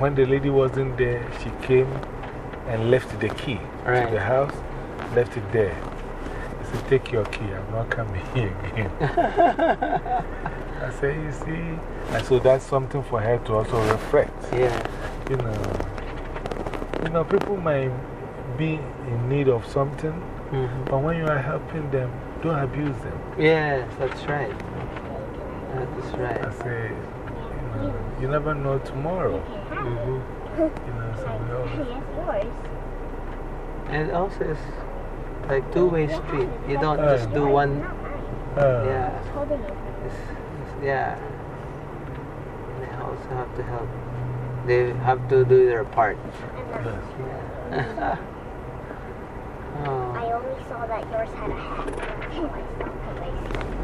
when the lady wasn't there, she came and left the key Right. to the house, left it there. I said, Take your key, I'm not coming [laughs] here again. [laughs] I said, You see? And so that's something for her to also reflect. Yeah. You know, you know people might be in need of something, -hmm. but when you are helping them, don't abuse them. Yes, that's right. That's right. I say, you know, you never know tomorrow. -hmm. You know, so we always. And also, it's like two-way street. You don't Uh. just do one. Uh. yeah. It's, it's, yeah. They also have to help. They have to do their part. Yeah. [laughs] oh. I only saw that yours had a hat. [laughs]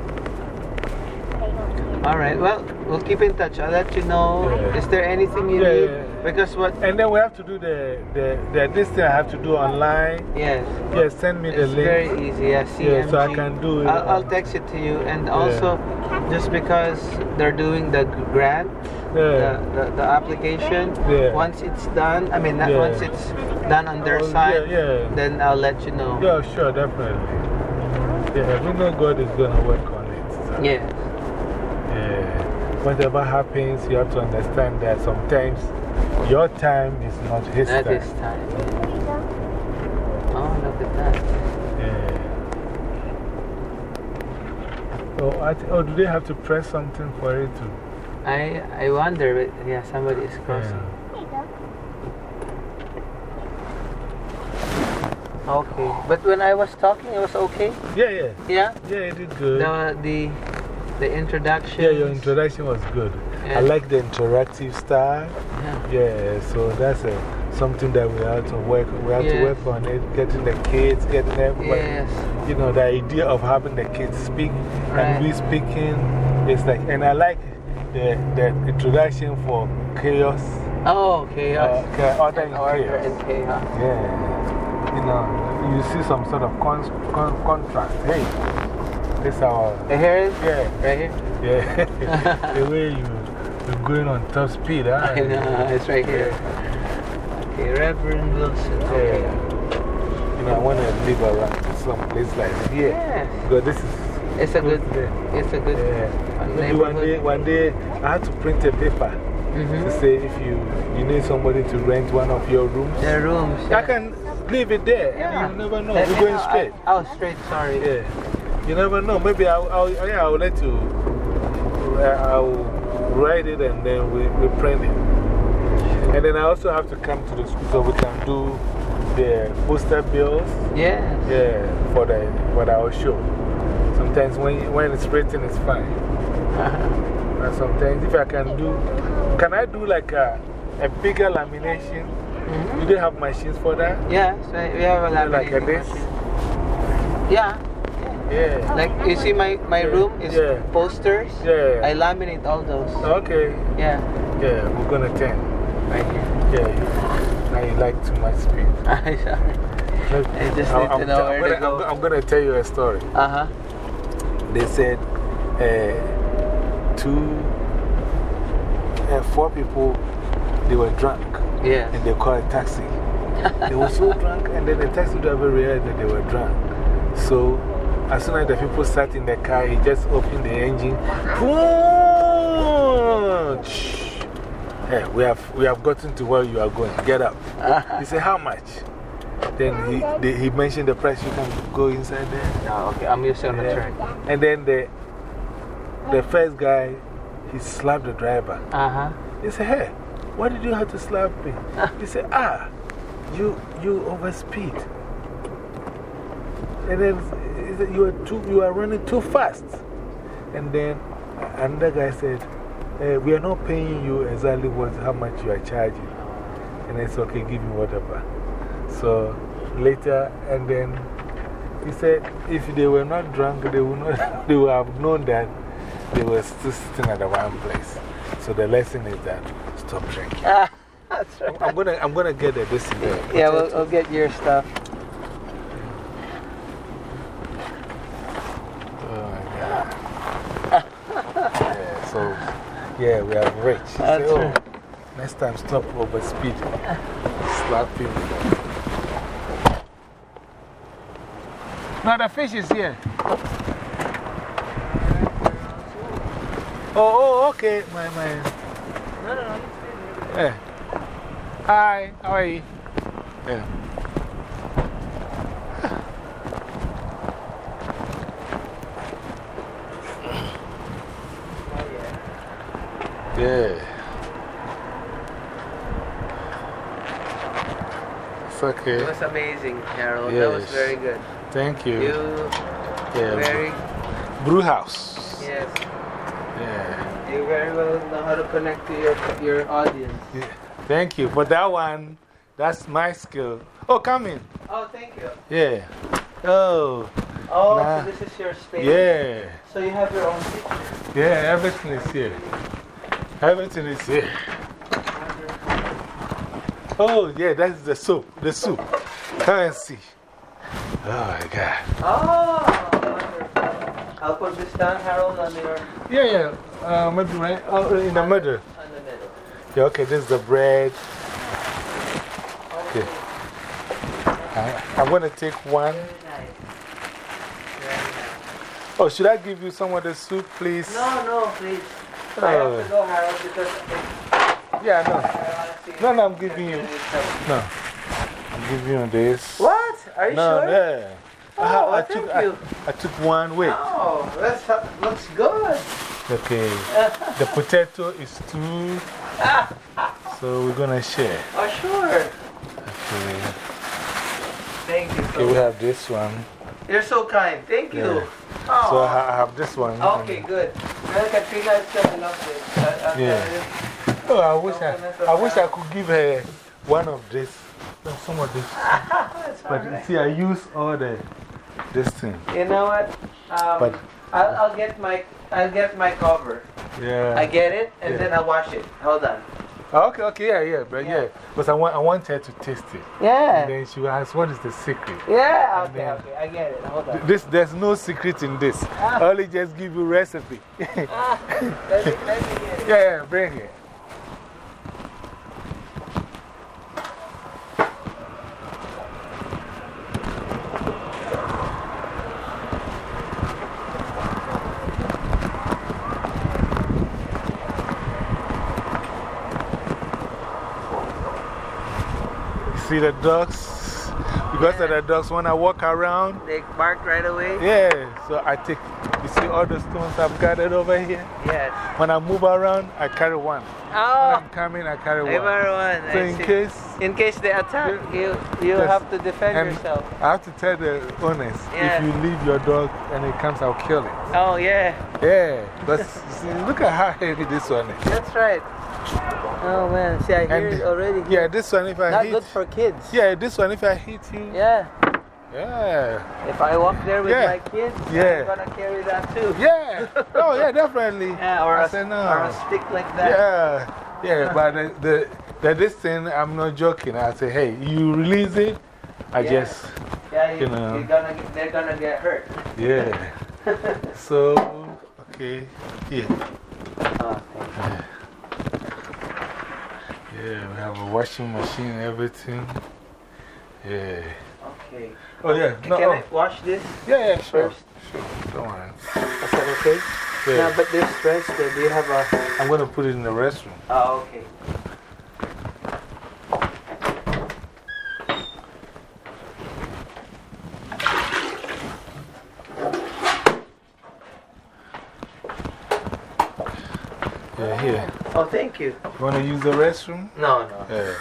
I All right. Well, we'll keep in touch. I'll let you know. Yeah. Is there anything you Yeah, need? yeah. Because what? And then we have to do the, the, the this thing I have to do online. Yes. Yeah, send me the It's link. very easy. Yeah, Yeah, so I can do it. I'll, I'll text it to you. And also, just because they're doing the grant, the, the, the application, Yeah. once it's done, I mean, once it's done on their Oh, side, then I'll let you know. Yeah, sure, definitely. Yeah, we know God is going to work on it. So. Yeah. Whatever happens, you have to understand that sometimes your time is not his Not time. this time. Oh, look at that. Yeah. Oh, I th oh, do they have to press something for it to? I, I wonder, but yeah, somebody is crossing. Okay. But when I was talking, it was okay? Yeah, yeah. Yeah? Yeah, you did good. The, the, the introduction. Yeah, your introduction was good. Yeah. I like the interactive style. Yeah. Yeah, so that's a, something that we have to work, we have to work on it, getting the kids, getting everybody. Yes. You know, the idea of having the kids speak Right. and we speaking is like, and I like the, the introduction for chaos. Oh, chaos. Uh, order And order chaos. and chaos. Yeah. You know, you see some sort of con con contrast. Hey, this our. Here it is? Yeah. Right here? Yeah. [laughs] the way you, you're going on top speed, huh? I know, it's right here. Okay, Reverend Wilson. Okay. Yeah. You know, I want to live around some place like here. Yes. Because this is. It's a good, there. it's a good Yeah. Maybe one day, one day I had to print a paper -hmm. to say if you, you need somebody to rent one of your rooms. The rooms. I can leave it there. Yeah. You never know. Uh, We're yeah, going I- straight. Oh, straight, sorry. Yeah. You never know. Maybe I'll, I'll, yeah, I'll let you. uh, I'll write it and then we, we print it. And then I also have to come to the school so we can do the poster bills. Yes. Yeah, for, the, for our show. Sometimes when, when it's written, it's fine. [laughs] and sometimes if I can do, can I do like a, a bigger lamination? -hmm. Do they have machines for that? Yeah, so we have a Yeah, like this? Yeah. Yeah. Like, you see, my, my room is Yeah. posters. Yeah. I laminate all those. Okay. Yeah. Yeah, we're gonna turn. Right here. Yeah, you, now you like too much speed. [laughs] I sorry. Look, I just I'm- need to I'm know where I'm to gonna, go. I'm, I'm gonna tell you a story. Uh huh. They said uh, two, uh, four people, they were drunk. Yeah. And they called a taxi. they were so [laughs] drunk, and then the taxi driver realized that they were drunk. So, as soon as the people sat in the car, he just opened the engine. Hey, we have, we have gotten to where you are going. Get up. [laughs] He said, How much? Then he, the, he mentioned the price. You can go inside there. Oh, okay. I'm gonna Yeah. turn. And then the, the first guy, he slapped the driver. Uh huh. He said, Hey, why did you have to slap me? [laughs] He said, Ah, you, you overspeed. And then you, are too, you are running too fast. And then another guy said, eh, We are not paying you exactly what, how much you are charging. And it's okay, give me whatever. So later, and then he said, if they were not drunk, they would, not, [laughs] they would have known that they were still sitting at the one place. So the lesson is that stop drinking. [laughs] That's right. I'm gonna, I'm gonna get the this. Yeah, we'll, we'll get your stuff. Oh my God. yeah, so, yeah, we are rich. That's said, oh, next time stop over speed. Slap people. Now the fish is here. Oh, oh, okay. My, my. No, no, no. Yeah. Eh. Hi, how are you? Yeah. Yeah. It's okay. It was amazing, Harold. That was very good. Thank you. You Yeah. very, Brew house. yes, Yeah. you very well know how to connect to your, your audience. Yeah. Thank you. For that one, that's my skill. Oh, come in. Oh, thank you. Yeah. Oh, Oh, Nah. so this is your space. Yeah. So you have your own kitchen. Yeah, everything is here. Everything is here. Oh, yeah, that's the soup. The soup. Come and see. Oh my God. Oh, wonderful. I'll put this down, Harold, on your. Yeah, yeah. Uh, maybe right oh, in the middle. On the middle. Yeah, okay, this is the bread. Okay. I, I'm going to take one. Oh, should I give you some of the soup, please? No, no, please. I have to uh. go, Harold, because Yeah, no. I want to see. No, no, I'm giving you. No. I'm giving you this. What? Are you no, sure? yeah. Oh, I, I, thank took, you. I took one. Wait. Oh, that looks good. Okay. [laughs] the potato is two. So we're going to share. Oh, sure. Okay. Thank you. Okay, we have this one. You're so kind. Thank you. Yeah. Oh. So I I have this one. Okay, good. Well, Katrina is going to love this. I, uh, uh, Yeah. Uh, oh, I wish I, I wish I could give her one of this. Some of this. [laughs] but you see, I use all the this thing. You know what? Um, But- I'll, I'll get my I'll get my cover. Yeah. I get it and Yeah. then I'll wash it. Hold on. Okay, okay, yeah, yeah, but yeah. Because I want, I want her to taste it. Yeah. And then she will ask, what is the secret? Yeah. Okay. then- Okay. I get it. Hold on. This, there's no secret in this. Ah. Only just give you recipe. Ah, [laughs] let me, let me get it. Yeah, yeah, bring it. The ducks? Because of the ducks, when I walk around, They bark right away. yeah, so I take, you see all the stones I've gathered over here? Yes. When I move around, I carry one. When Oh. I'm coming, I carry one. Everyone. So I in see. case, in case they attack you, you Yes. have to defend yourself. I have to tell the owners Yeah. if you leave your dog and it comes, I'll kill it. Oh yeah. Yeah, but [laughs] see, look at how heavy this one is. That's right. Oh man, see I hear And- it already. Yeah, this one, if I Not hit. good for kids. Yeah, this one, if I hit you. Yeah. Yeah. If I walk there with Yeah. my kids, Yeah. I'm gonna carry that too. Yeah. Oh, yeah, definitely. [laughs] Yeah, or I a, said no. or a stick like that. Yeah, yeah, but the, the, the, this thing, I'm not joking. I say, hey, you release it, I Yeah. just, Yeah, you, you know. you're gonna get, they're gonna get hurt. yeah. [laughs] so, okay, oh, Yeah. Oh, Yeah, we have a washing machine and everything. Yeah. Okay. Oh, yeah. Can No, I oh. wash this? Yeah, yeah, sure. First? Sure. Don't worry. Is that okay? Yeah. No, but there's stress there. Uh, do you have a. I'm going to put it in the restroom. Oh, okay. Here. Oh, thank you. You want to use the restroom? No, no. Yeah.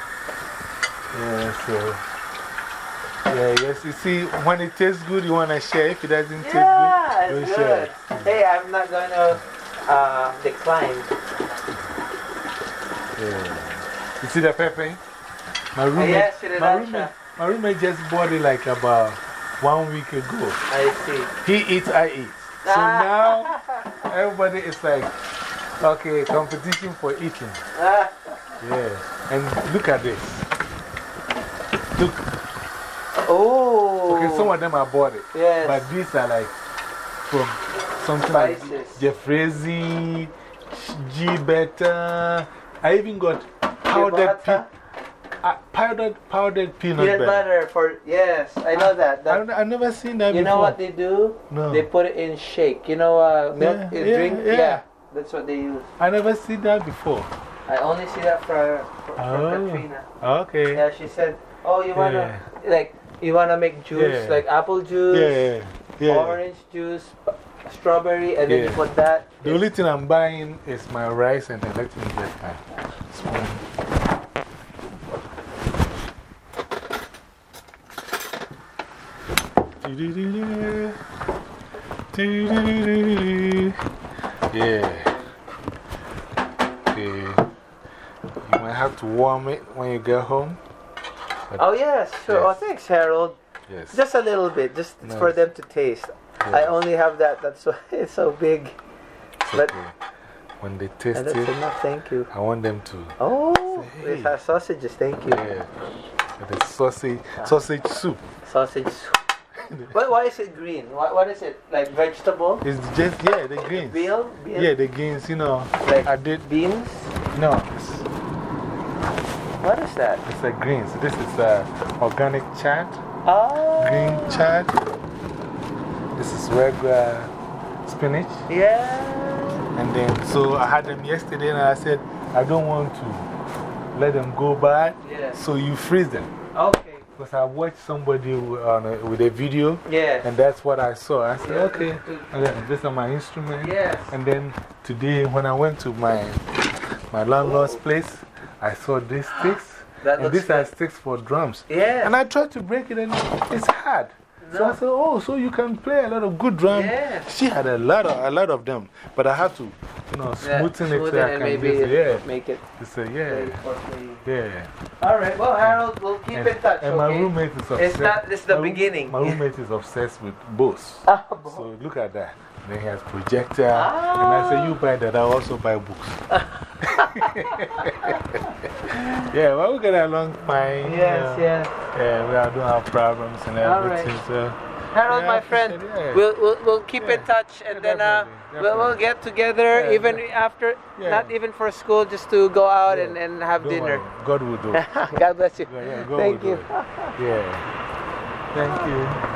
Yeah, so. Yeah, yes. You see, when it tastes good, you want to share. If it doesn't taste Yeah, good, it's you good. share. Hey, I'm not gonna uh, decline. Yeah. You see the pepper? My roommate, yes, my, roommate, my roommate just bought it like about one week ago. I see. He eats, I eat. So now [laughs] everybody is like, okay, competition for eating. Ah, Yeah. And look at this. Look. oh. Okay, some of them I bought it. Yes. But these are like from something like. Jeffrezi, G Beta. I even got powdered, pe uh, powdered, powdered peanut, Peanut butter for. Yes, I know that. I, that I've never seen that before. you before. know what they do? No. They put it in shake. You know, uh, milk Yeah, yeah, drink? yeah. That's what they use. I never see that before. I only see that for, for, Oh. from Katrina. Okay. Yeah, she said, oh, you wanna, like, you wanna make juice, Yeah. like apple juice, Yeah, yeah. orange juice, strawberry, and then you put that. The only thing I'm buying is my rice and then let me get spoon. Yeah. Okay. You might have to warm it when you get home. Oh, yes, sure. Oh, thanks, Harold. Yes. Just a little bit, just for them to taste. I only have that, that's why [laughs] it's so big. But Okay. When they taste it, enough, thank you. I want them to. Oh, Say, it hey. has sausages, thank you. Yeah. The sausage, ah. sausage soup. Sausage. But [laughs] why is it green? What, what is it? Like vegetable? It's just, yeah, the greens. Bean? Yeah, the greens, you know. Like I did. beans? No, What is that? it's a greens. This is a organic chat. Oh. Green chat. This is regular uh, spinach. Yeah. And then, so I had them yesterday and I said, I don't want to let them go bad. Yeah. So you freeze them. Okay. Because I watched somebody on a, with a video. Yeah. And that's what I saw. I said, Yeah. okay. And then this is my instrument. Yes. And then today, when I went to my, my landlord's oh. place, I saw these [gasps] sticks. That and these are sticks for drums. Yeah. And I tried to break it and it's hard. So I said, oh, so you can play a lot of good drums. Yeah. She had a lot of, a lot of them. But I had to, you know, Yeah, smoothen it smooth so I and can maybe it. Yeah. make it. It's a, yeah. Yeah. All right. Well, Harold, we'll keep And, in touch. and my roommate is obsessed. It's not, this is the my beginning. My roommate is obsessed with Bose. Ah, [laughs] So look at that. Then he has projector. And I said, you buy that, I'll also buy books. [laughs] yeah, well, we get along fine. Yes, yeah. yes. Yeah, we are- don't have problems and right. everything. So, Harold, Yeah, my friend, yeah. we'll, we'll, we'll keep in touch and then uh, we'll, we'll get together even after, not even for school, just to go out and, and have don't dinner. worry, God will do. [laughs] God bless you. God Thank you. Yeah. Thank you.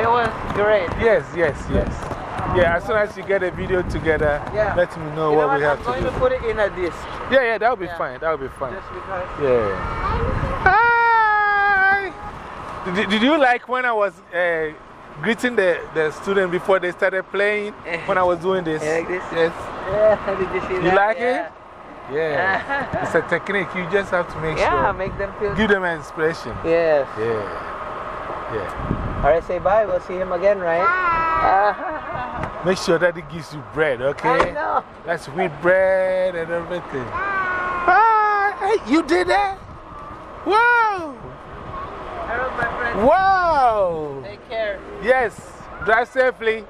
It was great. Yes, yes, yes. Yeah, as soon as you get a video together, Yeah. let me know You what know we what? have I'm to going do. to put it in a disc. Yeah, yeah, that'll be Yeah. fine. That'll be fine. Just because. Yeah. Hi! Did, did you like when I was uh, greeting the, the student before they started playing? When I was doing this? [laughs] Yeah, like this? Yes. Yeah, [laughs] did you see You that? like yeah. it? Yeah. [laughs] it's a technique. You just have to make Yeah, sure. make them feel. Give them an inspiration. Yes. Yeah. Yeah. All right, say bye. We'll see him again, right? Ah. Make sure that it gives you bread, okay? I know. That's wheat bread and everything. Ah, hey, you did that? Wow! Harold, my friend. Wow! Take care. Yes, drive safely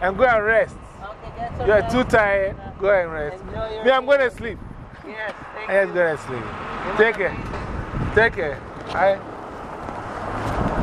and go and rest. Okay, get some You're too tired. Go and rest. Enjoy Me, I'm going to sleep. Yes, thank I'm you. going to sleep. Take care. Take care. Bye.